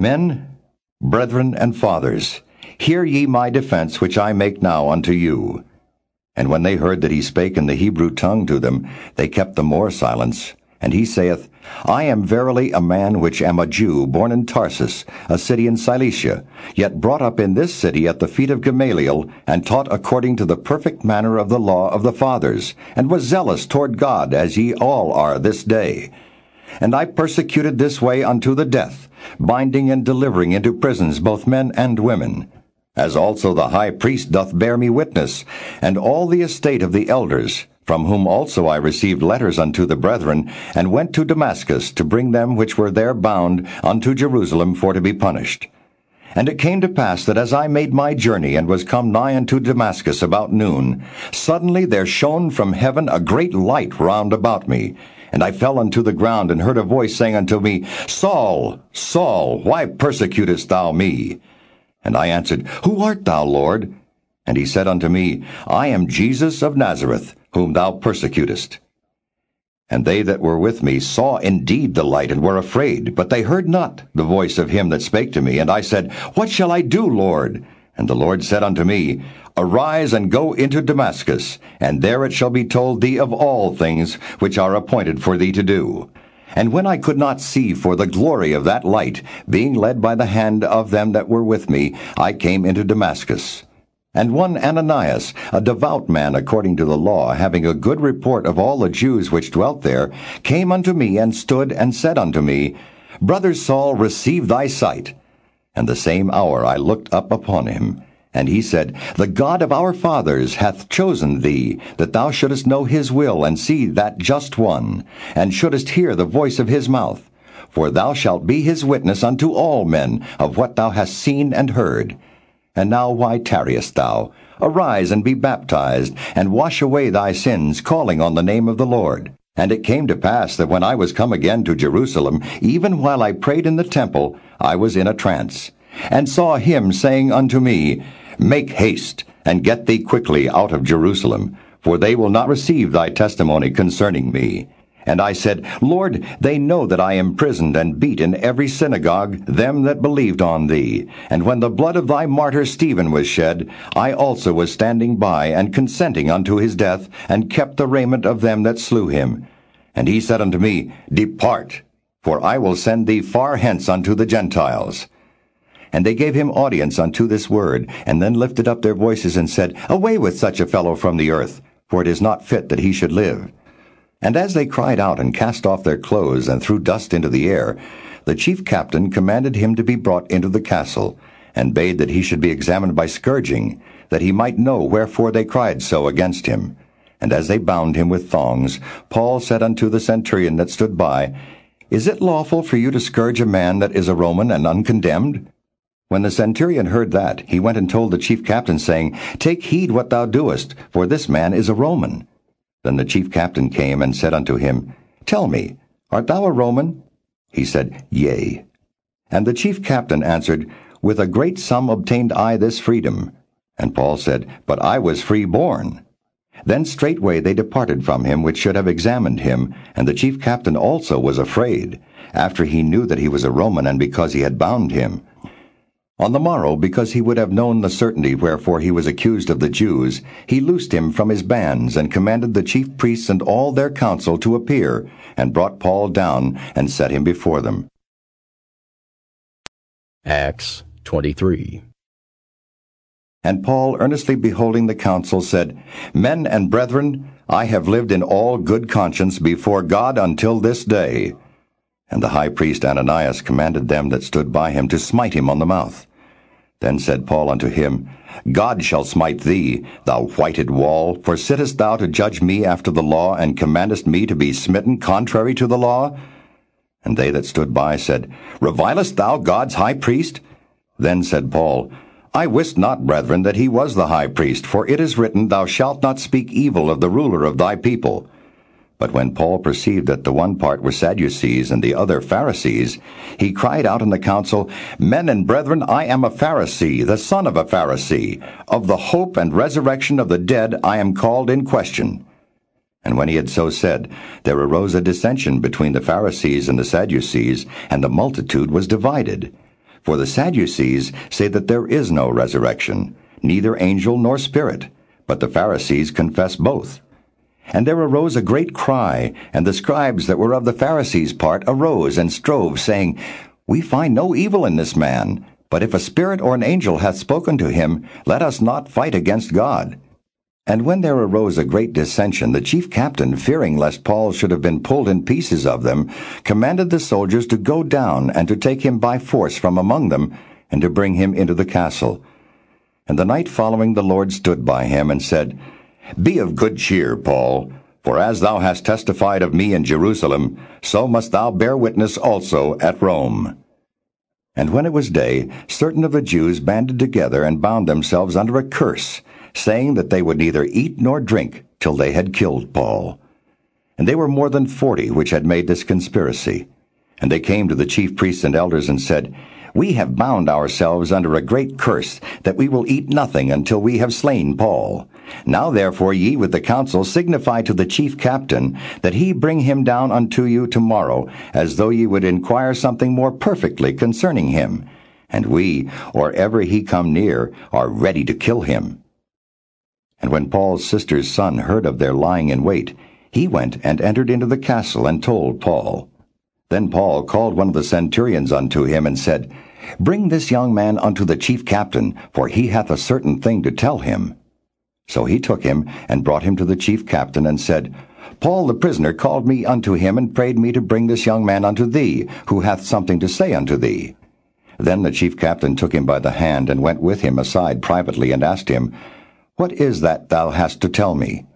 Men, brethren, and fathers, hear ye my defense which I make now unto you. And when they heard that he spake in the Hebrew tongue to them, they kept the more silence. And he saith, I am verily a man which am a Jew, born in Tarsus, a city in Cilicia, yet brought up in this city at the feet of Gamaliel, and taught according to the perfect manner of the law of the fathers, and was zealous toward God, as ye all are this day. And I persecuted this way unto the death, binding and delivering into prisons both men and women. As also the high priest doth bear me witness, and all the estate of the elders, from whom also I received letters unto the brethren, and went to Damascus to bring them which were there bound unto Jerusalem for to be punished. And it came to pass that as I made my journey and was come nigh unto Damascus about noon, suddenly there shone from heaven a great light round about me. And I fell unto the ground and heard a voice saying unto me, Saul, Saul, why persecutest thou me? And I answered, Who art thou, Lord? And he said unto me, I am Jesus of Nazareth, whom thou persecutest. And they that were with me saw indeed the light, and were afraid, but they heard not the voice of him that spake to me. And I said, What shall I do, Lord? And the Lord said unto me, Arise and go into Damascus, and there it shall be told thee of all things which are appointed for thee to do. And when I could not see for the glory of that light, being led by the hand of them that were with me, I came into Damascus. And one Ananias, a devout man according to the law, having a good report of all the Jews which dwelt there, came unto me and stood and said unto me, Brother Saul, receive thy sight. And the same hour I looked up upon him. And he said, The God of our fathers hath chosen thee, that thou shouldest know his will, and see that just one, and shouldest hear the voice of his mouth. For thou shalt be his witness unto all men of what thou hast seen and heard. And now why tarriest thou? Arise and be baptized, and wash away thy sins, calling on the name of the Lord. And it came to pass that when I was come again to Jerusalem, even while I prayed in the temple, I was in a trance, and saw him saying unto me, Make haste, and get thee quickly out of Jerusalem, for they will not receive thy testimony concerning me. And I said, Lord, they know that I imprisoned and beat in every synagogue them that believed on thee. And when the blood of thy martyr Stephen was shed, I also was standing by, and consenting unto his death, and kept the raiment of them that slew him. And he said unto me, Depart, for I will send thee far hence unto the Gentiles. And they gave him audience unto this word, and then lifted up their voices and said, Away with such a fellow from the earth, for it is not fit that he should live. And as they cried out and cast off their clothes and threw dust into the air, the chief captain commanded him to be brought into the castle, and bade that he should be examined by scourging, that he might know wherefore they cried so against him. And as they bound him with thongs, Paul said unto the centurion that stood by, Is it lawful for you to scourge a man that is a Roman and uncondemned? When the centurion heard that, he went and told the chief captain, saying, Take heed what thou doest, for this man is a Roman. Then the chief captain came and said unto him, Tell me, art thou a Roman? He said, Yea. And the chief captain answered, With a great sum obtained I this freedom. And Paul said, But I was free born. Then straightway they departed from him which should have examined him, and the chief captain also was afraid, after he knew that he was a Roman, and because he had bound him. On the morrow, because he would have known the certainty wherefore he was accused of the Jews, he loosed him from his bands, and commanded the chief priests and all their council to appear, and brought Paul down, and set him before them. Acts 23. And Paul, earnestly beholding the council, said, Men and brethren, I have lived in all good conscience before God until this day. And the high priest Ananias commanded them that stood by him to smite him on the mouth. Then said Paul unto him, God shall smite thee, thou whited wall, for sittest thou to judge me after the law, and commandest me to be smitten contrary to the law? And they that stood by said, Revilest thou God's high priest? Then said Paul, I wist not, brethren, that he was the high priest, for it is written, Thou shalt not speak evil of the ruler of thy people. But when Paul perceived that the one part were Sadducees and the other Pharisees, he cried out in the council, Men and brethren, I am a Pharisee, the son of a Pharisee. Of the hope and resurrection of the dead I am called in question. And when he had so said, there arose a dissension between the Pharisees and the Sadducees, and the multitude was divided. For the Sadducees say that there is no resurrection, neither angel nor spirit, but the Pharisees confess both. And there arose a great cry, and the scribes that were of the Pharisees' part arose and strove, saying, We find no evil in this man, but if a spirit or an angel hath spoken to him, let us not fight against God. And when there arose a great dissension, the chief captain, fearing lest Paul should have been pulled in pieces of them, commanded the soldiers to go down and to take him by force from among them, and to bring him into the castle. And the night following the Lord stood by him, and said, be of good cheer, Paul, for as thou hast testified of me in Jerusalem, so must thou bear witness also at Rome. And when it was day, certain of the Jews banded together and bound themselves under a curse, saying that they would neither eat nor drink till they had killed Paul. And they were more than forty which had made this conspiracy. And they came to the chief priests and elders and said, We have bound ourselves under a great curse, that we will eat nothing until we have slain Paul. Now therefore ye with the council signify to the chief captain that he bring him down unto you tomorrow, as though ye would inquire something more perfectly concerning him. And we, or ever he come near, are ready to kill him. And when Paul's sister's son heard of their lying in wait, he went and entered into the castle and told Paul. Then Paul called one of the centurions unto him and said, Bring this young man unto the chief captain, for he hath a certain thing to tell him. So he took him, and brought him to the chief captain, and said, Paul the prisoner called me unto him, and prayed me to bring this young man unto thee, who hath something to say unto thee. Then the chief captain took him by the hand, and went with him aside privately, and asked him, What is that thou hast to tell me?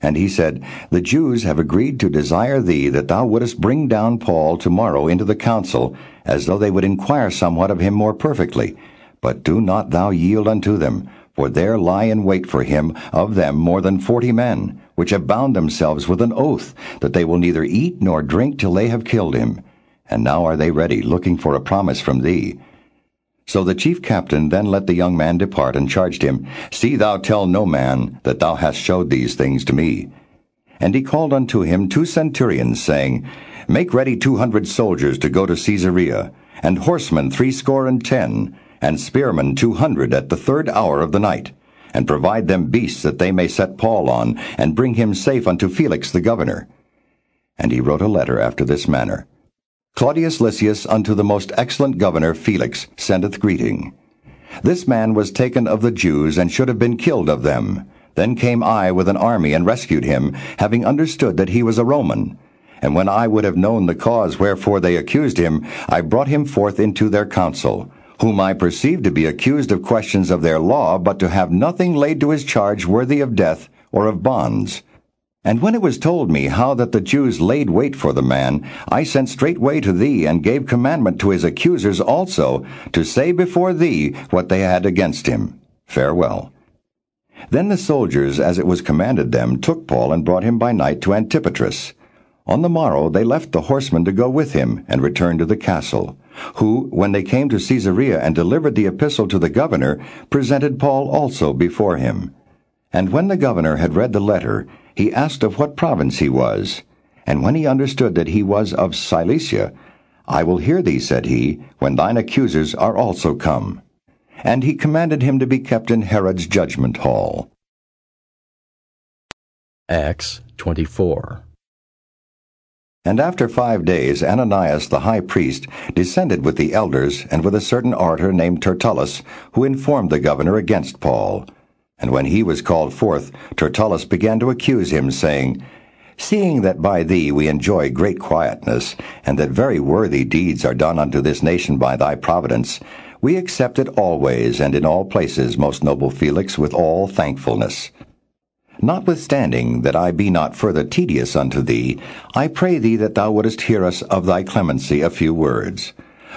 And he said, The Jews have agreed to desire thee that thou wouldest bring down Paul tomorrow into the council, as though they would inquire somewhat of him more perfectly. But do not thou yield unto them, for there lie in wait for him of them more than forty men, which have bound themselves with an oath, that they will neither eat nor drink till they have killed him. And now are they ready, looking for a promise from thee. So the chief captain then let the young man depart, and charged him, See thou tell no man that thou hast showed these things to me. And he called unto him two centurions, saying, Make ready two hundred soldiers to go to Caesarea, and horsemen threescore and ten, and spearmen two hundred at the third hour of the night, and provide them beasts that they may set Paul on, and bring him safe unto Felix the governor. And he wrote a letter after this manner. Claudius Lysias unto the most excellent governor Felix sendeth greeting. This man was taken of the Jews, and should have been killed of them. Then came I with an army, and rescued him, having understood that he was a Roman. And when I would have known the cause wherefore they accused him, I brought him forth into their council whom I perceived to be accused of questions of their law, but to have nothing laid to his charge worthy of death or of bonds. And when it was told me how that the Jews laid wait for the man, I sent straightway to thee, and gave commandment to his accusers also, to say before thee what they had against him. Farewell. Then the soldiers, as it was commanded them, took Paul and brought him by night to Antipatris. On the morrow they left the horsemen to go with him, and returned to the castle who, when they came to Caesarea and delivered the epistle to the governor, presented Paul also before him. And when the governor had read the letter, he asked of what province he was. And when he understood that he was of Cilicia, I will hear thee, said he, when thine accusers are also come. And he commanded him to be kept in Herod's judgment hall. Acts 24 and after five days Ananias the high priest descended with the elders and with a certain orator named Tertullus, who informed the governor against Paul. And when he was called forth, Tertullus began to accuse him, saying, Seeing that by thee we enjoy great quietness, and that very worthy deeds are done unto this nation by thy providence, we accept it always and in all places, most noble Felix, with all thankfulness. Notwithstanding that I be not further tedious unto thee, I pray thee that thou wouldest hear us of thy clemency a few words.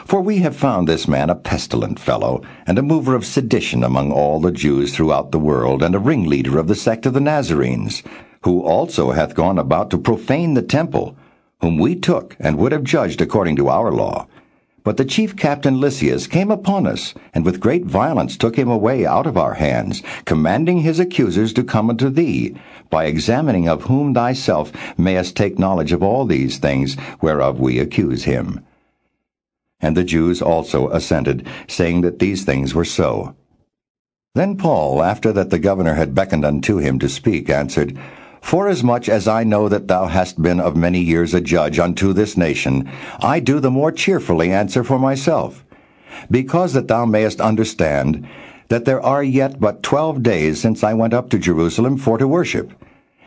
For we have found this man a pestilent fellow, and a mover of sedition among all the Jews throughout the world, and a ringleader of the sect of the Nazarenes, who also hath gone about to profane the temple, whom we took and would have judged according to our law. But the chief captain Lysias came upon us, and with great violence took him away out of our hands, commanding his accusers to come unto thee, by examining of whom thyself mayest take knowledge of all these things whereof we accuse him. And the Jews also assented, saying that these things were so. Then Paul, after that the governor had beckoned unto him to speak, answered, Forasmuch as I know that thou hast been of many years a judge unto this nation, I do the more cheerfully answer for myself, because that thou mayest understand that there are yet but twelve days since I went up to Jerusalem for to worship.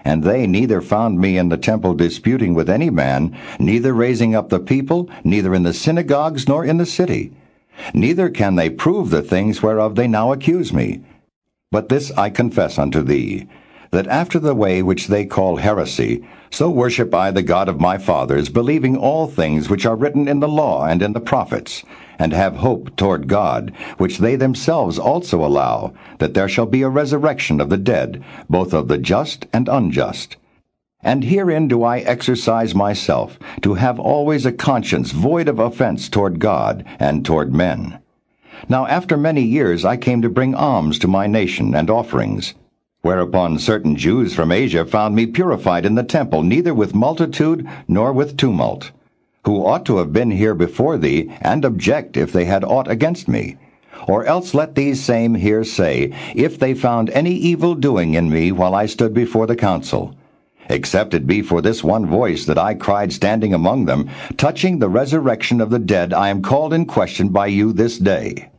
And they neither found me in the temple disputing with any man, neither raising up the people, neither in the synagogues nor in the city. Neither can they prove the things whereof they now accuse me. But this I confess unto thee, that after the way which they call heresy, so worship I the God of my fathers, believing all things which are written in the law and in the prophets, and have hope toward God, which they themselves also allow, that there shall be a resurrection of the dead, both of the just and unjust. And herein do I exercise myself, to have always a conscience void of offense toward God and toward men. Now after many years I came to bring alms to my nation and offerings. Whereupon certain Jews from Asia found me purified in the temple, neither with multitude nor with tumult, who ought to have been here before thee, and object if they had aught against me. Or else let these same here say, if they found any evil doing in me while I stood before the council. Except it be for this one voice that I cried standing among them, touching the resurrection of the dead, I am called in question by you this day.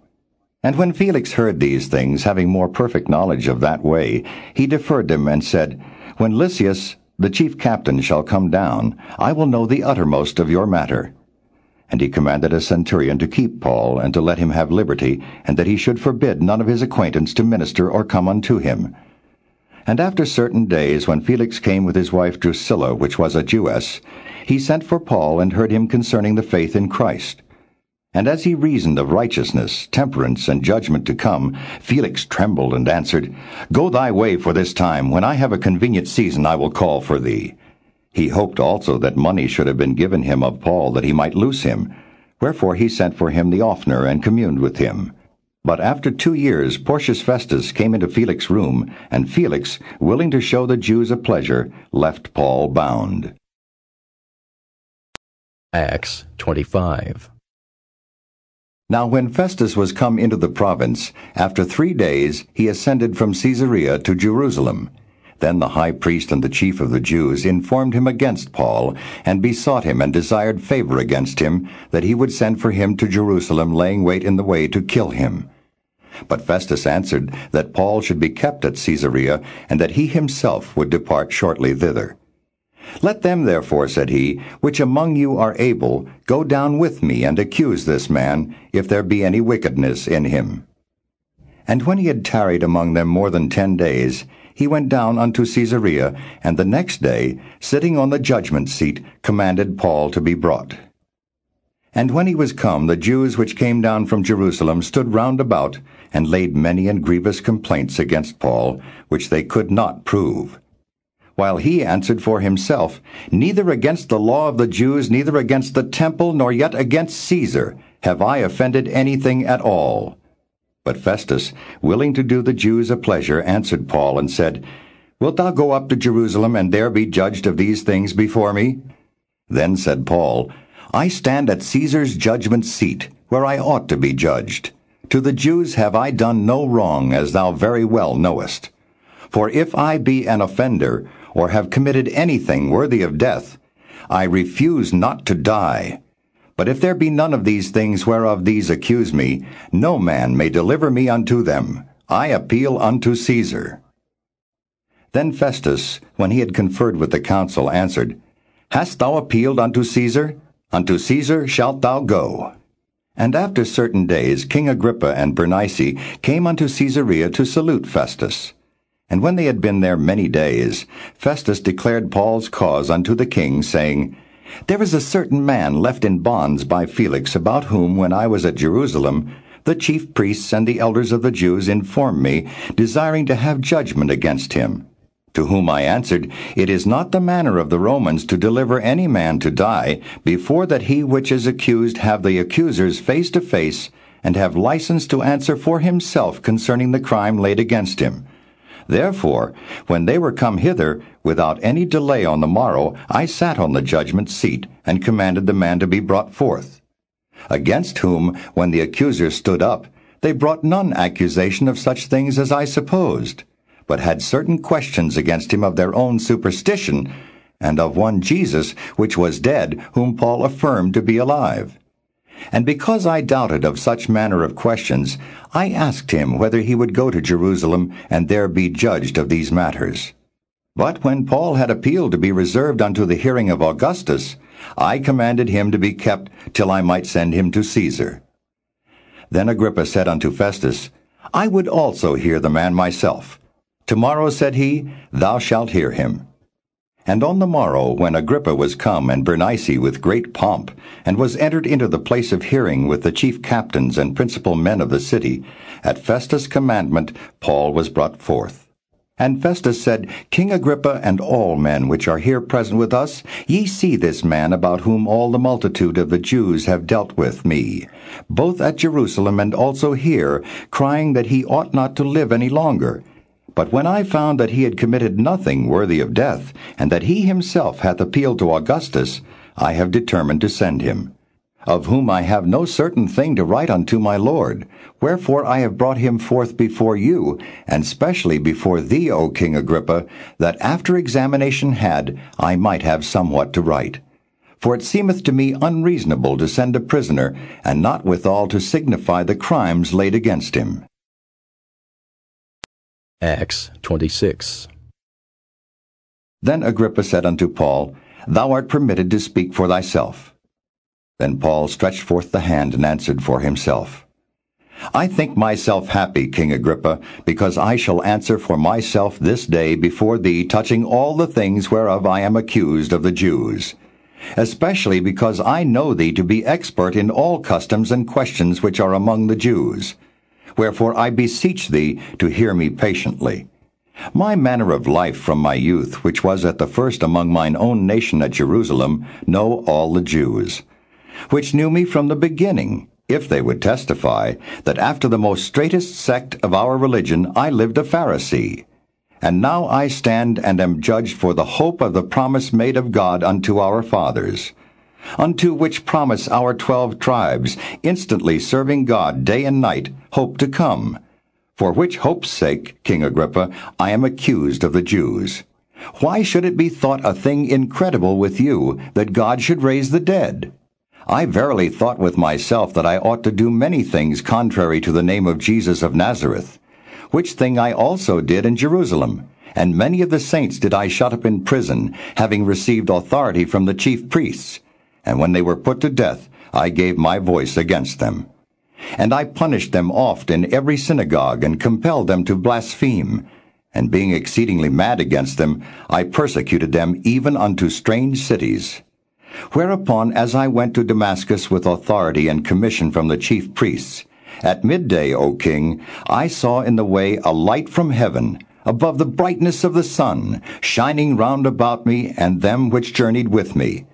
And when Felix heard these things, having more perfect knowledge of that way, he deferred them, and said, When Lysias, the chief captain, shall come down, I will know the uttermost of your matter. And he commanded a centurion to keep Paul, and to let him have liberty, and that he should forbid none of his acquaintance to minister or come unto him. And after certain days, when Felix came with his wife Drusilla, which was a Jewess, he sent for Paul, and heard him concerning the faith in Christ. And as he reasoned of righteousness, temperance, and judgment to come, Felix trembled and answered, Go thy way for this time. When I have a convenient season, I will call for thee. He hoped also that money should have been given him of Paul, that he might loose him. Wherefore he sent for him the oftener, and communed with him. But after two years Porcius Festus came into Felix's room, and Felix, willing to show the Jews a pleasure, left Paul bound. Acts 25. Now when Festus was come into the province, after three days he ascended from Caesarea to Jerusalem. Then the high priest and the chief of the Jews informed him against Paul, and besought him and desired favor against him, that he would send for him to Jerusalem, laying wait in the way to kill him. But Festus answered that Paul should be kept at Caesarea, and that he himself would depart shortly thither. Let them therefore, said he, which among you are able, go down with me and accuse this man, if there be any wickedness in him. And when he had tarried among them more than ten days, he went down unto Caesarea, and the next day, sitting on the judgment seat, commanded Paul to be brought. And when he was come, the Jews which came down from Jerusalem stood round about, and laid many and grievous complaints against Paul, which they could not prove while he answered for himself, Neither against the law of the Jews, neither against the temple, nor yet against Caesar, have I offended anything at all. But Festus, willing to do the Jews a pleasure, answered Paul, and said, Wilt thou go up to Jerusalem, and there be judged of these things before me? Then said Paul, I stand at Caesar's judgment seat, where I ought to be judged. To the Jews have I done no wrong, as thou very well knowest. For if I be an offender, or have committed anything worthy of death, I refuse not to die. But if there be none of these things whereof these accuse me, no man may deliver me unto them. I appeal unto Caesar. Then Festus, when he had conferred with the council, answered, Hast thou appealed unto Caesar? Unto Caesar shalt thou go. And after certain days King Agrippa and Bernice came unto Caesarea to salute Festus. And when they had been there many days, Festus declared Paul's cause unto the king, saying, There is a certain man left in bonds by Felix, about whom, when I was at Jerusalem, the chief priests and the elders of the Jews informed me, desiring to have judgment against him. To whom I answered, It is not the manner of the Romans to deliver any man to die, before that he which is accused have the accusers face to face, and have license to answer for himself concerning the crime laid against him. Therefore, when they were come hither, without any delay on the morrow, I sat on the judgment seat, and commanded the man to be brought forth. Against whom, when the accusers stood up, they brought none accusation of such things as I supposed, but had certain questions against him of their own superstition, and of one Jesus, which was dead, whom Paul affirmed to be alive. And because I doubted of such manner of questions, I asked him whether he would go to Jerusalem and there be judged of these matters. But when Paul had appealed to be reserved unto the hearing of Augustus, I commanded him to be kept till I might send him to Caesar. Then Agrippa said unto Festus, I would also hear the man myself. Tomorrow, said he, thou shalt hear him. And on the morrow, when Agrippa was come, and Bernice with great pomp, and was entered into the place of hearing with the chief captains and principal men of the city, at Festus' commandment Paul was brought forth. And Festus said, King Agrippa and all men which are here present with us, ye see this man about whom all the multitude of the Jews have dealt with me, both at Jerusalem and also here, crying that he ought not to live any longer. But when I found that he had committed nothing worthy of death, and that he himself hath appealed to Augustus, I have determined to send him. Of whom I have no certain thing to write unto my Lord. Wherefore I have brought him forth before you, and specially before thee, O King Agrippa, that after examination had, I might have somewhat to write. For it seemeth to me unreasonable to send a prisoner, and not withal to signify the crimes laid against him. Acts 26. Then Agrippa said unto Paul, Thou art permitted to speak for thyself. Then Paul stretched forth the hand and answered for himself. I think myself happy, King Agrippa, because I shall answer for myself this day before thee touching all the things whereof I am accused of the Jews, especially because I know thee to be expert in all customs and questions which are among the Jews. Wherefore I beseech thee to hear me patiently. My manner of life from my youth, which was at the first among mine own nation at Jerusalem, know all the Jews, which knew me from the beginning, if they would testify, that after the most straitest sect of our religion I lived a Pharisee. And now I stand and am judged for the hope of the promise made of God unto our fathers unto which promise our twelve tribes, instantly serving God day and night, hope to come. For which hope's sake, King Agrippa, I am accused of the Jews. Why should it be thought a thing incredible with you that God should raise the dead? I verily thought with myself that I ought to do many things contrary to the name of Jesus of Nazareth, which thing I also did in Jerusalem. And many of the saints did I shut up in prison, having received authority from the chief priests and when they were put to death, I gave my voice against them. And I punished them oft in every synagogue, and compelled them to blaspheme. And being exceedingly mad against them, I persecuted them even unto strange cities. Whereupon, as I went to Damascus with authority and commission from the chief priests, at midday, O king, I saw in the way a light from heaven, above the brightness of the sun, shining round about me and them which journeyed with me.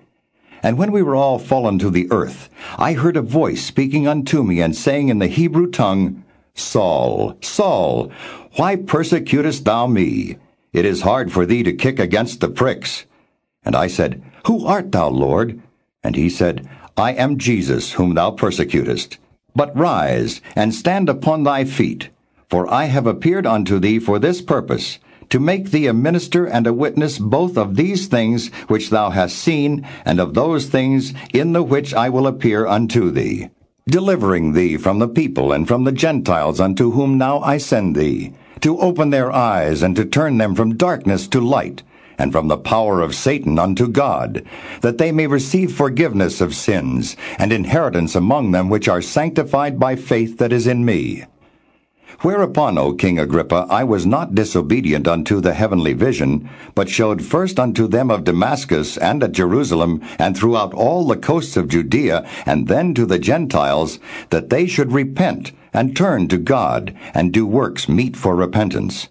And when we were all fallen to the earth, I heard a voice speaking unto me, and saying in the Hebrew tongue, Saul, Saul, why persecutest thou me? It is hard for thee to kick against the pricks. And I said, Who art thou, Lord? And he said, I am Jesus, whom thou persecutest. But rise, and stand upon thy feet, for I have appeared unto thee for this purpose, to make thee a minister and a witness both of these things which thou hast seen, and of those things in the which I will appear unto thee, delivering thee from the people and from the Gentiles unto whom now I send thee, to open their eyes and to turn them from darkness to light, and from the power of Satan unto God, that they may receive forgiveness of sins, and inheritance among them which are sanctified by faith that is in me. Whereupon, O King Agrippa, I was not disobedient unto the heavenly vision, but showed first unto them of Damascus and at Jerusalem, and throughout all the coasts of Judea, and then to the Gentiles, that they should repent, and turn to God, and do works meet for repentance.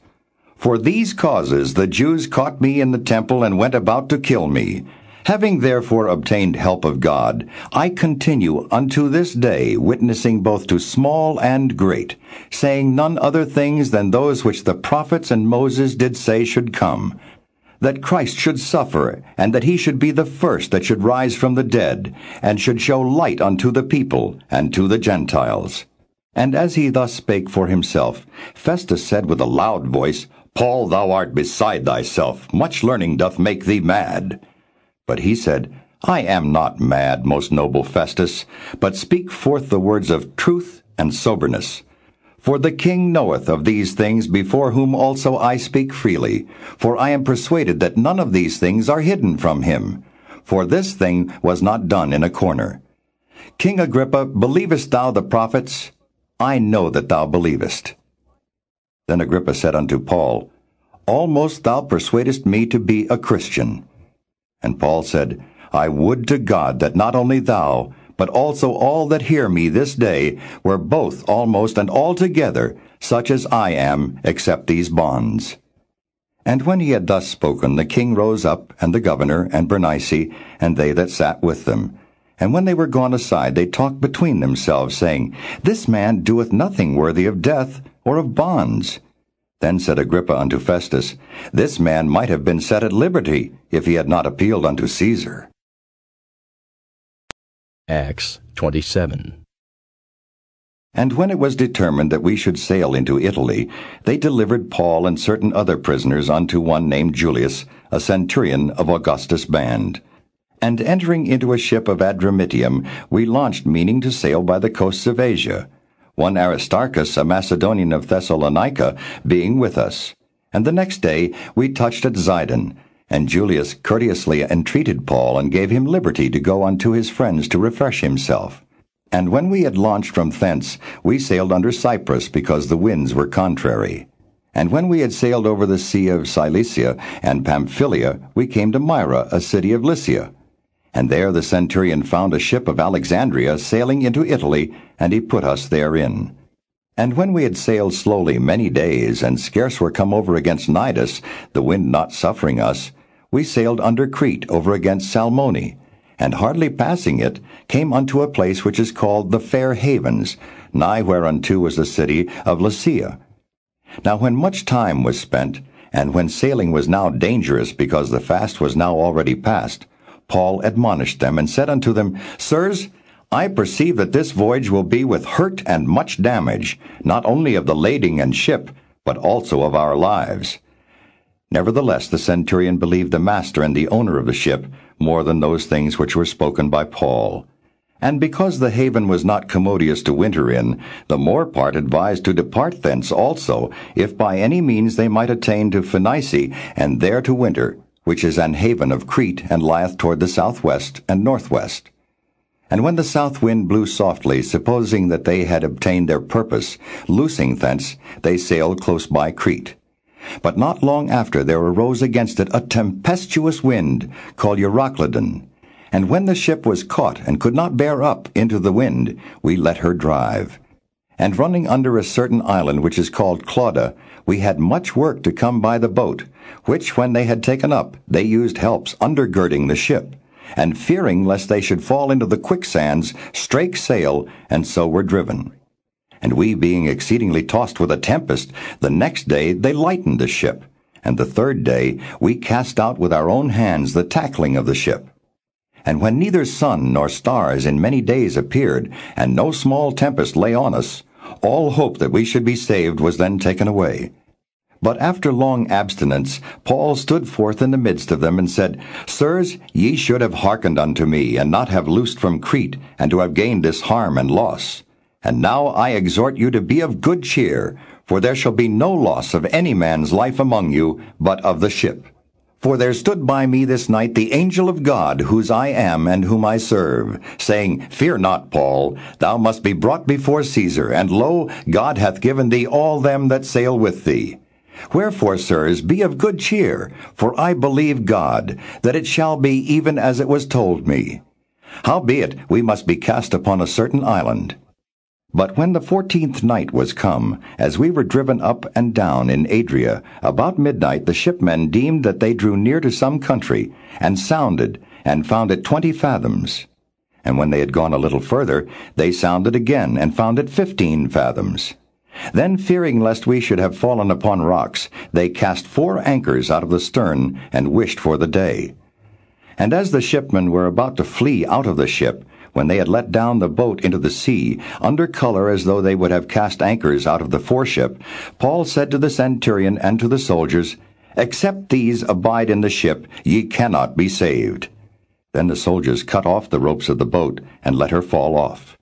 For these causes the Jews caught me in the temple and went about to kill me. Having therefore obtained help of God, I continue unto this day witnessing both to small and great, saying none other things than those which the prophets and Moses did say should come, that Christ should suffer, and that he should be the first that should rise from the dead, and should show light unto the people and to the Gentiles. And as he thus spake for himself, Festus said with a loud voice, Paul, thou art beside thyself. Much learning doth make thee mad. But he said, I am not mad, most noble Festus, but speak forth the words of truth and soberness. For the king knoweth of these things before whom also I speak freely, for I am persuaded that none of these things are hidden from him. For this thing was not done in a corner. King Agrippa, believest thou the prophets? I know that thou believest. Then Agrippa said unto Paul, Almost thou persuadest me to be a Christian. And Paul said, I would to God that not only thou, but also all that hear me this day, were both almost and altogether such as I am, except these bonds. And when he had thus spoken, the king rose up, and the governor, and Bernice, and they that sat with them. And when they were gone aside, they talked between themselves, saying, This man doeth nothing worthy of death or of bonds. Then said Agrippa unto Festus, This man might have been set at liberty, if he had not appealed unto Caesar. Acts 27. And when it was determined that we should sail into Italy, they delivered Paul and certain other prisoners unto one named Julius, a centurion of Augustus' band. And entering into a ship of Adramyttium, we launched meaning to sail by the coasts of Asia one Aristarchus, a Macedonian of Thessalonica, being with us. And the next day we touched at Zidon, and Julius courteously entreated Paul and gave him liberty to go unto his friends to refresh himself. And when we had launched from thence, we sailed under Cyprus, because the winds were contrary. And when we had sailed over the sea of Cilicia and Pamphylia, we came to Myra, a city of Lycia. And there the centurion found a ship of Alexandria sailing into Italy, and he put us therein. And when we had sailed slowly many days, and scarce were come over against Cnidus, the wind not suffering us, we sailed under Crete over against Salmone, and hardly passing it, came unto a place which is called the Fair Havens, nigh whereunto was the city of Lasea. Now when much time was spent, and when sailing was now dangerous, because the fast was now already past, Paul admonished them, and said unto them, Sirs, I perceive that this voyage will be with hurt and much damage, not only of the lading and ship, but also of our lives. Nevertheless the centurion believed the master and the owner of the ship more than those things which were spoken by Paul. And because the haven was not commodious to winter in, the more part advised to depart thence also, if by any means they might attain to Phoenice, and there to winter, which is an haven of Crete, and lieth toward the southwest and northwest. And when the south wind blew softly, supposing that they had obtained their purpose, loosing thence, they sailed close by Crete. But not long after there arose against it a tempestuous wind, called Euroclydon. And when the ship was caught and could not bear up into the wind, we let her drive. And running under a certain island which is called Clauda, we had much work to come by the boat, which when they had taken up, they used helps undergirding the ship, and fearing lest they should fall into the quicksands, strake sail, and so were driven. And we being exceedingly tossed with a tempest, the next day they lightened the ship, and the third day we cast out with our own hands the tackling of the ship. And when neither sun nor stars in many days appeared, and no small tempest lay on us, all hope that we should be saved was then taken away. But after long abstinence, Paul stood forth in the midst of them and said, Sirs, ye should have hearkened unto me, and not have loosed from Crete, and to have gained this harm and loss. And now I exhort you to be of good cheer, for there shall be no loss of any man's life among you, but of the ship. For there stood by me this night the angel of God, whose I am and whom I serve, saying, Fear not, Paul, thou must be brought before Caesar, and lo, God hath given thee all them that sail with thee. Wherefore, sirs, be of good cheer, for I believe God, that it shall be even as it was told me. Howbeit, we must be cast upon a certain island. But when the fourteenth night was come, as we were driven up and down in Adria, about midnight the shipmen deemed that they drew near to some country, and sounded, and found it twenty fathoms. And when they had gone a little further, they sounded again, and found it fifteen fathoms. Then, fearing lest we should have fallen upon rocks, they cast four anchors out of the stern, and wished for the day. And as the shipmen were about to flee out of the ship, when they had let down the boat into the sea, under color as though they would have cast anchors out of the foreship, Paul said to the centurion and to the soldiers, Except these abide in the ship, ye cannot be saved. Then the soldiers cut off the ropes of the boat, and let her fall off.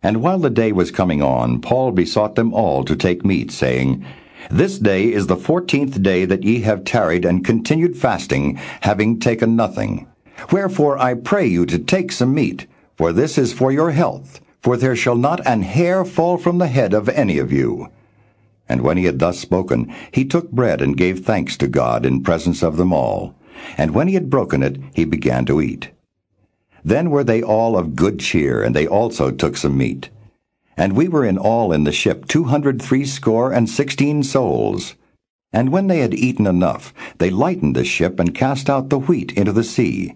And while the day was coming on, Paul besought them all to take meat, saying, This day is the fourteenth day that ye have tarried and continued fasting, having taken nothing. Wherefore I pray you to take some meat, for this is for your health, for there shall not an hair fall from the head of any of you. And when he had thus spoken, he took bread and gave thanks to God in presence of them all. And when he had broken it, he began to eat. Then were they all of good cheer, and they also took some meat. And we were in all in the ship two hundred threescore and sixteen souls. And when they had eaten enough, they lightened the ship and cast out the wheat into the sea.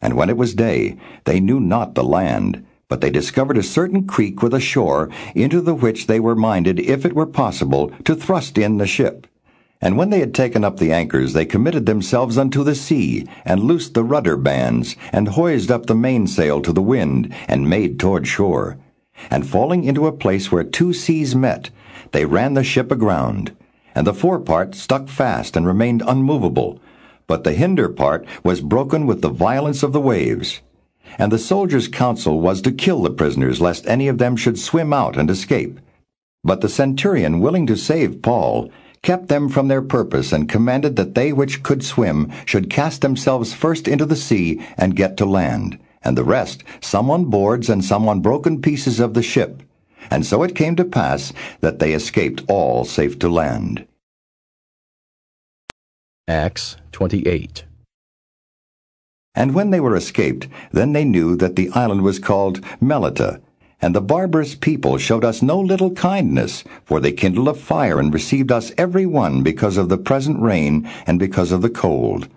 And when it was day, they knew not the land, but they discovered a certain creek with a shore, into the which they were minded, if it were possible, to thrust in the ship. And when they had taken up the anchors, they committed themselves unto the sea, and loosed the rudder bands, and hoised up the mainsail to the wind, and made toward shore. And falling into a place where two seas met, they ran the ship aground. And the forepart stuck fast and remained unmovable, but the hinder part was broken with the violence of the waves. And the soldiers' counsel was to kill the prisoners, lest any of them should swim out and escape. But the centurion, willing to save Paul, kept them from their purpose, and commanded that they which could swim should cast themselves first into the sea and get to land, and the rest some on boards and some on broken pieces of the ship. And so it came to pass that they escaped all safe to land. Acts 28. And when they were escaped, then they knew that the island was called Melita, and the barbarous people showed us no little kindness, for they kindled a fire and received us every one because of the present rain and because of the cold.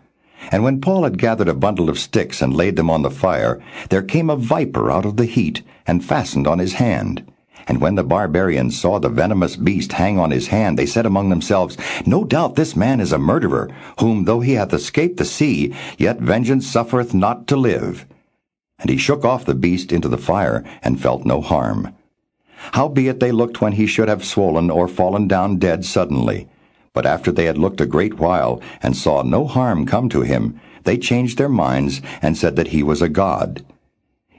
And when Paul had gathered a bundle of sticks and laid them on the fire, there came a viper out of the heat and fastened on his hand. And when the barbarians saw the venomous beast hang on his hand, they said among themselves, No doubt this man is a murderer, whom though he hath escaped the sea, yet vengeance suffereth not to live. And he shook off the beast into the fire, and felt no harm. Howbeit they looked when he should have swollen or fallen down dead suddenly. But after they had looked a great while, and saw no harm come to him, they changed their minds, and said that he was a god.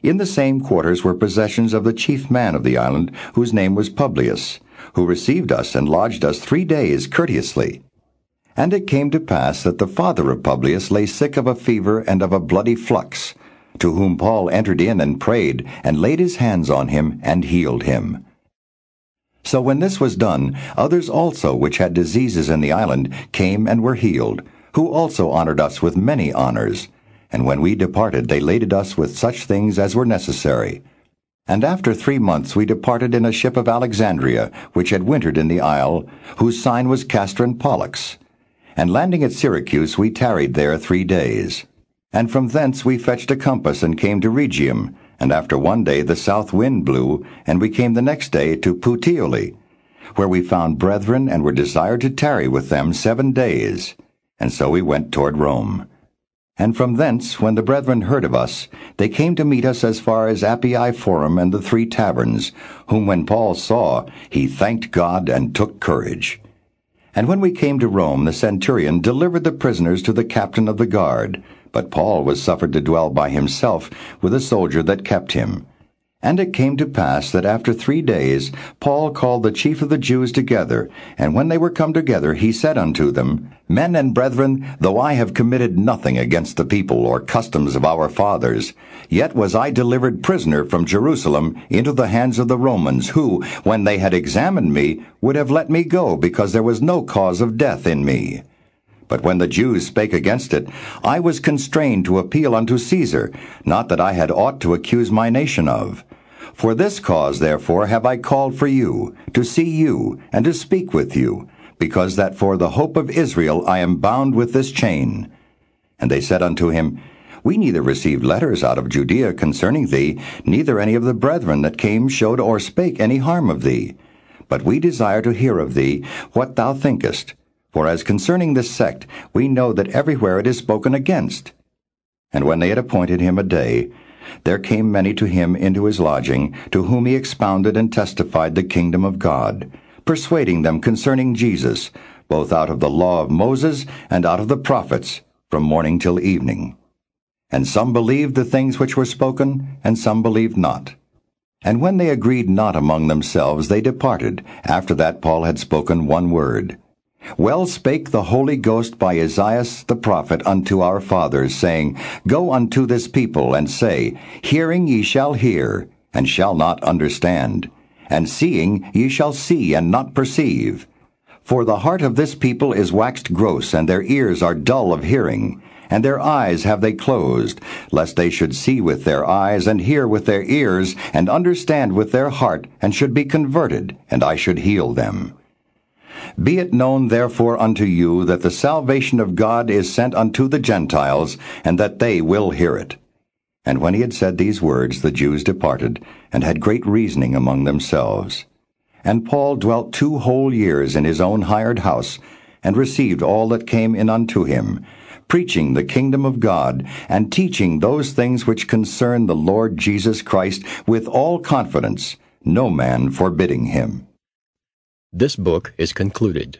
In the same quarters were possessions of the chief man of the island, whose name was Publius, who received us and lodged us three days courteously. And it came to pass that the father of Publius lay sick of a fever and of a bloody flux, to whom Paul entered in and prayed, and laid his hands on him, and healed him. So when this was done, others also which had diseases in the island came and were healed, who also honored us with many honors. And when we departed, they laded us with such things as were necessary. And after three months we departed in a ship of Alexandria, which had wintered in the isle, whose sign was Castor and Pollux. And landing at Syracuse, we tarried there three days. And from thence we fetched a compass and came to Rhegium. And after one day the south wind blew, and we came the next day to Puteoli, where we found brethren and were desired to tarry with them seven days. And so we went toward Rome. And from thence, when the brethren heard of us, they came to meet us as far as Appii Forum and the Three Taverns, whom when Paul saw, he thanked God and took courage. And when we came to Rome, the centurion delivered the prisoners to the captain of the guard, but Paul was suffered to dwell by himself with a soldier that kept him. And it came to pass that after three days Paul called the chief of the Jews together, and when they were come together, he said unto them, Men and brethren, though I have committed nothing against the people or customs of our fathers, yet was I delivered prisoner from Jerusalem into the hands of the Romans, who, when they had examined me, would have let me go, because there was no cause of death in me. But when the Jews spake against it, I was constrained to appeal unto Caesar, not that I had aught to accuse my nation of. For this cause, therefore, have I called for you, to see you, and to speak with you, because that for the hope of Israel I am bound with this chain. And they said unto him, We neither received letters out of Judea concerning thee, neither any of the brethren that came showed or spake any harm of thee. But we desire to hear of thee what thou thinkest. For as concerning this sect, we know that everywhere it is spoken against. And when they had appointed him a day, there came many to him into his lodging, to whom he expounded and testified the kingdom of God, persuading them concerning Jesus, both out of the law of Moses and out of the prophets, from morning till evening. And some believed the things which were spoken, and some believed not. And when they agreed not among themselves, they departed, after that Paul had spoken one word. Well spake the Holy Ghost by Esaias the prophet unto our fathers, saying, Go unto this people, and say, Hearing ye shall hear, and shall not understand, and seeing ye shall see, and not perceive. For the heart of this people is waxed gross, and their ears are dull of hearing, and their eyes have they closed, lest they should see with their eyes, and hear with their ears, and understand with their heart, and should be converted, and I should heal them. Be it known therefore unto you that the salvation of God is sent unto the Gentiles, and that they will hear it. And when he had said these words, the Jews departed, and had great reasoning among themselves. And Paul dwelt two whole years in his own hired house, and received all that came in unto him, preaching the kingdom of God, and teaching those things which concern the Lord Jesus Christ with all confidence, no man forbidding him. This book is concluded.